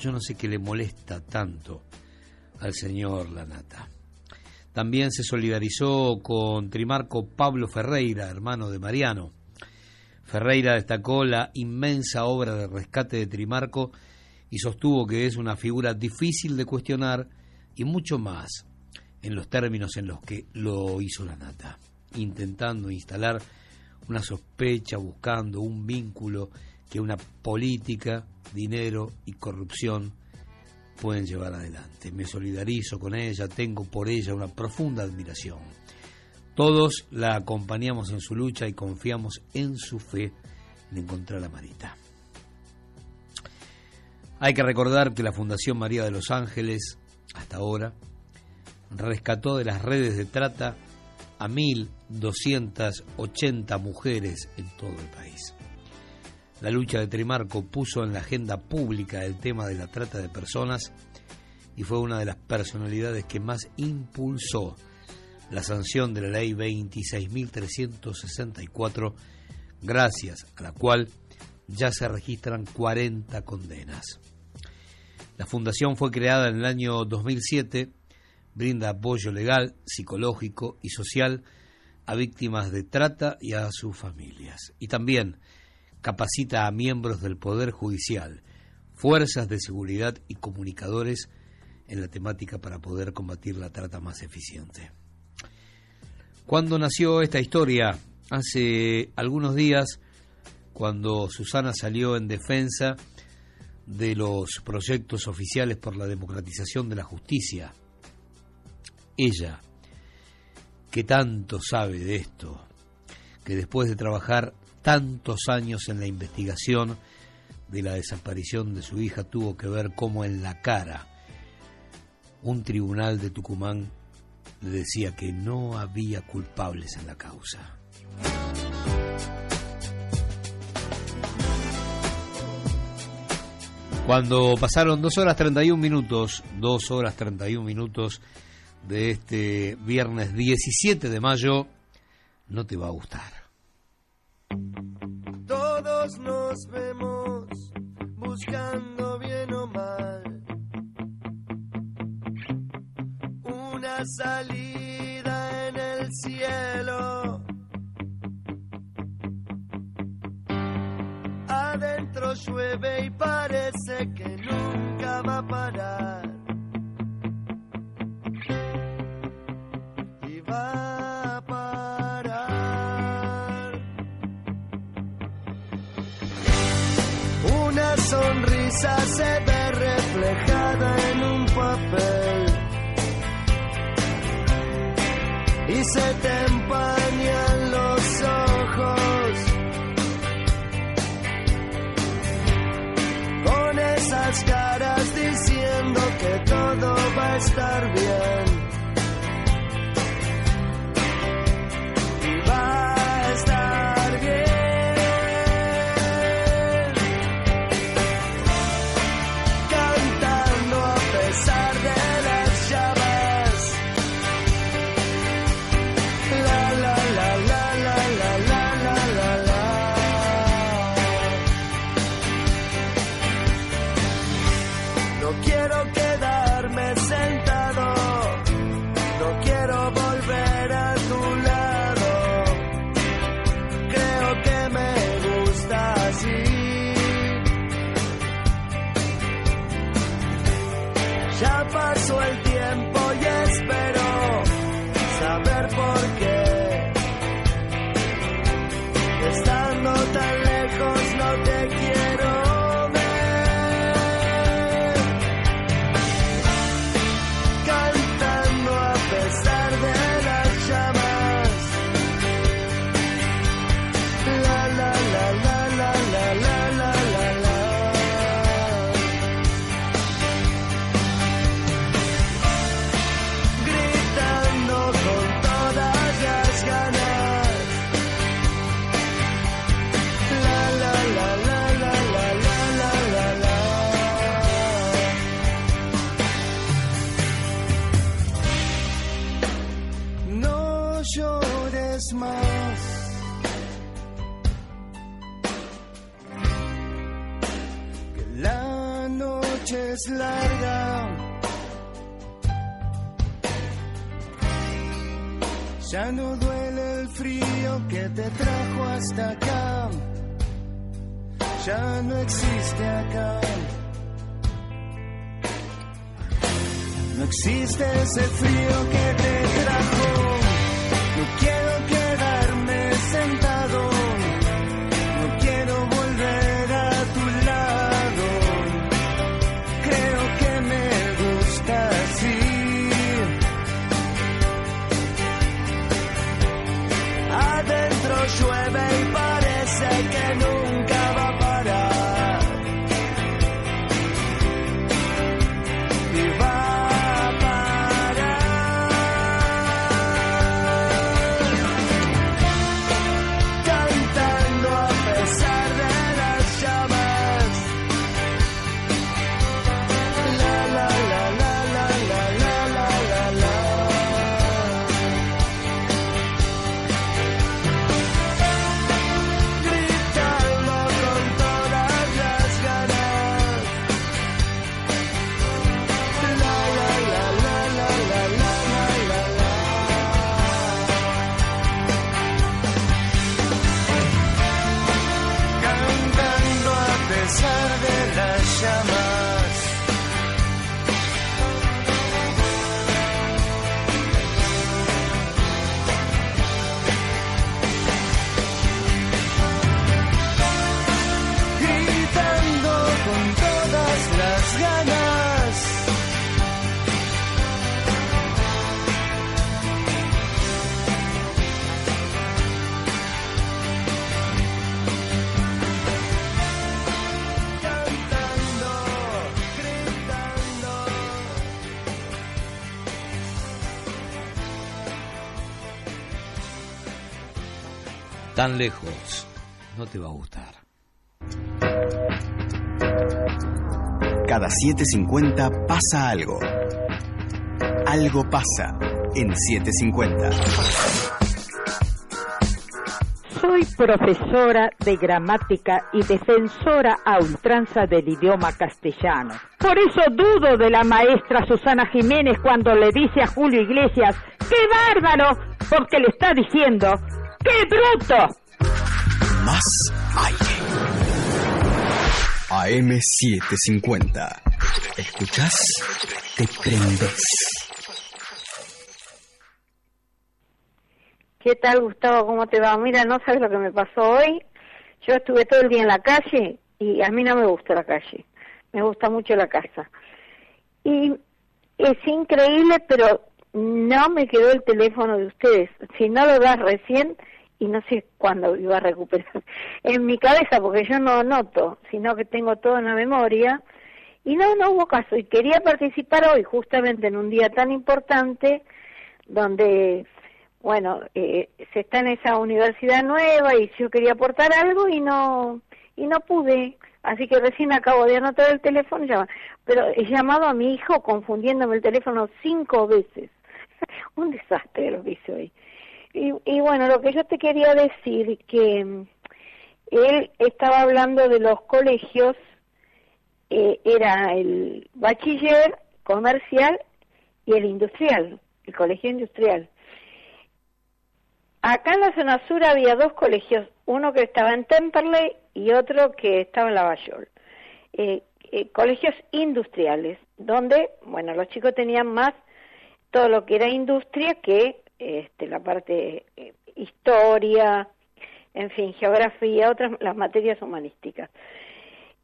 Yo no sé qué le molesta tanto al señor Lanata. También se solidarizó con Trimarco Pablo Ferreira, hermano de Mariano. Ferreira destacó la inmensa obra de rescate de Trimarco y sostuvo que es una figura difícil de cuestionar y mucho más en los términos en los que lo hizo la nata, intentando instalar una sospecha, buscando un vínculo que una política, dinero y corrupción pueden llevar adelante. Me solidarizo con ella, tengo por ella una profunda admiración. Todos la acompañamos en su lucha y confiamos en su fe en encontrar a Marita. Hay que recordar que la Fundación María de los Ángeles, hasta ahora, rescató de las redes de trata a 1.280 mujeres en todo el país. La lucha de Trimarco puso en la agenda pública el tema de la trata de personas y fue una de las personalidades que más impulsó la sanción de la ley 26.364, gracias a la cual ya se registran 40 condenas. La fundación fue creada en el año 2007, brinda apoyo legal, psicológico y social a víctimas de trata y a sus familias. Y también capacita a miembros del Poder Judicial, fuerzas de seguridad y comunicadores en la temática para poder combatir la trata más eficiente. ¿Cuándo nació esta historia? Hace algunos días, cuando Susana salió en defensa de los proyectos oficiales por la democratización de la justicia. Ella, que tanto sabe de esto, que después de trabajar tantos años en la investigación de la desaparición de su hija tuvo que ver cómo en la cara un tribunal de Tucumán le decía que no había culpables en la causa. Cuando pasaron dos horas 31 minutos, dos horas 31 minutos de este viernes 17 de mayo, no te va a gustar. Todos nos vemos buscando bien o mal una salida en el cielo. Adentro llueve y parece que nunca va a parar. Y va a parar. Una sonrisa se ve reflejada en un papel. Y se te esas caras diciendo que todo va a estar bien. Ya no existe acá. No existe ese frío que te Tan lejos, no te va a gustar. Cada 7.50 pasa algo. Algo pasa en 7.50. Soy profesora de gramática y defensora a ultranza del idioma castellano. Por eso dudo de la maestra Susana Jiménez cuando le dice a Julio Iglesias, ¡qué bárbaro! Porque le está diciendo, ¡qué bruto! Más aire. AM750. ¿Escuchás? Te prendes. ¿Qué tal, Gustavo? ¿Cómo te va? Mira, no sabes lo que me pasó hoy. Yo estuve todo el día en la calle y a mí no me gusta la calle. Me gusta mucho la casa. Y es increíble, pero no me quedó el teléfono de ustedes. Si no lo das recién, y no sé cuándo iba a recuperar en mi cabeza, porque yo no anoto, sino que tengo todo en la memoria. Y no, no hubo caso. Y quería participar hoy, justamente en un día tan importante, donde bueno, eh, se está en esa universidad nueva y yo quería aportar algo y no y no pude, así que recién acabo de anotar el teléfono, pero he llamado a mi hijo confundiéndome el teléfono cinco veces, un desastre lo que hice hoy. Y, y bueno, lo que yo te quería decir que mm, él estaba hablando de los colegios, eh, era el bachiller comercial y el industrial, el colegio industrial. Acá en la zona sur había dos colegios, uno que estaba en Temperley y otro que estaba en Lavallol. Eh, eh, colegios industriales, donde, bueno, los chicos tenían más todo lo que era industria que este, la parte eh, historia, en fin, geografía, otras las materias humanísticas.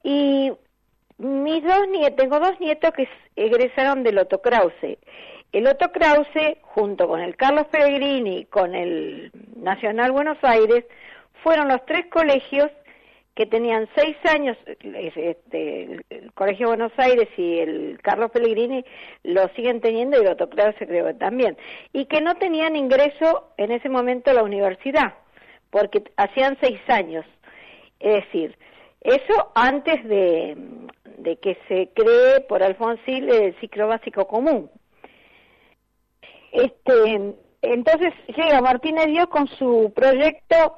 Y mis dos nietos, tengo dos nietos que egresaron del Otto Krause. El Otto Krause, junto con el Carlos Pellegrini, con el Nacional Buenos Aires, fueron los tres colegios que tenían seis años, este, el, Colegio Buenos Aires y el Carlos Pellegrini lo siguen teniendo y el Otto Krause creo que también, y que no tenían ingreso en ese momento a la universidad, porque hacían seis años. Es decir, eso antes de, de que se cree por Alfonsín el ciclo básico común. Este, entonces llega Martínez Dios con su proyecto,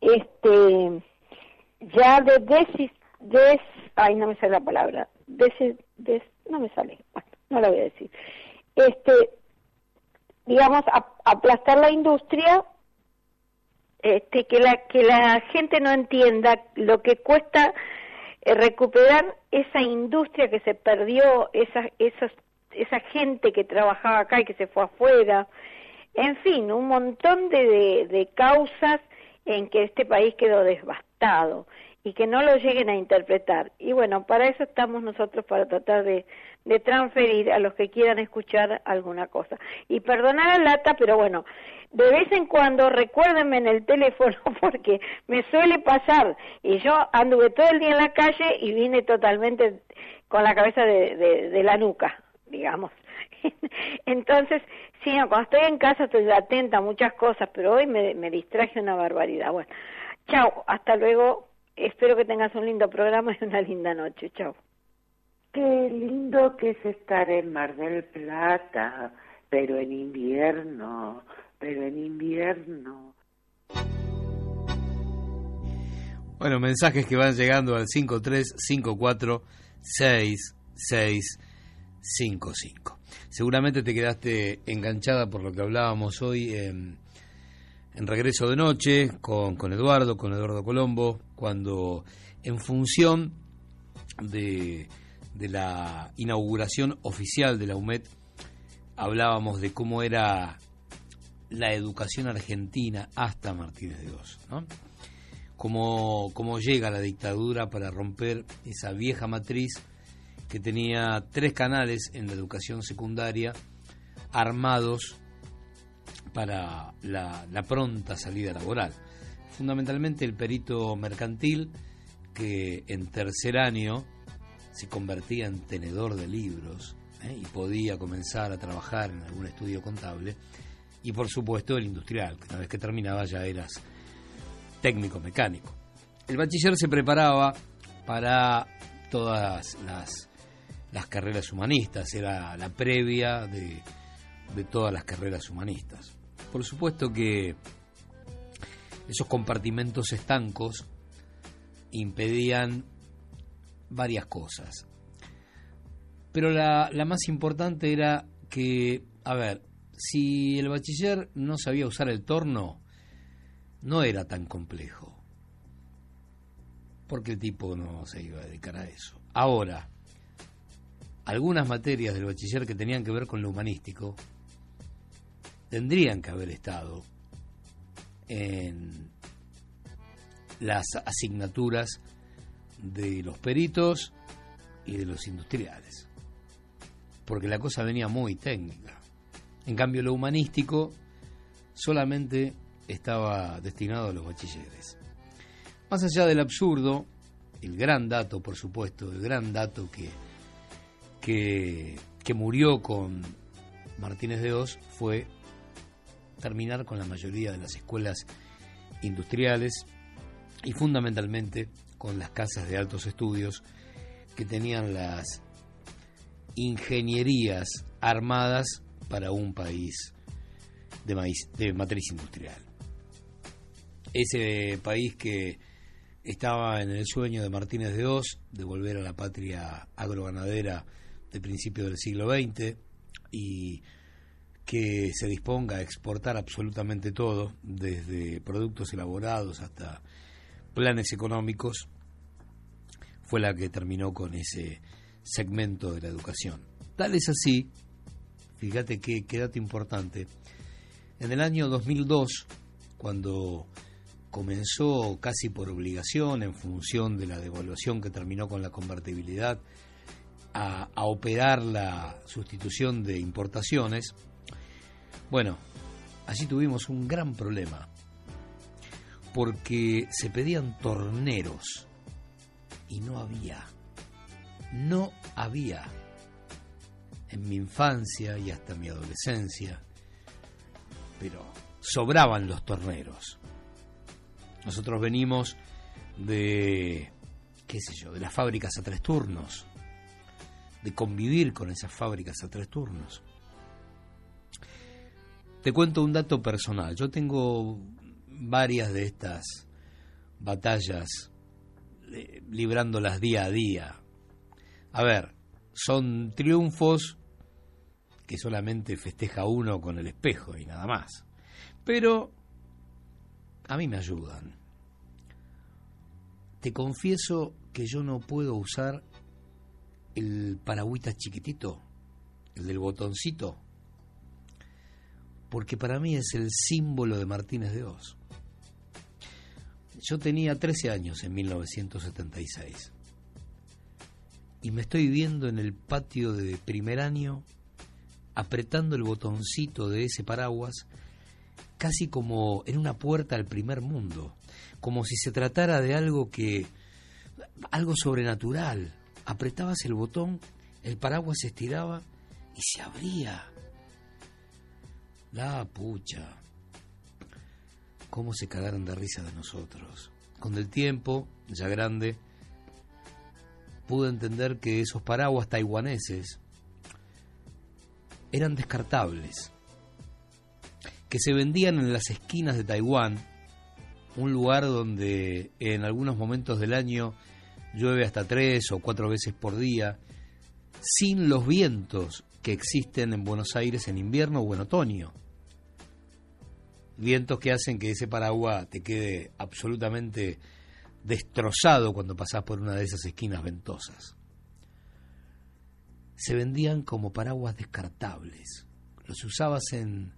este, ya de desis, des, ay, no me sale la palabra, des, des, no me sale, no la voy a decir, este, digamos, aplastar la industria, este, que la que la gente no entienda lo que cuesta eh, recuperar esa industria que se perdió, esa, esos, esa gente que trabajaba acá y que se fue afuera, en fin, un montón de, de causas en que este país quedó devastado y que no lo lleguen a interpretar. Y bueno, para eso estamos nosotros, para tratar de, transferir a los que quieran escuchar alguna cosa. Y perdonar a lata, pero bueno, de vez en cuando recuérdenme en el teléfono porque me suele pasar y yo anduve todo el día en la calle y vine totalmente con la cabeza de, de, la nuca, digamos. Entonces, sí, cuando estoy en casa estoy atenta a muchas cosas, pero hoy me, me distraje una barbaridad. Bueno, chao, hasta luego. Espero que tengas un lindo programa y una linda noche. Chao. Qué lindo que es estar en Mar del Plata, pero en invierno, pero en invierno. Bueno, mensajes que van llegando al 53546655. Seguramente te quedaste enganchada por lo que hablábamos hoy en, Regreso de Noche con, con Eduardo, con Eduardo Colombo, cuando en función de, de la inauguración oficial de la UMED hablábamos de cómo era la educación argentina hasta Martínez de Oz. Cómo, cómo llega la dictadura para romper esa vieja matriz que tenía tres canales en la educación secundaria armados para la, pronta salida laboral. Fundamentalmente el perito mercantil que en tercer año se convertía en tenedor de libros ¿eh? y podía comenzar a trabajar en algún estudio contable y por supuesto el industrial, que una vez que terminaba ya eras técnico mecánico. El bachiller se preparaba para todas las, las carreras humanistas, era la previa de, de todas las carreras humanistas. Por supuesto que esos compartimentos estancos impedían varias cosas. Pero la, la, más importante era que, a ver, si el bachiller no sabía usar el torno, no era tan complejo. Porque el tipo no se iba a dedicar a eso. Ahora, algunas materias del bachiller que tenían que ver con lo humanístico tendrían que haber estado en las asignaturas de los peritos y de los industriales. Porque la cosa venía muy técnica. En cambio, lo humanístico solamente estaba destinado a los bachilleres. Más allá del absurdo, el gran dato, por supuesto, el gran dato que, que, que murió con Martínez de Oz fue terminar con la mayoría de las escuelas industriales y fundamentalmente con las casas de altos estudios que tenían las ingenierías armadas para un país de, maíz, de matriz industrial. Ese país que estaba en el sueño de Martínez de Oz de volver a la patria agroganadera de principio del siglo XX y que se disponga a exportar absolutamente todo, desde productos elaborados hasta planes económicos, fue la que terminó con ese segmento de la educación. Tal es así fíjate qué, dato importante, en el año 2002, cuando comenzó casi por obligación, en función de la devaluación que terminó con la convertibilidad, a, operar la sustitución de importaciones, bueno, allí tuvimos un gran problema, porque se pedían torneros y no había, no había en mi infancia y hasta mi adolescencia, pero sobraban los torneros. Nosotros venimos de, qué sé yo, de las fábricas a tres turnos, de convivir con esas fábricas a tres turnos. Te cuento un dato personal. Yo tengo varias de estas batallas eh, librándolas día a día. A ver, son triunfos que solamente festeja uno con el espejo y nada más. Pero a mí me ayudan. Te confieso que yo no puedo usar el paragüita chiquitito, el del botoncito, porque para mí es el símbolo de Martínez de Oz. Yo tenía 13 años en 1976 y me estoy viendo en el patio de primer año apretando el botoncito de ese paraguas casi como en una puerta al primer mundo, como si se tratara de algo que algo sobrenatural. Apretabas el botón, el paraguas se estiraba y se abría. La pucha. Cómo se cagaron de risa de nosotros. Con el tiempo, ya grande, pude entender que esos paraguas taiwaneses eran descartables que se vendían en las esquinas de Taiwán, un lugar donde en algunos momentos del año llueve hasta tres o cuatro veces por día, sin los vientos que existen en Buenos Aires en invierno o en otoño. Vientos que hacen que ese paraguas te quede absolutamente destrozado cuando pasás por una de esas esquinas ventosas. Se vendían como paraguas descartables. Los usabas en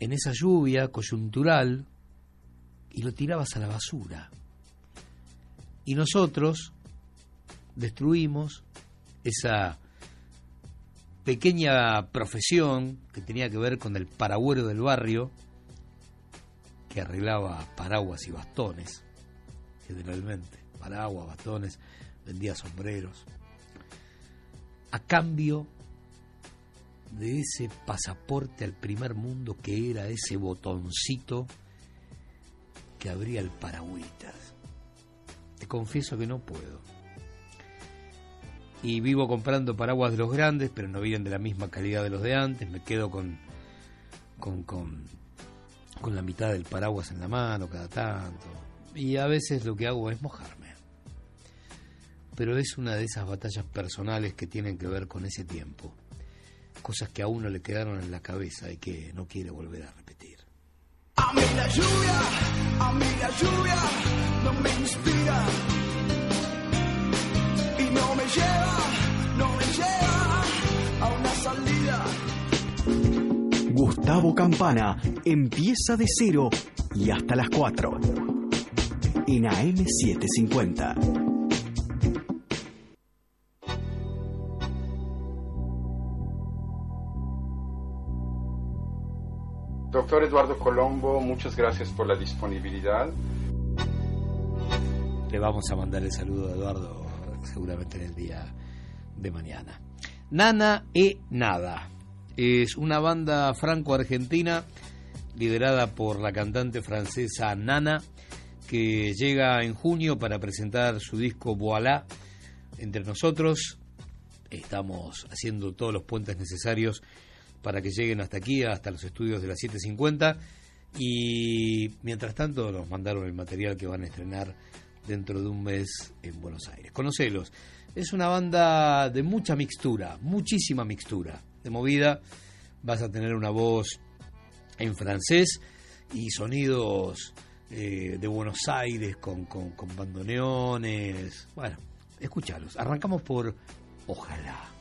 en esa lluvia coyuntural y lo tirabas a la basura. Y nosotros destruimos esa pequeña profesión que tenía que ver con el paragüero del barrio, que arreglaba paraguas y bastones, generalmente, paraguas, bastones, vendía sombreros, a cambio de ese pasaporte al primer mundo que era ese botoncito que abría el paragüitas. Te confieso que no puedo. Y vivo comprando paraguas de los grandes, pero no vienen de la misma calidad de los de antes. Me quedo con, con, con, con la mitad del paraguas en la mano cada tanto. Y a veces lo que hago es mojarme. Pero es una de esas batallas personales que tienen que ver con ese tiempo cosas que a uno le quedaron en la cabeza y que no quiere volver a. A mí la lluvia, a mí la lluvia no me inspira y no me lleva, no me lleva a una salida. Gustavo Campana empieza de cero y hasta las 4 en AM750. Doctor Eduardo Colombo, muchas gracias por la disponibilidad. Le vamos a mandar el saludo a Eduardo seguramente en el día de mañana. Nana e Nada es una banda franco-argentina liderada por la cantante francesa Nana que llega en junio para presentar su disco Voilà entre nosotros. Estamos haciendo todos los puentes necesarios para que lleguen hasta aquí, hasta los estudios de las 7.50. Y mientras tanto nos mandaron el material que van a estrenar dentro de un mes en Buenos Aires. Conocelos. Es una banda de mucha mixtura, muchísima mixtura. De movida vas a tener una voz en francés y sonidos eh, de Buenos Aires con, con, con bandoneones. Bueno, escúchalos. Arrancamos por Ojalá.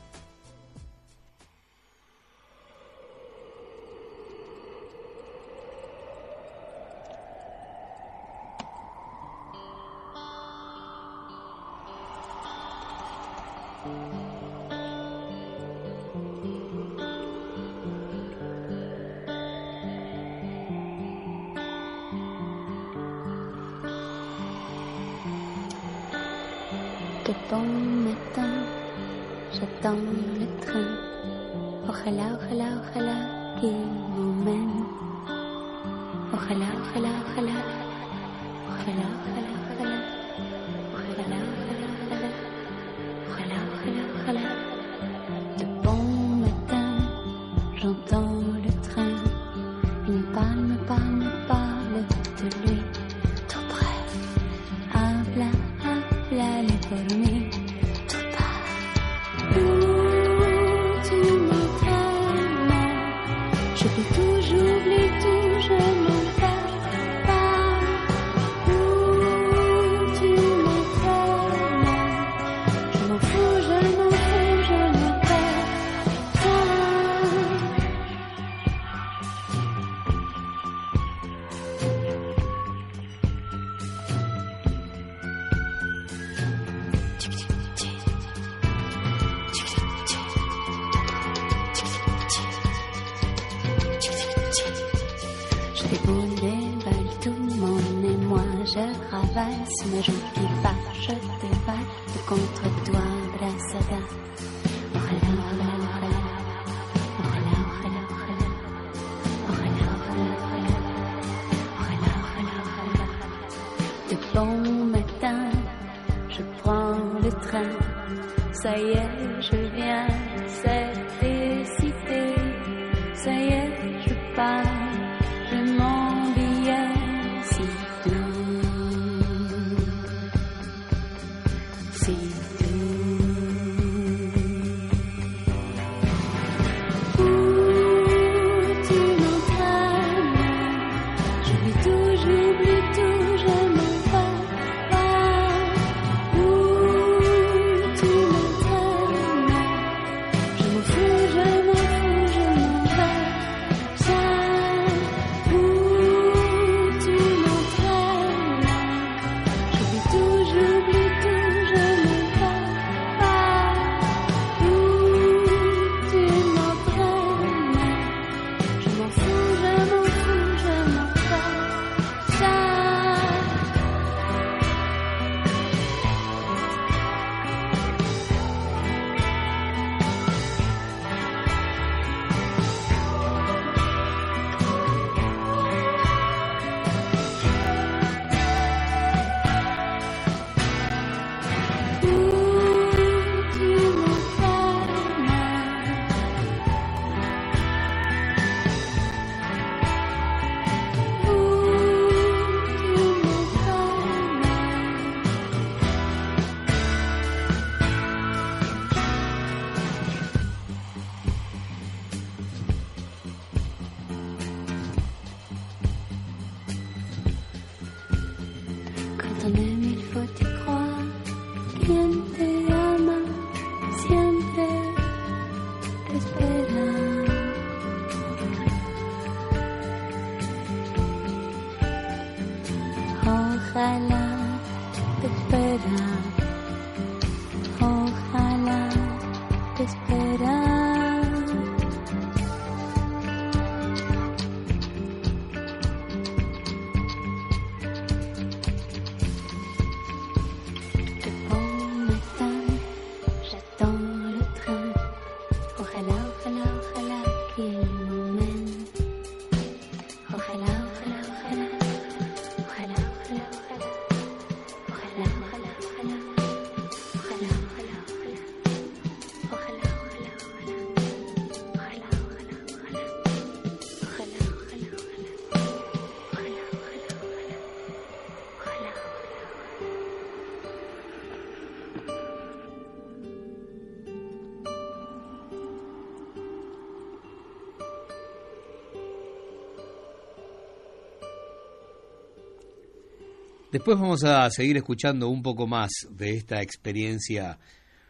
Después vamos a seguir escuchando un poco más de esta experiencia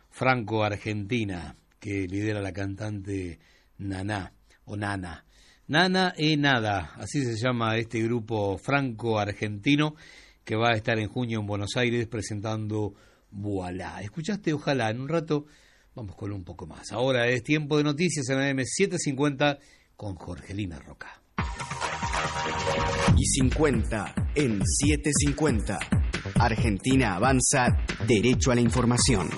franco-argentina que lidera la cantante Naná, o Nana. Nana e Nada, así se llama este grupo franco-argentino que va a estar en junio en Buenos Aires presentando Voilà. ¿Escuchaste? Ojalá. En un rato vamos con un poco más. Ahora es tiempo de noticias en AM750 con Jorgelina Roca y 50 en 750. Argentina avanza derecho a la información.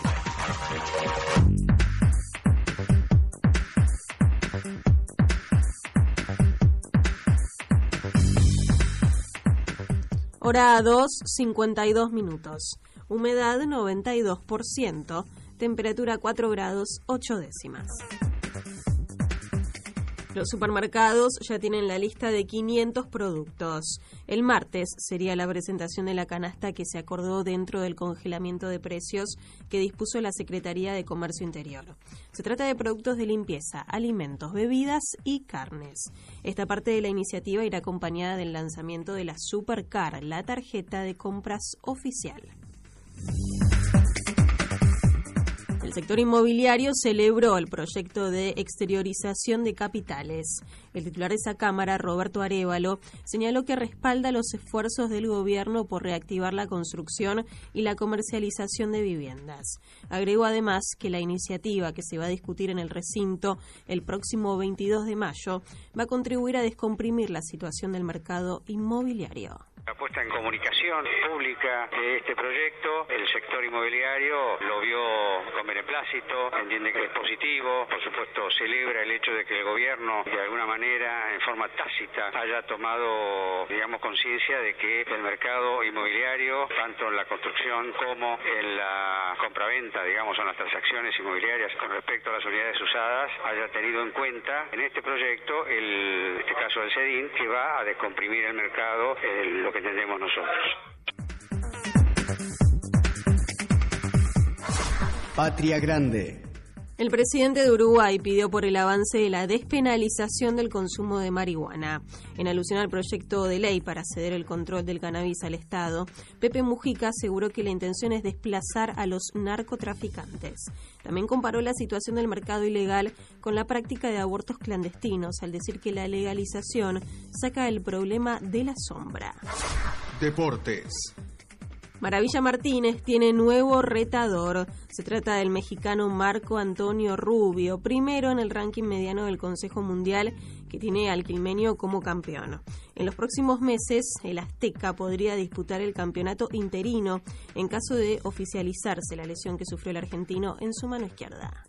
Hora 2, 52 minutos. Humedad 92%, temperatura 4 grados 8 décimas. Los supermercados ya tienen la lista de 500 productos. El martes sería la presentación de la canasta que se acordó dentro del congelamiento de precios que dispuso la Secretaría de Comercio Interior. Se trata de productos de limpieza, alimentos, bebidas y carnes. Esta parte de la iniciativa irá acompañada del lanzamiento de la Supercar, la tarjeta de compras oficial. Sector inmobiliario celebró el proyecto de exteriorización de capitales. El titular de esa Cámara, Roberto Arevalo, señaló que respalda los esfuerzos del gobierno por reactivar la construcción y la comercialización de viviendas. Agregó además que la iniciativa que se va a discutir en el recinto el próximo 22 de mayo va a contribuir a descomprimir la situación del mercado inmobiliario. La puesta en comunicación pública de este proyecto, el sector inmobiliario lo vio con beneplácito, entiende que es positivo, por supuesto celebra el hecho de que el gobierno de alguna manera, en forma tácita, haya tomado, digamos, conciencia de que el mercado inmobiliario, tanto en la construcción como en la compraventa, digamos, en las transacciones inmobiliarias con respecto a las unidades usadas, haya tenido en cuenta en este proyecto, el, este caso del CEDIN, que va a descomprimir el mercado, el, lo que entendemos nosotros. Patria Grande. El presidente de Uruguay pidió por el avance de la despenalización del consumo de marihuana. En alusión al proyecto de ley para ceder el control del cannabis al Estado, Pepe Mujica aseguró que la intención es desplazar a los narcotraficantes. También comparó la situación del mercado ilegal con la práctica de abortos clandestinos, al decir que la legalización saca el problema de la sombra. Deportes. Maravilla Martínez tiene nuevo retador. Se trata del mexicano Marco Antonio Rubio, primero en el ranking mediano del Consejo Mundial, que tiene al quilmenio como campeón. En los próximos meses, el Azteca podría disputar el campeonato interino en caso de oficializarse la lesión que sufrió el argentino en su mano izquierda.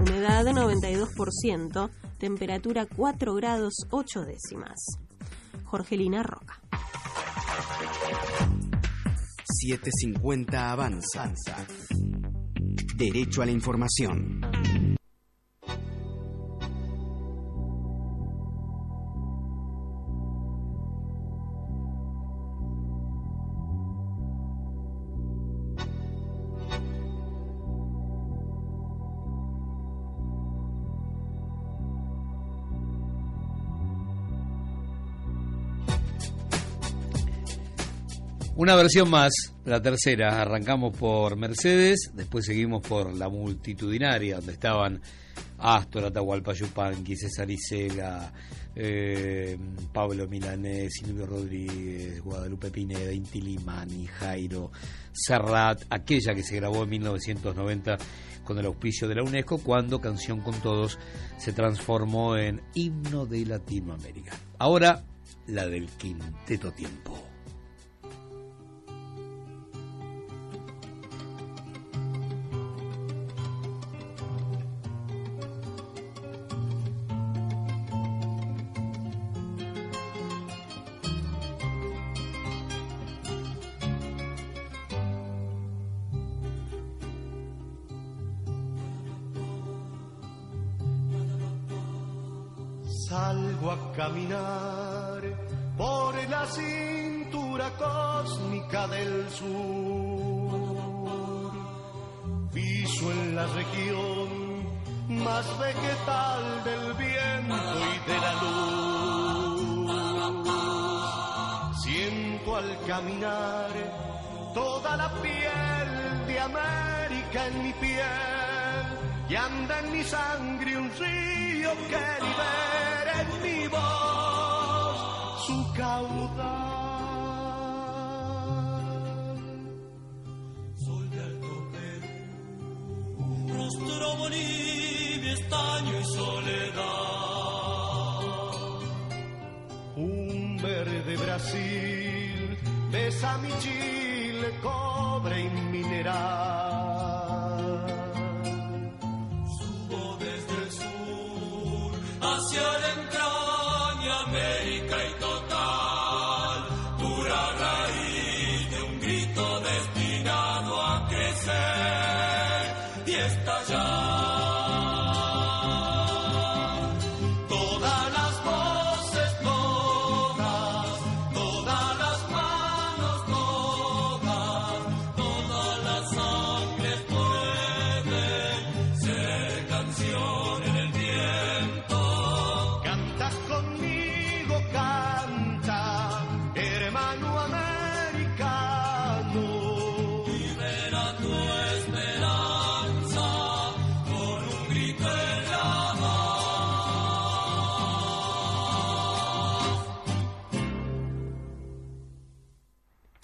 Humedad de 92%, temperatura 4 grados 8 décimas. Jorgelina Roca. 750 Avanza. Derecho a la información. Una versión más, la tercera. Arrancamos por Mercedes, después seguimos por la multitudinaria, donde estaban Astor, Atahualpa Yupanqui, César Isela, eh, Pablo Milanés, Silvio Rodríguez, Guadalupe Pineda, Inti Limani, Jairo, Serrat, aquella que se grabó en 1990 con el auspicio de la UNESCO, cuando Canción con Todos se transformó en himno de Latinoamérica. Ahora, la del quinteto tiempo.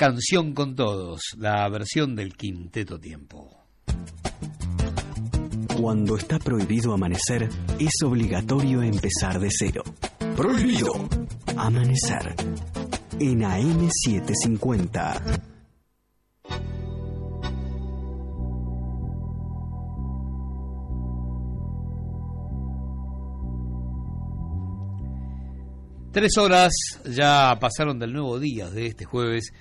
Canción con todos, la versión del Quinteto Tiempo. Cuando está prohibido amanecer, es obligatorio empezar de cero. Prohibido. Amanecer. En AM750. Tres horas ya pasaron del nuevo día de este jueves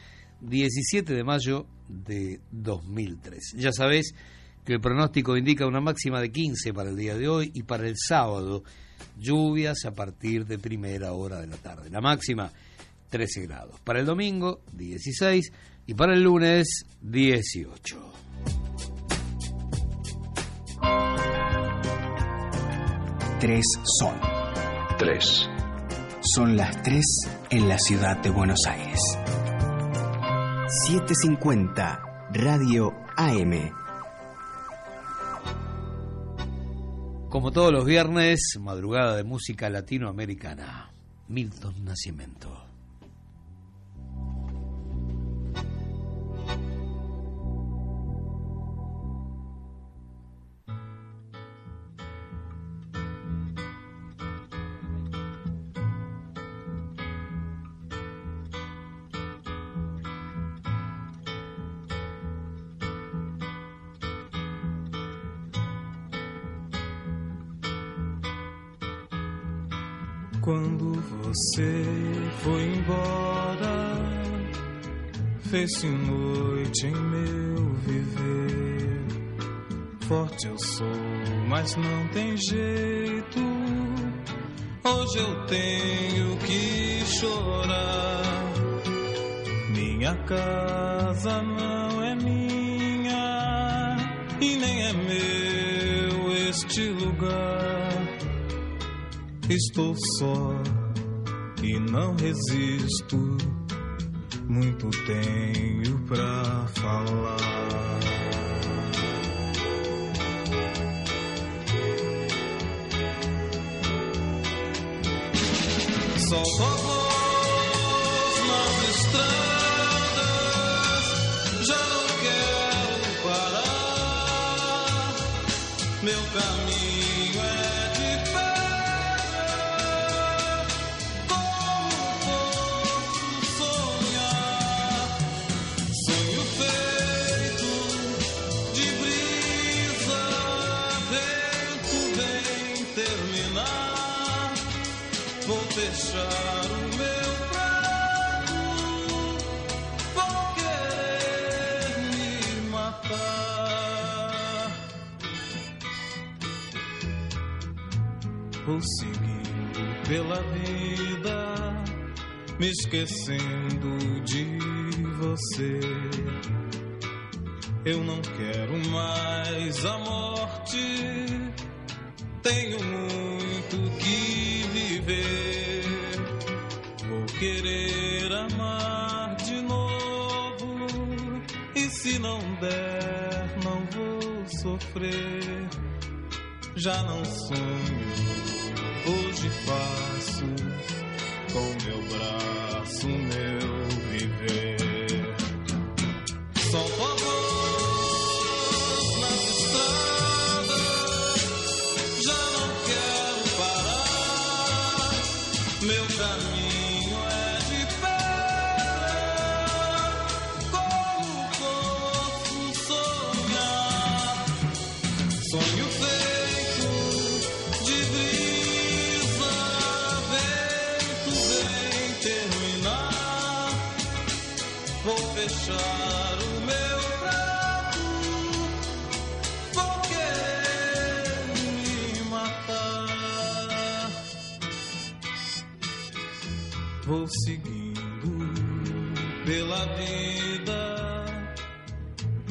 17 de mayo de 2003. Ya sabés que el pronóstico indica una máxima de 15 para el día de hoy y para el sábado lluvias a partir de primera hora de la tarde. La máxima 13 grados. Para el domingo 16 y para el lunes 18. Tres son. Tres. Son las tres en la ciudad de Buenos Aires. 750 Radio AM. Como todos los viernes, madrugada de música latinoamericana. Milton Nacimiento. Fez-se noite em meu viver. Forte eu sou, mas não tem jeito. Hoje eu tenho que chorar. Minha casa não é minha e nem é meu este lugar. Estou só e não resisto. Muito tenho pra falar. Solto a pela vida, me esquecendo de você. Eu não quero mais a morte. Tenho muito que viver. Vou querer amar de novo. E se não der, não vou sofrer. Já não sonho, hoje faço com meu braço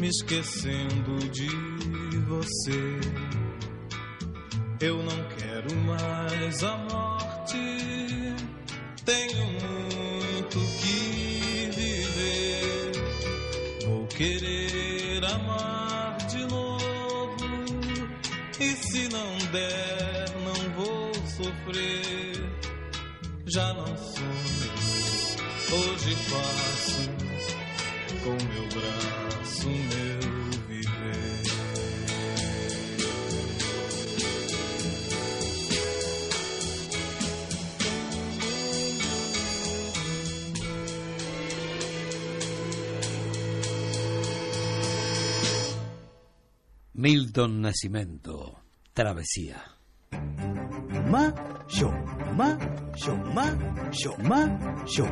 me esquecendo de você. Eu não quero mais a Milton Nascimento, Travesía. Ma, yo, ma, yo, ma, yo, ma, yo.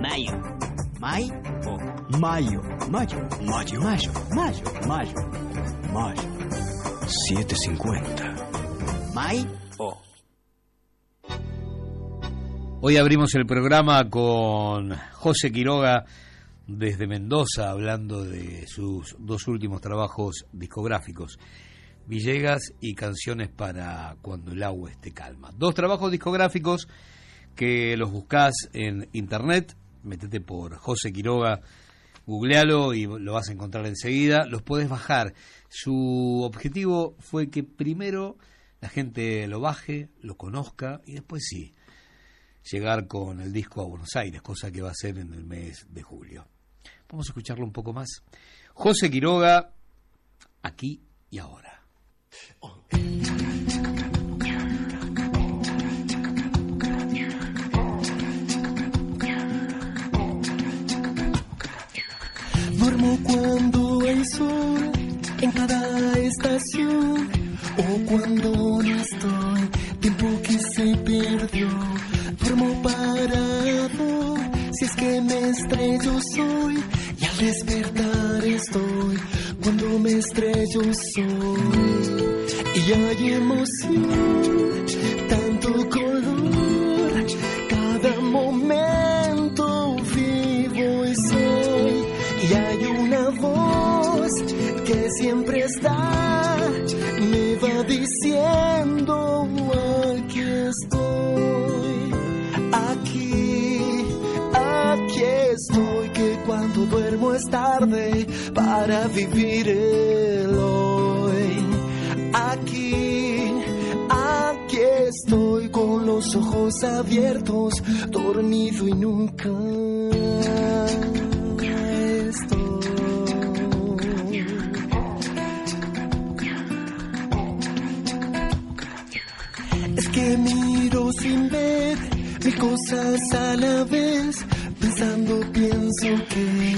Mayo. May, o mayo, mayo, mayo, mayo, mayo, mayo, mayo. 750. May, o. Hoy abrimos el programa con José Quiroga desde Mendoza, hablando de sus dos últimos trabajos discográficos, Villegas y Canciones para Cuando el agua esté calma. Dos trabajos discográficos que los buscás en internet, metete por José Quiroga, googlealo y lo vas a encontrar enseguida, los podés bajar. Su objetivo fue que primero la gente lo baje, lo conozca y después sí, llegar con el disco a Buenos Aires, cosa que va a ser en el mes de julio. Vamos a escucharlo un poco más. José Quiroga, aquí y ahora. Duermo cuando hay sol en cada estación o cuando no estoy, tiempo que se perdió. Duermo parado si es que me estrello soy y al despertar estoy cuando me estrello soy. Y hay emoción, tanto color, cada momento vivo y soy. Y hay una voz que siempre está, duermo es tarde para vivir el hoy. Aquí, aquí estoy con los ojos abiertos, dormido y nunca Es que miro sin ver mil cosas a la vez, pensando pienso que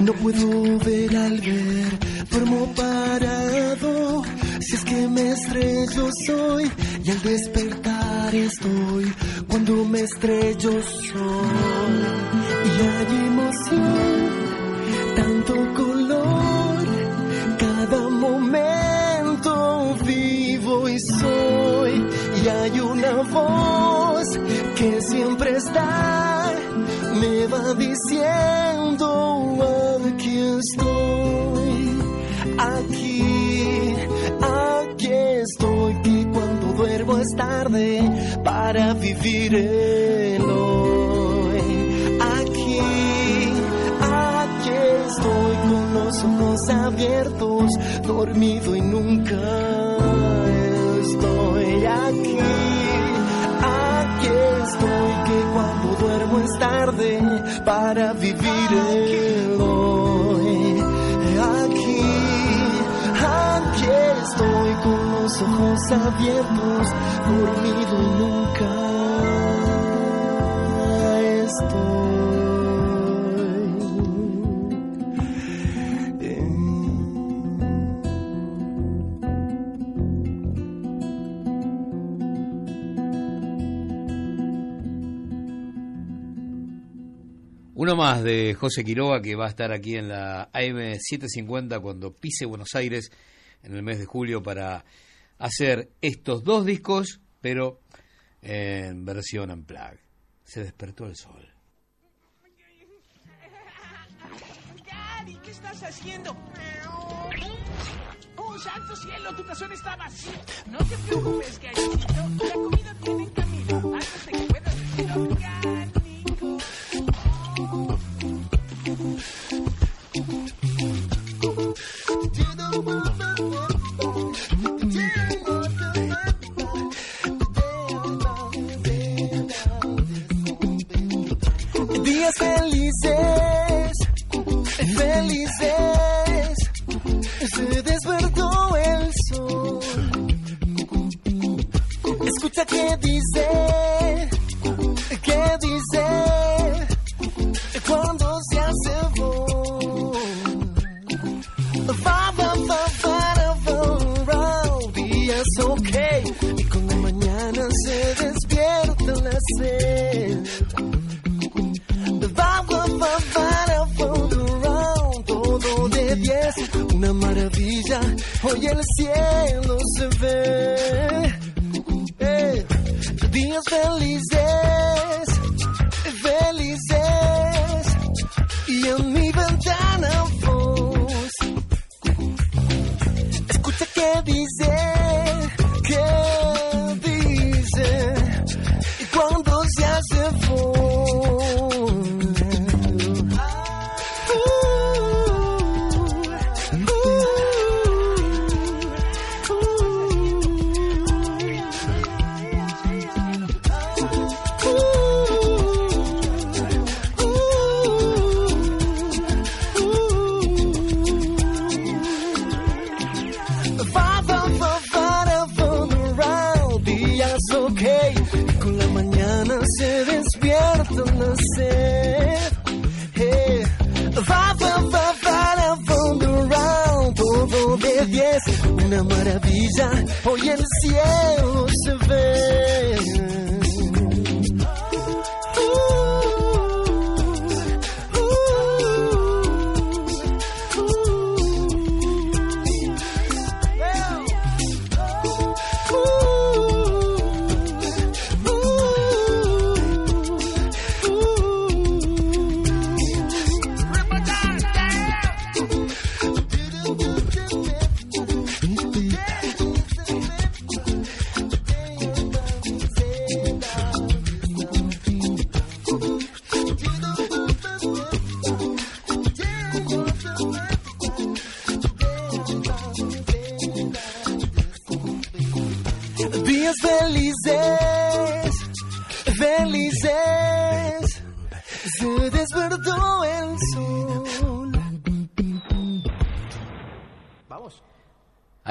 no puedo ver al ver, duermo parado, si es que me estrello soy y al despertar estoy, cuando me estrello soy. Y hay emoción, tanto color, cada momento vivo y soy. Y hay una voz que siempre está, me va diciendo aquí estoy, aquí, aquí estoy, que cuando duermo es tarde para vivir el hoy. Aquí, aquí estoy con los ojos abiertos, dormido y nunca estoy aquí. Aquí estoy que cuando duermo es tarde para vivir el hoy. Aquí, aquí estoy con los ojos abiertos, dormido nunca Uno de José Quiroga que va a estar aquí en la AM750 cuando pise Buenos Aires en el mes de julio para hacer estos dos discos, pero en versión unplugged. Se despertó el sol. Daddy, ¿qué estás haciendo? ¡Oh, santo cielo! Tu tazón está vacío. No te preocupes, cariñito. La comida viene en camino. Antes que puedas decir Días felices, felices, se despertó el sol. Escucha que dice. Hoy el cielo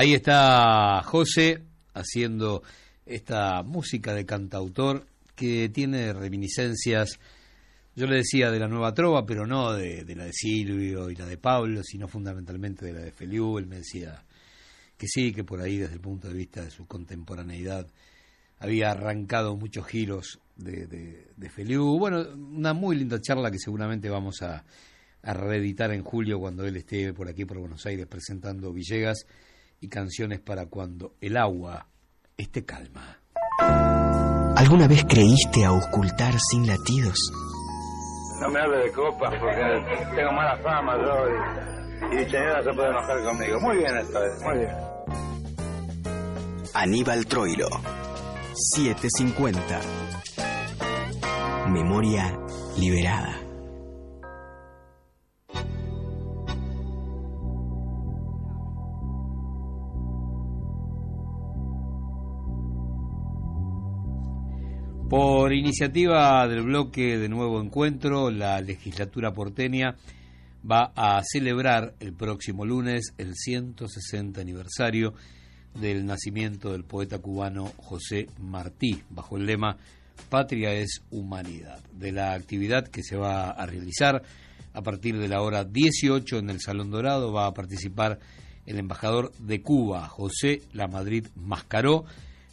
Ahí está José haciendo esta música de cantautor que tiene reminiscencias, yo le decía de la nueva trova, pero no de, la de Silvio y la de Pablo, sino fundamentalmente de la de Feliu. Él me decía que sí, que por ahí desde el punto de vista de su contemporaneidad había arrancado muchos giros de, de. Bueno, una muy linda charla que seguramente vamos a, a reeditar en julio cuando él esté por aquí, por Buenos Aires, presentando Villegas y canciones para cuando el agua esté calma. ¿Alguna vez creíste auscultar sin latidos? No me hable de copas porque tengo mala fama yo y, y Chanela se puede enojar conmigo. Muy bien esta vez, muy bien. Aníbal Troilo, 750. Memoria liberada. Por iniciativa del bloque de Nuevo Encuentro, la legislatura porteña va a celebrar el próximo lunes el 160 aniversario del nacimiento del poeta cubano José Martí, bajo el lema Patria es Humanidad, de la actividad que se va a realizar a partir de la hora 18 en el Salón Dorado. Va a participar el embajador de Cuba, José La Madrid Mascaró,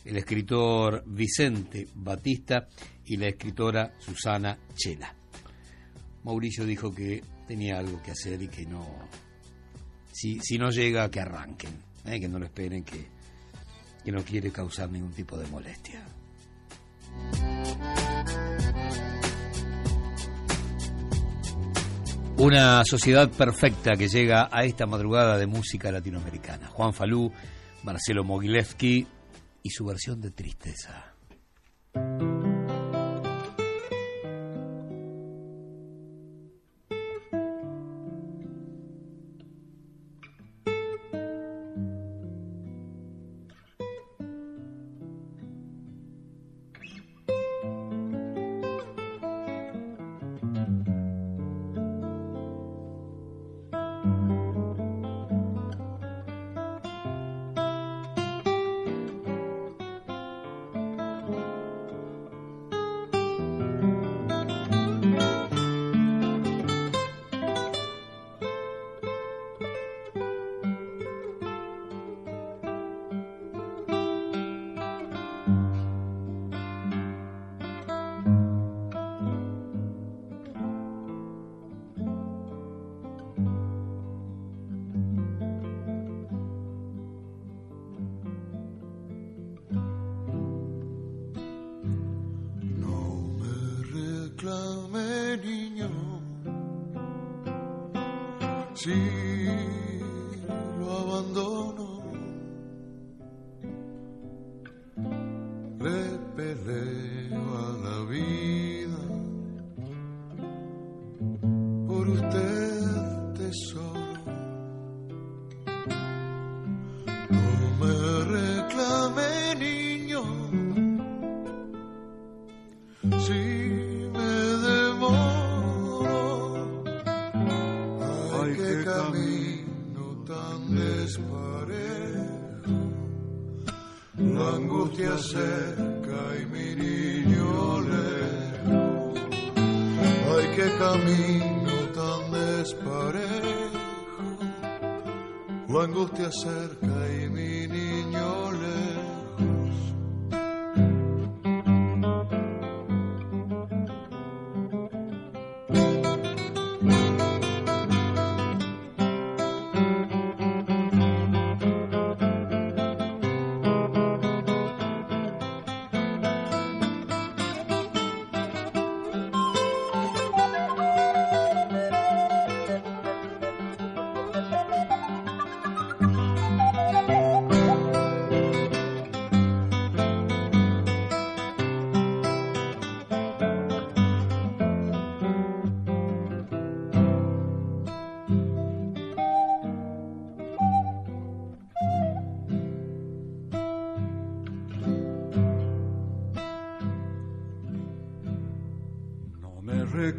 el escritor Vicente Batista y la escritora Susana Chela. Mauricio dijo que tenía algo que hacer y que no, si, si no llega, que arranquen, ¿eh? que no lo esperen, que, que no quiere causar ningún tipo de molestia. Una sociedad perfecta que llega a esta madrugada de música latinoamericana. Juan Falú, Marcelo Mogilevsky y su versión de Tristeza.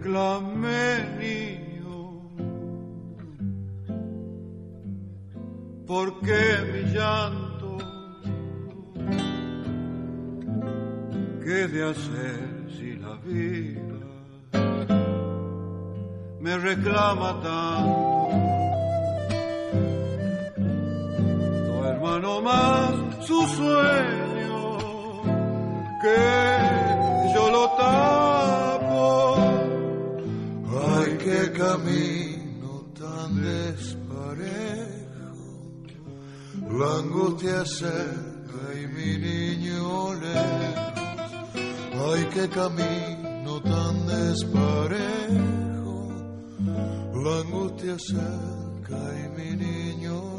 reclame. algo te y mi niño lejos, ay qué camino tan desparejo, la angustia acerca y mi niño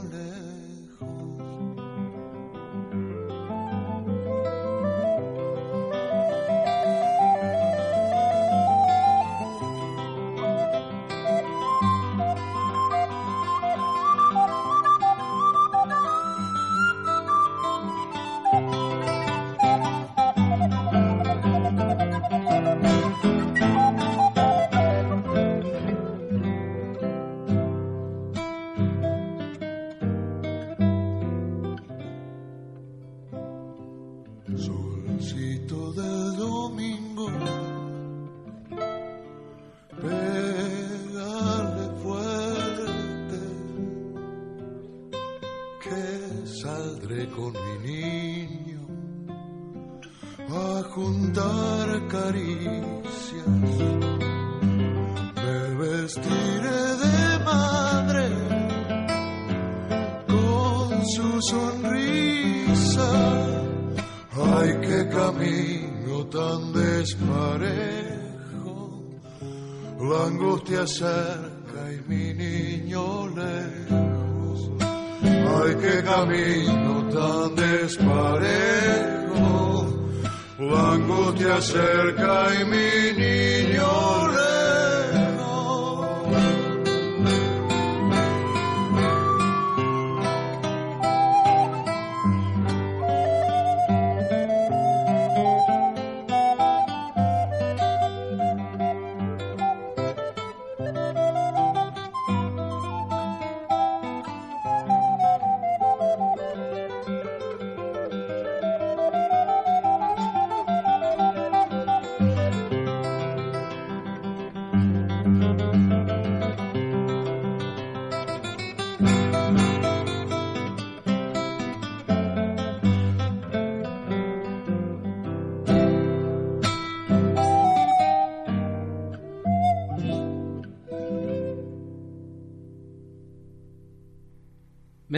acerca y mira.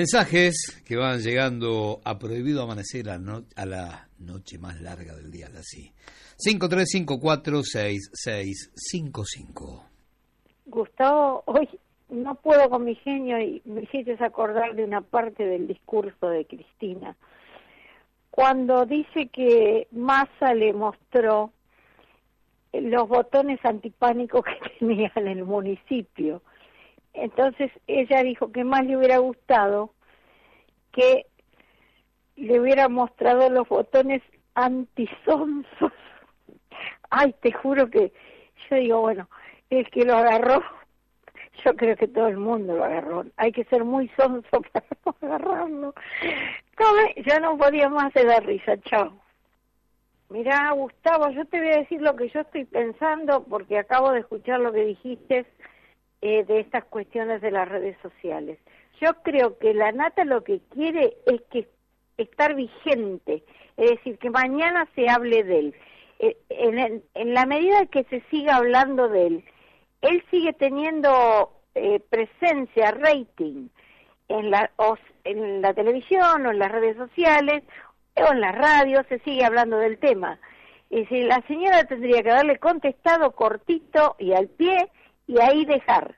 mensajes que van llegando a Prohibido Amanecer a, no, a la noche más larga del día, así. 53546655. Gustavo, hoy no puedo con mi genio y me hiciste acordar de una parte del discurso de Cristina. Cuando dice que Massa le mostró los botones antipánicos que tenía en el municipio. Entonces ella dijo que más le hubiera gustado que le hubiera mostrado los botones antisonsos. Ay, te juro que yo digo, bueno, el que lo agarró, yo creo que todo el mundo lo agarró. Hay que ser muy sonso para no agarrarlo. No, yo no podía más de la risa, chao. Mira, Gustavo, yo te voy a decir lo que yo estoy pensando porque acabo de escuchar lo que dijiste eh, de estas cuestiones de las redes sociales. Yo creo que la Nata lo que quiere es que estar vigente, es decir, que mañana se hable de él. Eh, en, en, la medida que se siga hablando de él, él sigue teniendo eh, presencia, rating en la, o, en la televisión o en las redes sociales o en la radio, se sigue hablando del tema. Y si la señora tendría que haberle contestado cortito y al pie y ahí dejar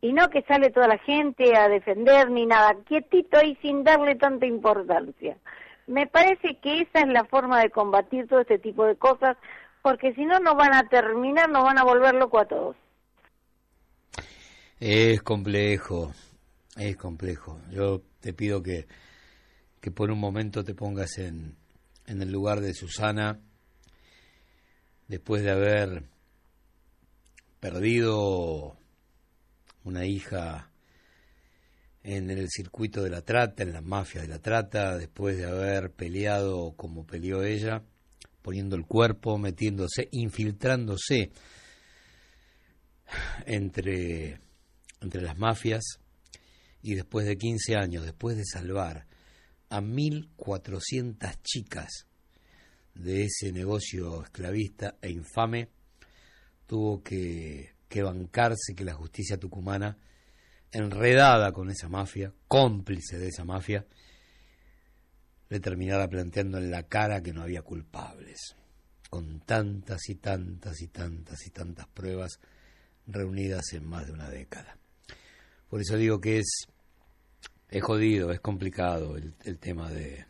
y no que sale toda la gente a defender ni nada, quietito ahí sin darle tanta importancia. Me parece que esa es la forma de combatir todo este tipo de cosas, porque si no, nos van a terminar, nos van a volver loco a todos. Es complejo, es complejo. Yo te pido que, que por un momento te pongas en, en el lugar de Susana, después de haber perdido una hija en el circuito de la trata, en la mafia de la trata, después de haber peleado como peleó ella, poniendo el cuerpo, metiéndose, infiltrándose entre, entre las mafias, y después de 15 años, después de salvar a 1.400 chicas de ese negocio esclavista e infame, tuvo que que bancarse que la justicia tucumana, enredada con esa mafia, cómplice de esa mafia, le terminara planteando en la cara que no había culpables, con tantas y tantas y tantas y tantas pruebas reunidas en más de una década. Por eso digo que es, es jodido, es complicado el, tema de,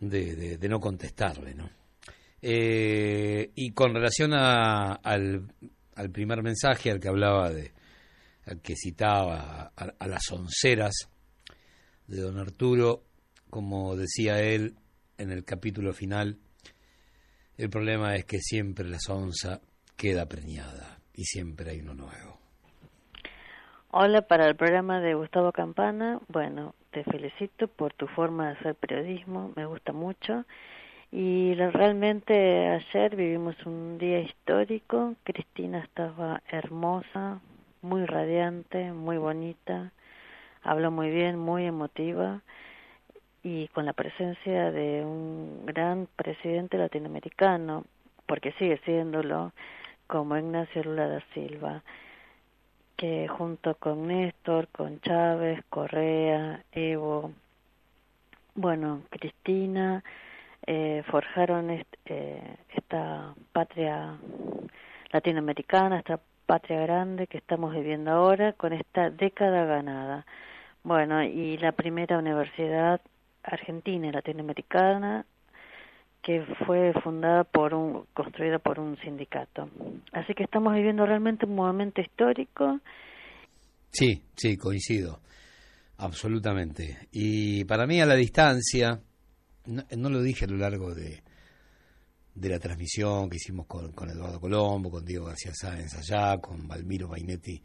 de, de no contestarle, ¿no? Eh, y con relación a, al, al, primer mensaje, al que hablaba de, al que citaba a, a, las onceras de don Arturo, como decía él en el capítulo final, el problema es que siempre la onza queda preñada y siempre hay uno nuevo. Hola para el programa de Gustavo Campana. Bueno, te felicito por tu forma de hacer periodismo, me gusta mucho y realmente ayer vivimos un día histórico. Cristina estaba hermosa, muy radiante, muy bonita, habló muy bien, muy emotiva y con la presencia de un gran presidente latinoamericano, porque sigue siéndolo, como Ignacio Lula da Silva, que junto con Néstor, con Chávez, Correa, Evo, bueno, Cristina, eh, forjaron eh, esta patria latinoamericana, esta patria grande que estamos viviendo ahora con esta década ganada. Bueno, y la primera universidad argentina y latinoamericana que fue fundada por un, construida por un sindicato. Así que estamos viviendo realmente un momento histórico. Sí, sí, coincido, absolutamente. Y para mí a la distancia, no, lo dije a lo largo de, de la transmisión que hicimos con, Eduardo Colombo, con Diego García Sáenz allá, con Valmiro Bainetti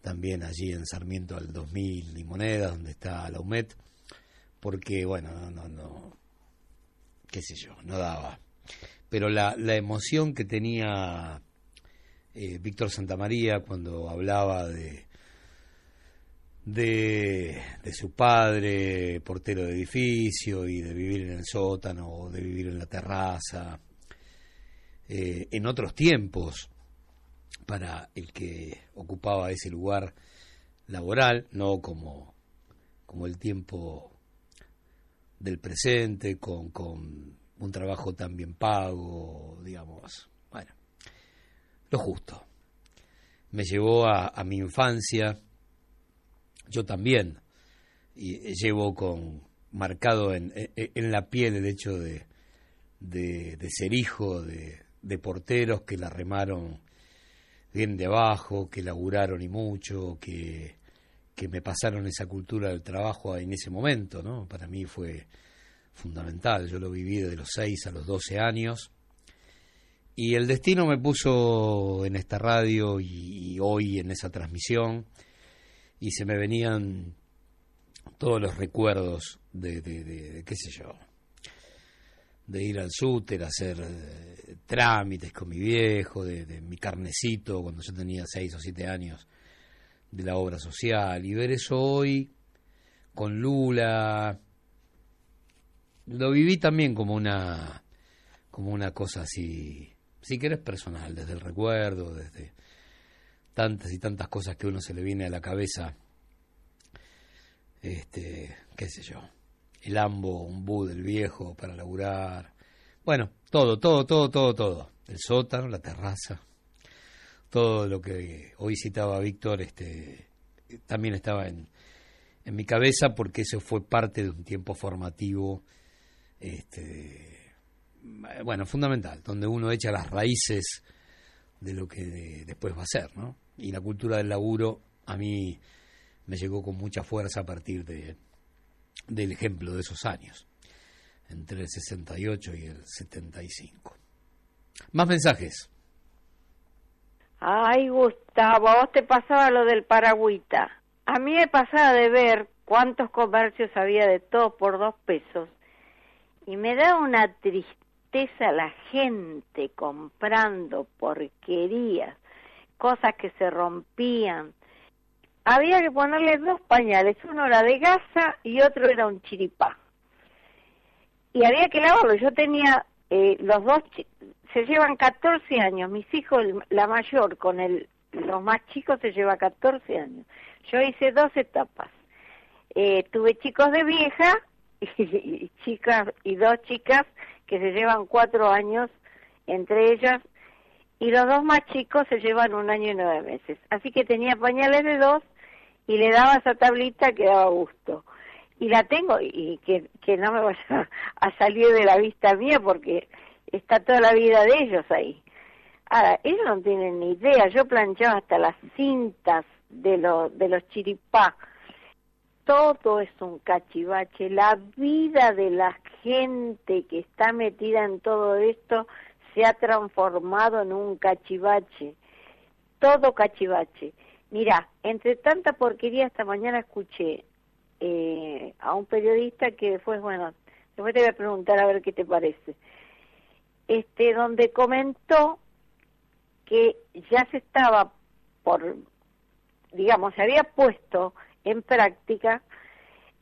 también allí en Sarmiento al 2000 y Monedas, donde está la UMET, porque, bueno, no, no, no, qué sé yo, no daba. Pero la, la emoción que tenía eh, Víctor Santamaría cuando hablaba de, de, de, su padre, portero de edificio, y de vivir en el sótano, o de vivir en la terraza, eh, en otros tiempos, para el que ocupaba ese lugar laboral, no como, como el tiempo del presente, con, con un trabajo tan bien pago, digamos, bueno, lo justo. Me llevó a, a mi infancia, yo también, y llevo con marcado en, en, la piel el hecho de, de, de ser hijo de, de porteros que la remaron bien de abajo, que laburaron y mucho, que, que me pasaron esa cultura del trabajo en ese momento, ¿no? Para mí fue fundamental. Yo lo viví desde los 6 a los 12 años. Y el destino me puso en esta radio y, y hoy en esa transmisión y se me venían todos los recuerdos de, qué sé yo, de ir al súter, hacer eh, trámites con mi viejo, de, de, mi carnecito cuando yo tenía seis o siete años, de la obra social, y ver eso hoy con Lula, lo viví también como una, como una cosa así, si querés personal, desde el recuerdo, desde tantas y tantas cosas que uno se le viene a la cabeza, este, qué sé yo, el ambo, un bu del viejo para laburar. Bueno, todo, todo, todo, todo, todo. El sótano, la terraza, todo lo que hoy citaba Víctor, este, también estaba en, en mi cabeza porque eso fue parte de un tiempo formativo, este, bueno, fundamental, donde uno echa las raíces de lo que después va a ser, ¿no? Y la cultura del laburo a mí me llegó con mucha fuerza a partir de, del ejemplo de esos años, entre el 68 y el 75. Más mensajes. Ay, Gustavo, a vos te pasaba lo del paragüita. A mí me pasaba de ver cuántos comercios había de todo por dos pesos y me da una tristeza la gente comprando porquerías, cosas que se rompían. Había que ponerle dos pañales, uno era de gasa y otro era un chiripá. Y había que lavarlo. Yo tenía eh, los dos, se llevan 14 años. Mis hijos, la mayor con el, los más chicos se lleva 14 años. Yo hice dos etapas. Eh, tuve chicos de vieja y, chicas y dos chicas que se llevan cuatro años entre ellas y los dos más chicos se llevan un año y nueve meses. Así que tenía pañales de dos y le daba esa tablita que daba gusto. Y la tengo y que, que no me vaya a salir de la vista mía porque está toda la vida de ellos ahí. Ahora, ellos no tienen ni idea. Yo planchaba hasta las cintas de, lo, de los chiripá. Todo es un cachivache. La vida de la gente que está metida en todo esto se ha transformado en un cachivache. Todo cachivache. Mira, entre tanta porquería esta mañana escuché eh, a un periodista que después, bueno, después te voy a preguntar a ver qué te parece, este, donde comentó que ya se estaba por, digamos, se había puesto en práctica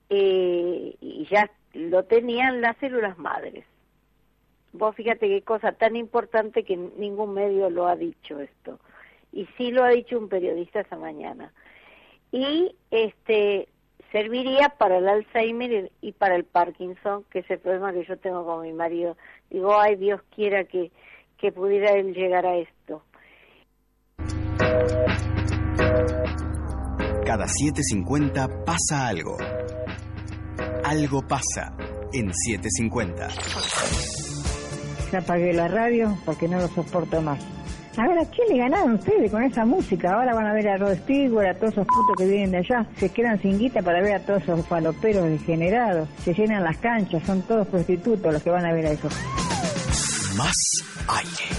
eh, y ya lo tenían las células madres. Vos fíjate qué cosa tan importante que ningún medio lo ha dicho esto y sí lo ha dicho un periodista esta mañana. Y este serviría para el Alzheimer y para el Parkinson, que es el problema que yo tengo con mi marido. Digo, ay, Dios quiera que, que pudiera él llegar a esto. Cada 7.50 pasa algo. Algo pasa en 7.50. Ya apagué la radio porque no lo soporto más. A ver, ¿a quién le ganaron ustedes con esa música? Ahora van a ver a Rod Stewart, a todos esos putos que vienen de allá. Se quedan sin guita para ver a todos esos faloperos degenerados. Se llenan las canchas, son todos prostitutos los que van a ver a eso. Más aire.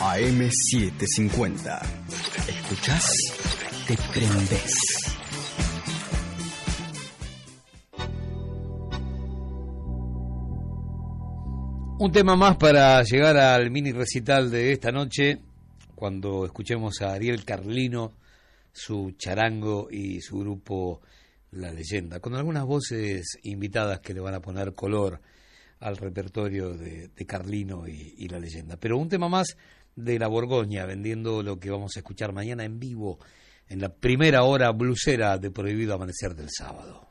AM750. ¿Escuchás? Te prendes. Un tema más para llegar al mini recital de esta noche, cuando escuchemos a Ariel Carlino, su charango y su grupo La Leyenda, con algunas voces invitadas que le van a poner color al repertorio de, Carlino y, y, La Leyenda. Pero un tema más de la Borgoña, vendiendo lo que vamos a escuchar mañana en vivo, en la primera hora blusera de Prohibido Amanecer del sábado.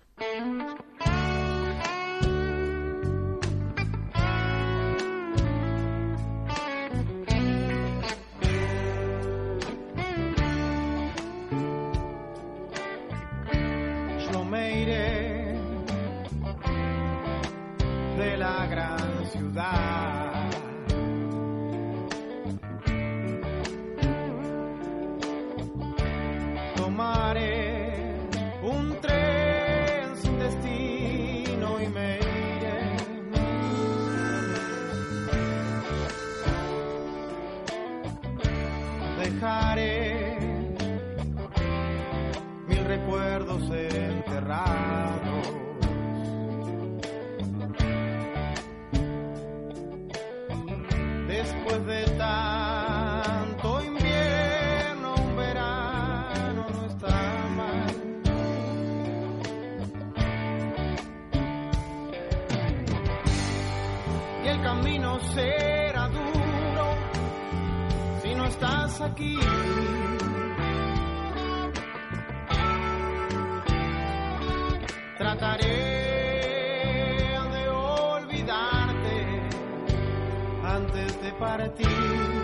Aquí. Trataré de olvidarte antes de partir.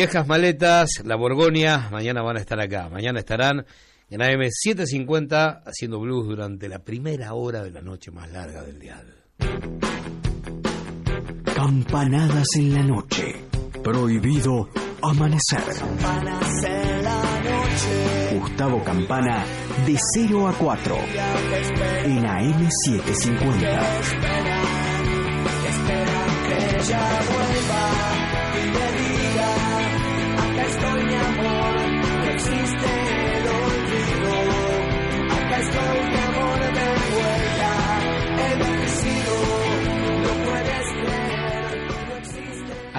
Viejas maletas, la Borgoña, mañana van a estar acá. Mañana estarán en AM750 haciendo blues durante la primera hora de la noche más larga del dial. Campanadas en la noche. Prohibido amanecer. Gustavo Campana de 0 a 4 en AM750.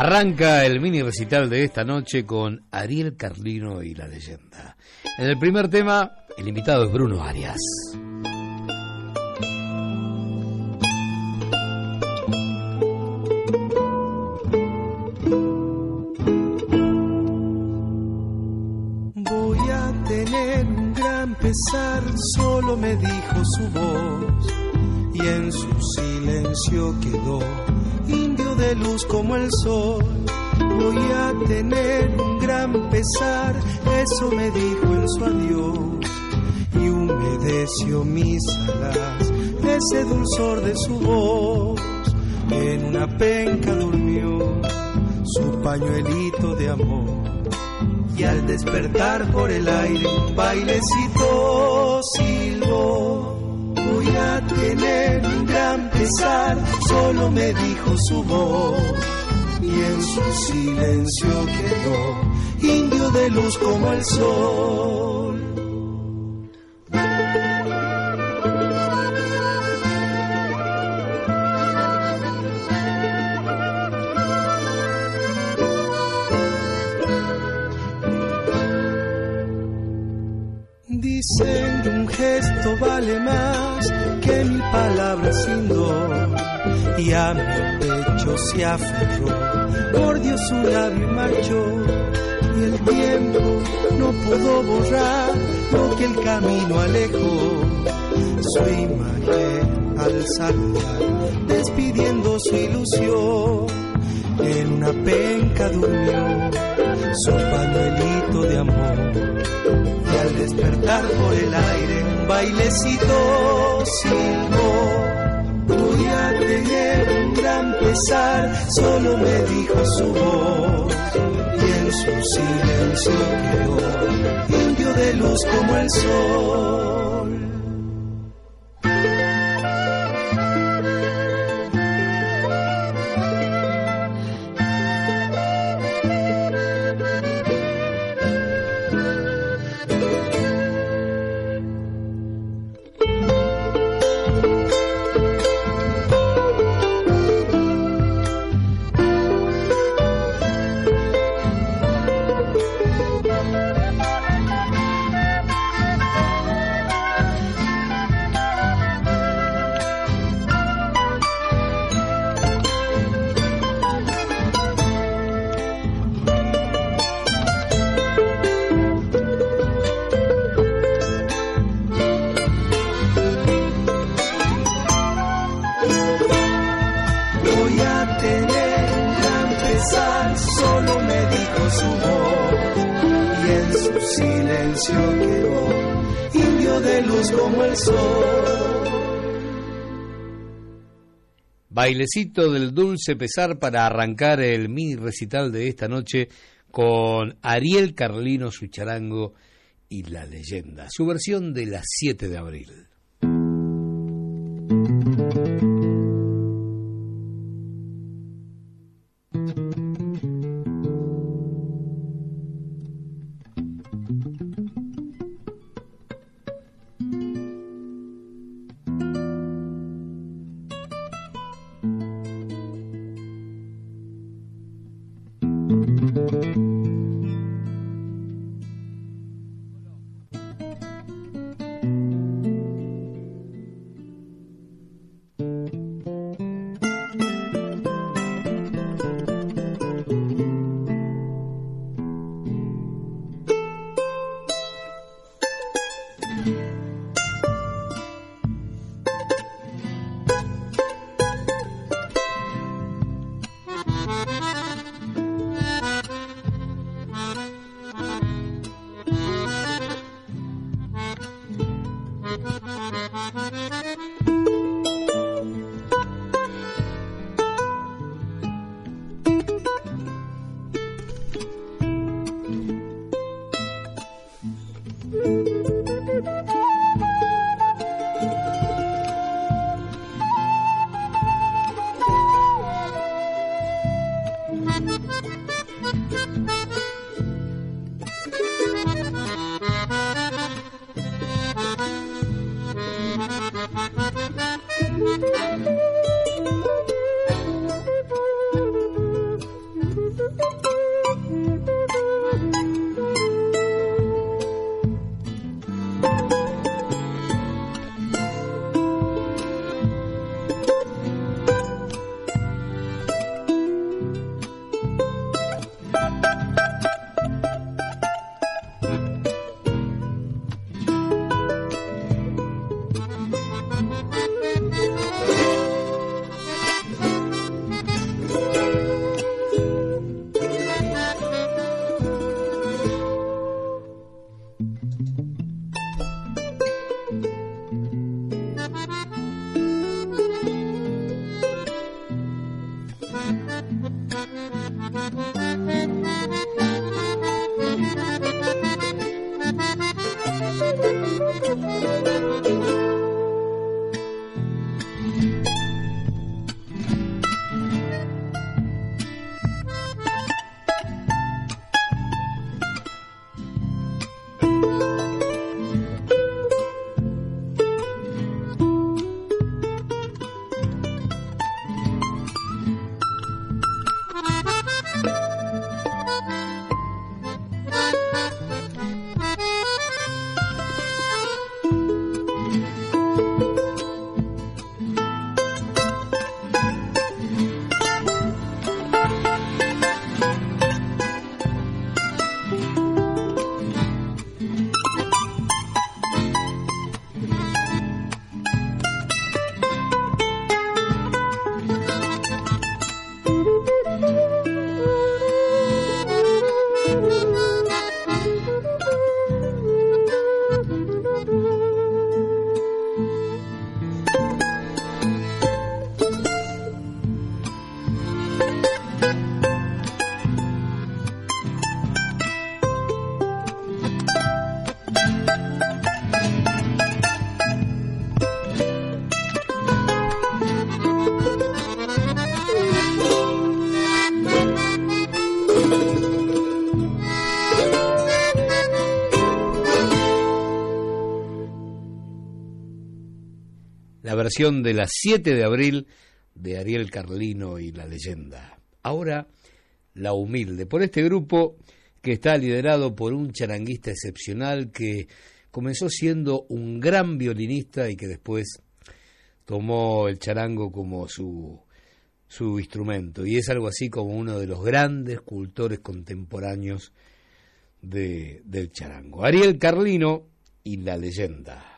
Arranca el mini recital de esta noche con Ariel Carlino y la leyenda. En el primer tema, el invitado es Bruno Arias. Voy a tener un gran pesar, solo me dijo su voz y en su silencio quedó de luz como el sol. Voy a tener un gran pesar, eso me dijo en su adiós y humedeció mis alas ese dulzor de su voz. En una penca durmió su pañuelito de amor y al despertar por el aire un bailecito silbó. Tener un gran pesar, solo me dijo su voz y en su silencio quedó indio de luz como el sol. Dicen que un gesto vale más Y a mi pecho se aferró, mordió su labio marchó. Y el tiempo no pudo borrar lo que el camino alejó. Su imagen al saltar, despidiendo su ilusión. En una penca durmió su pañuelito de amor y al despertar por el aire un bailecito silbó. Un gran pesar, solo me dijo su voz y en su silencio quedó indio de luz como el sol. Bailecito del dulce pesar para arrancar el mini recital de esta noche con Ariel Carlino, su charango y la leyenda, su versión de las 7 de abril. Versión de las 7 de abril de Ariel Carlino y la leyenda. Ahora, La Humilde, por este grupo que está liderado por un charanguista excepcional que comenzó siendo un gran violinista y que después tomó el charango como su, su instrumento y es algo así como uno de los grandes cultores contemporáneos de, del charango. Ariel Carlino y la leyenda.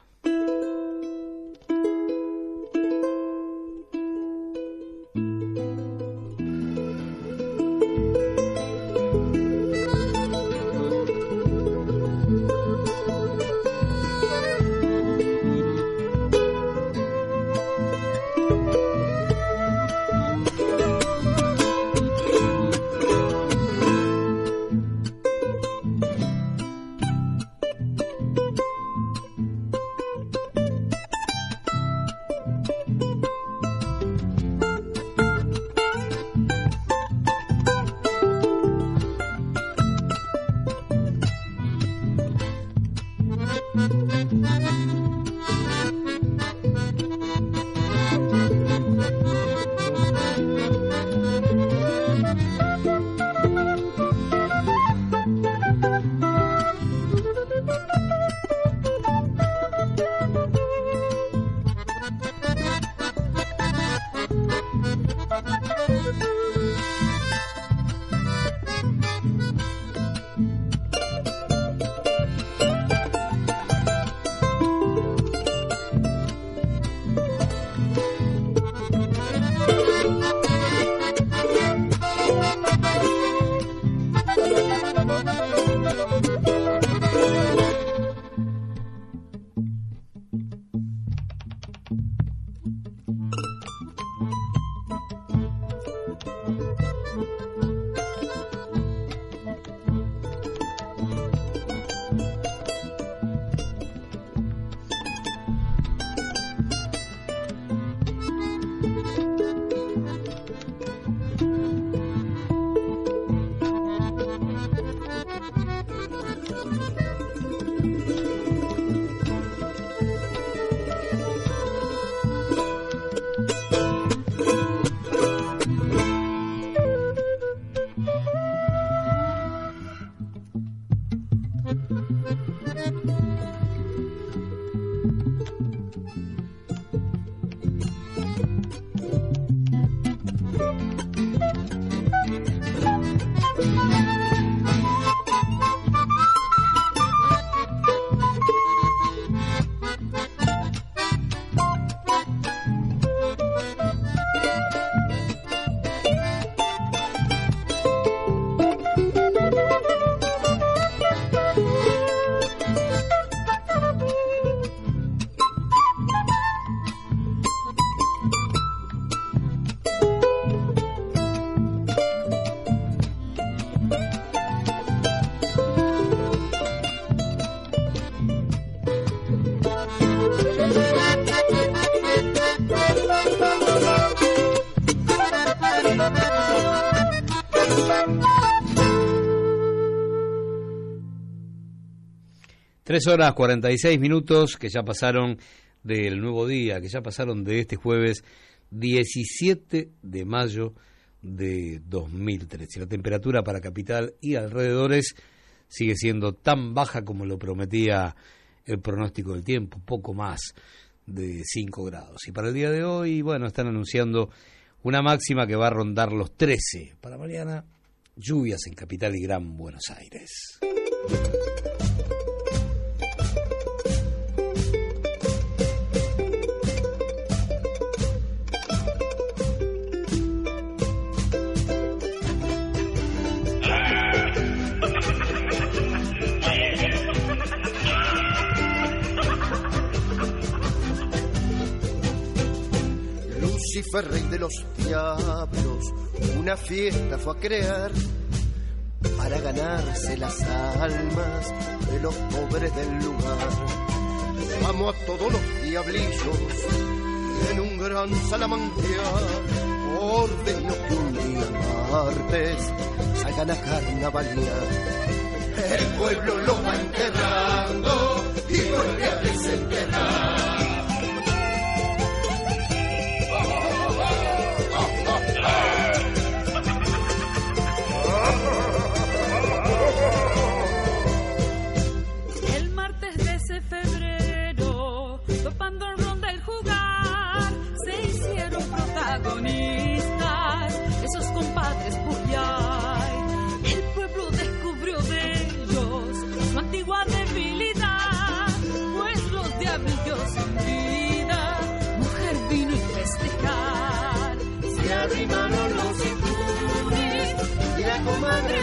Tres horas 46 minutos que ya pasaron del nuevo día, que ya pasaron de este jueves 17 de mayo de 2013. La temperatura para capital y alrededores sigue siendo tan baja como lo prometía el pronóstico del tiempo, poco más de 5 grados. Y para el día de hoy, bueno, están anunciando una máxima que va a rondar los 13. Para mañana, lluvias en capital y gran Buenos Aires. Lucifer, rey de los diablos, una fiesta fue a crear para ganarse las almas de los pobres del lugar. Amo a todos los diablillos en un gran salamanquear. Ordeno que un día martes salgan a carnavalear. El pueblo lo va enterrando y vuelve a desenterrar. galopando en ronda el jugar, se hicieron protagonistas esos compadres Puyay. El pueblo descubrió de ellos su antigua debilidad, pues los diablillos sin vida, mujer vino y festejar. Se arrimaron los impunes y la comadre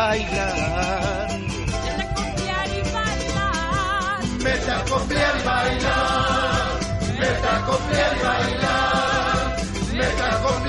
bailar. Vete a copiar y bailar. Vete a copiar y bailar. Vete a copiar y bailar. Vete a copiar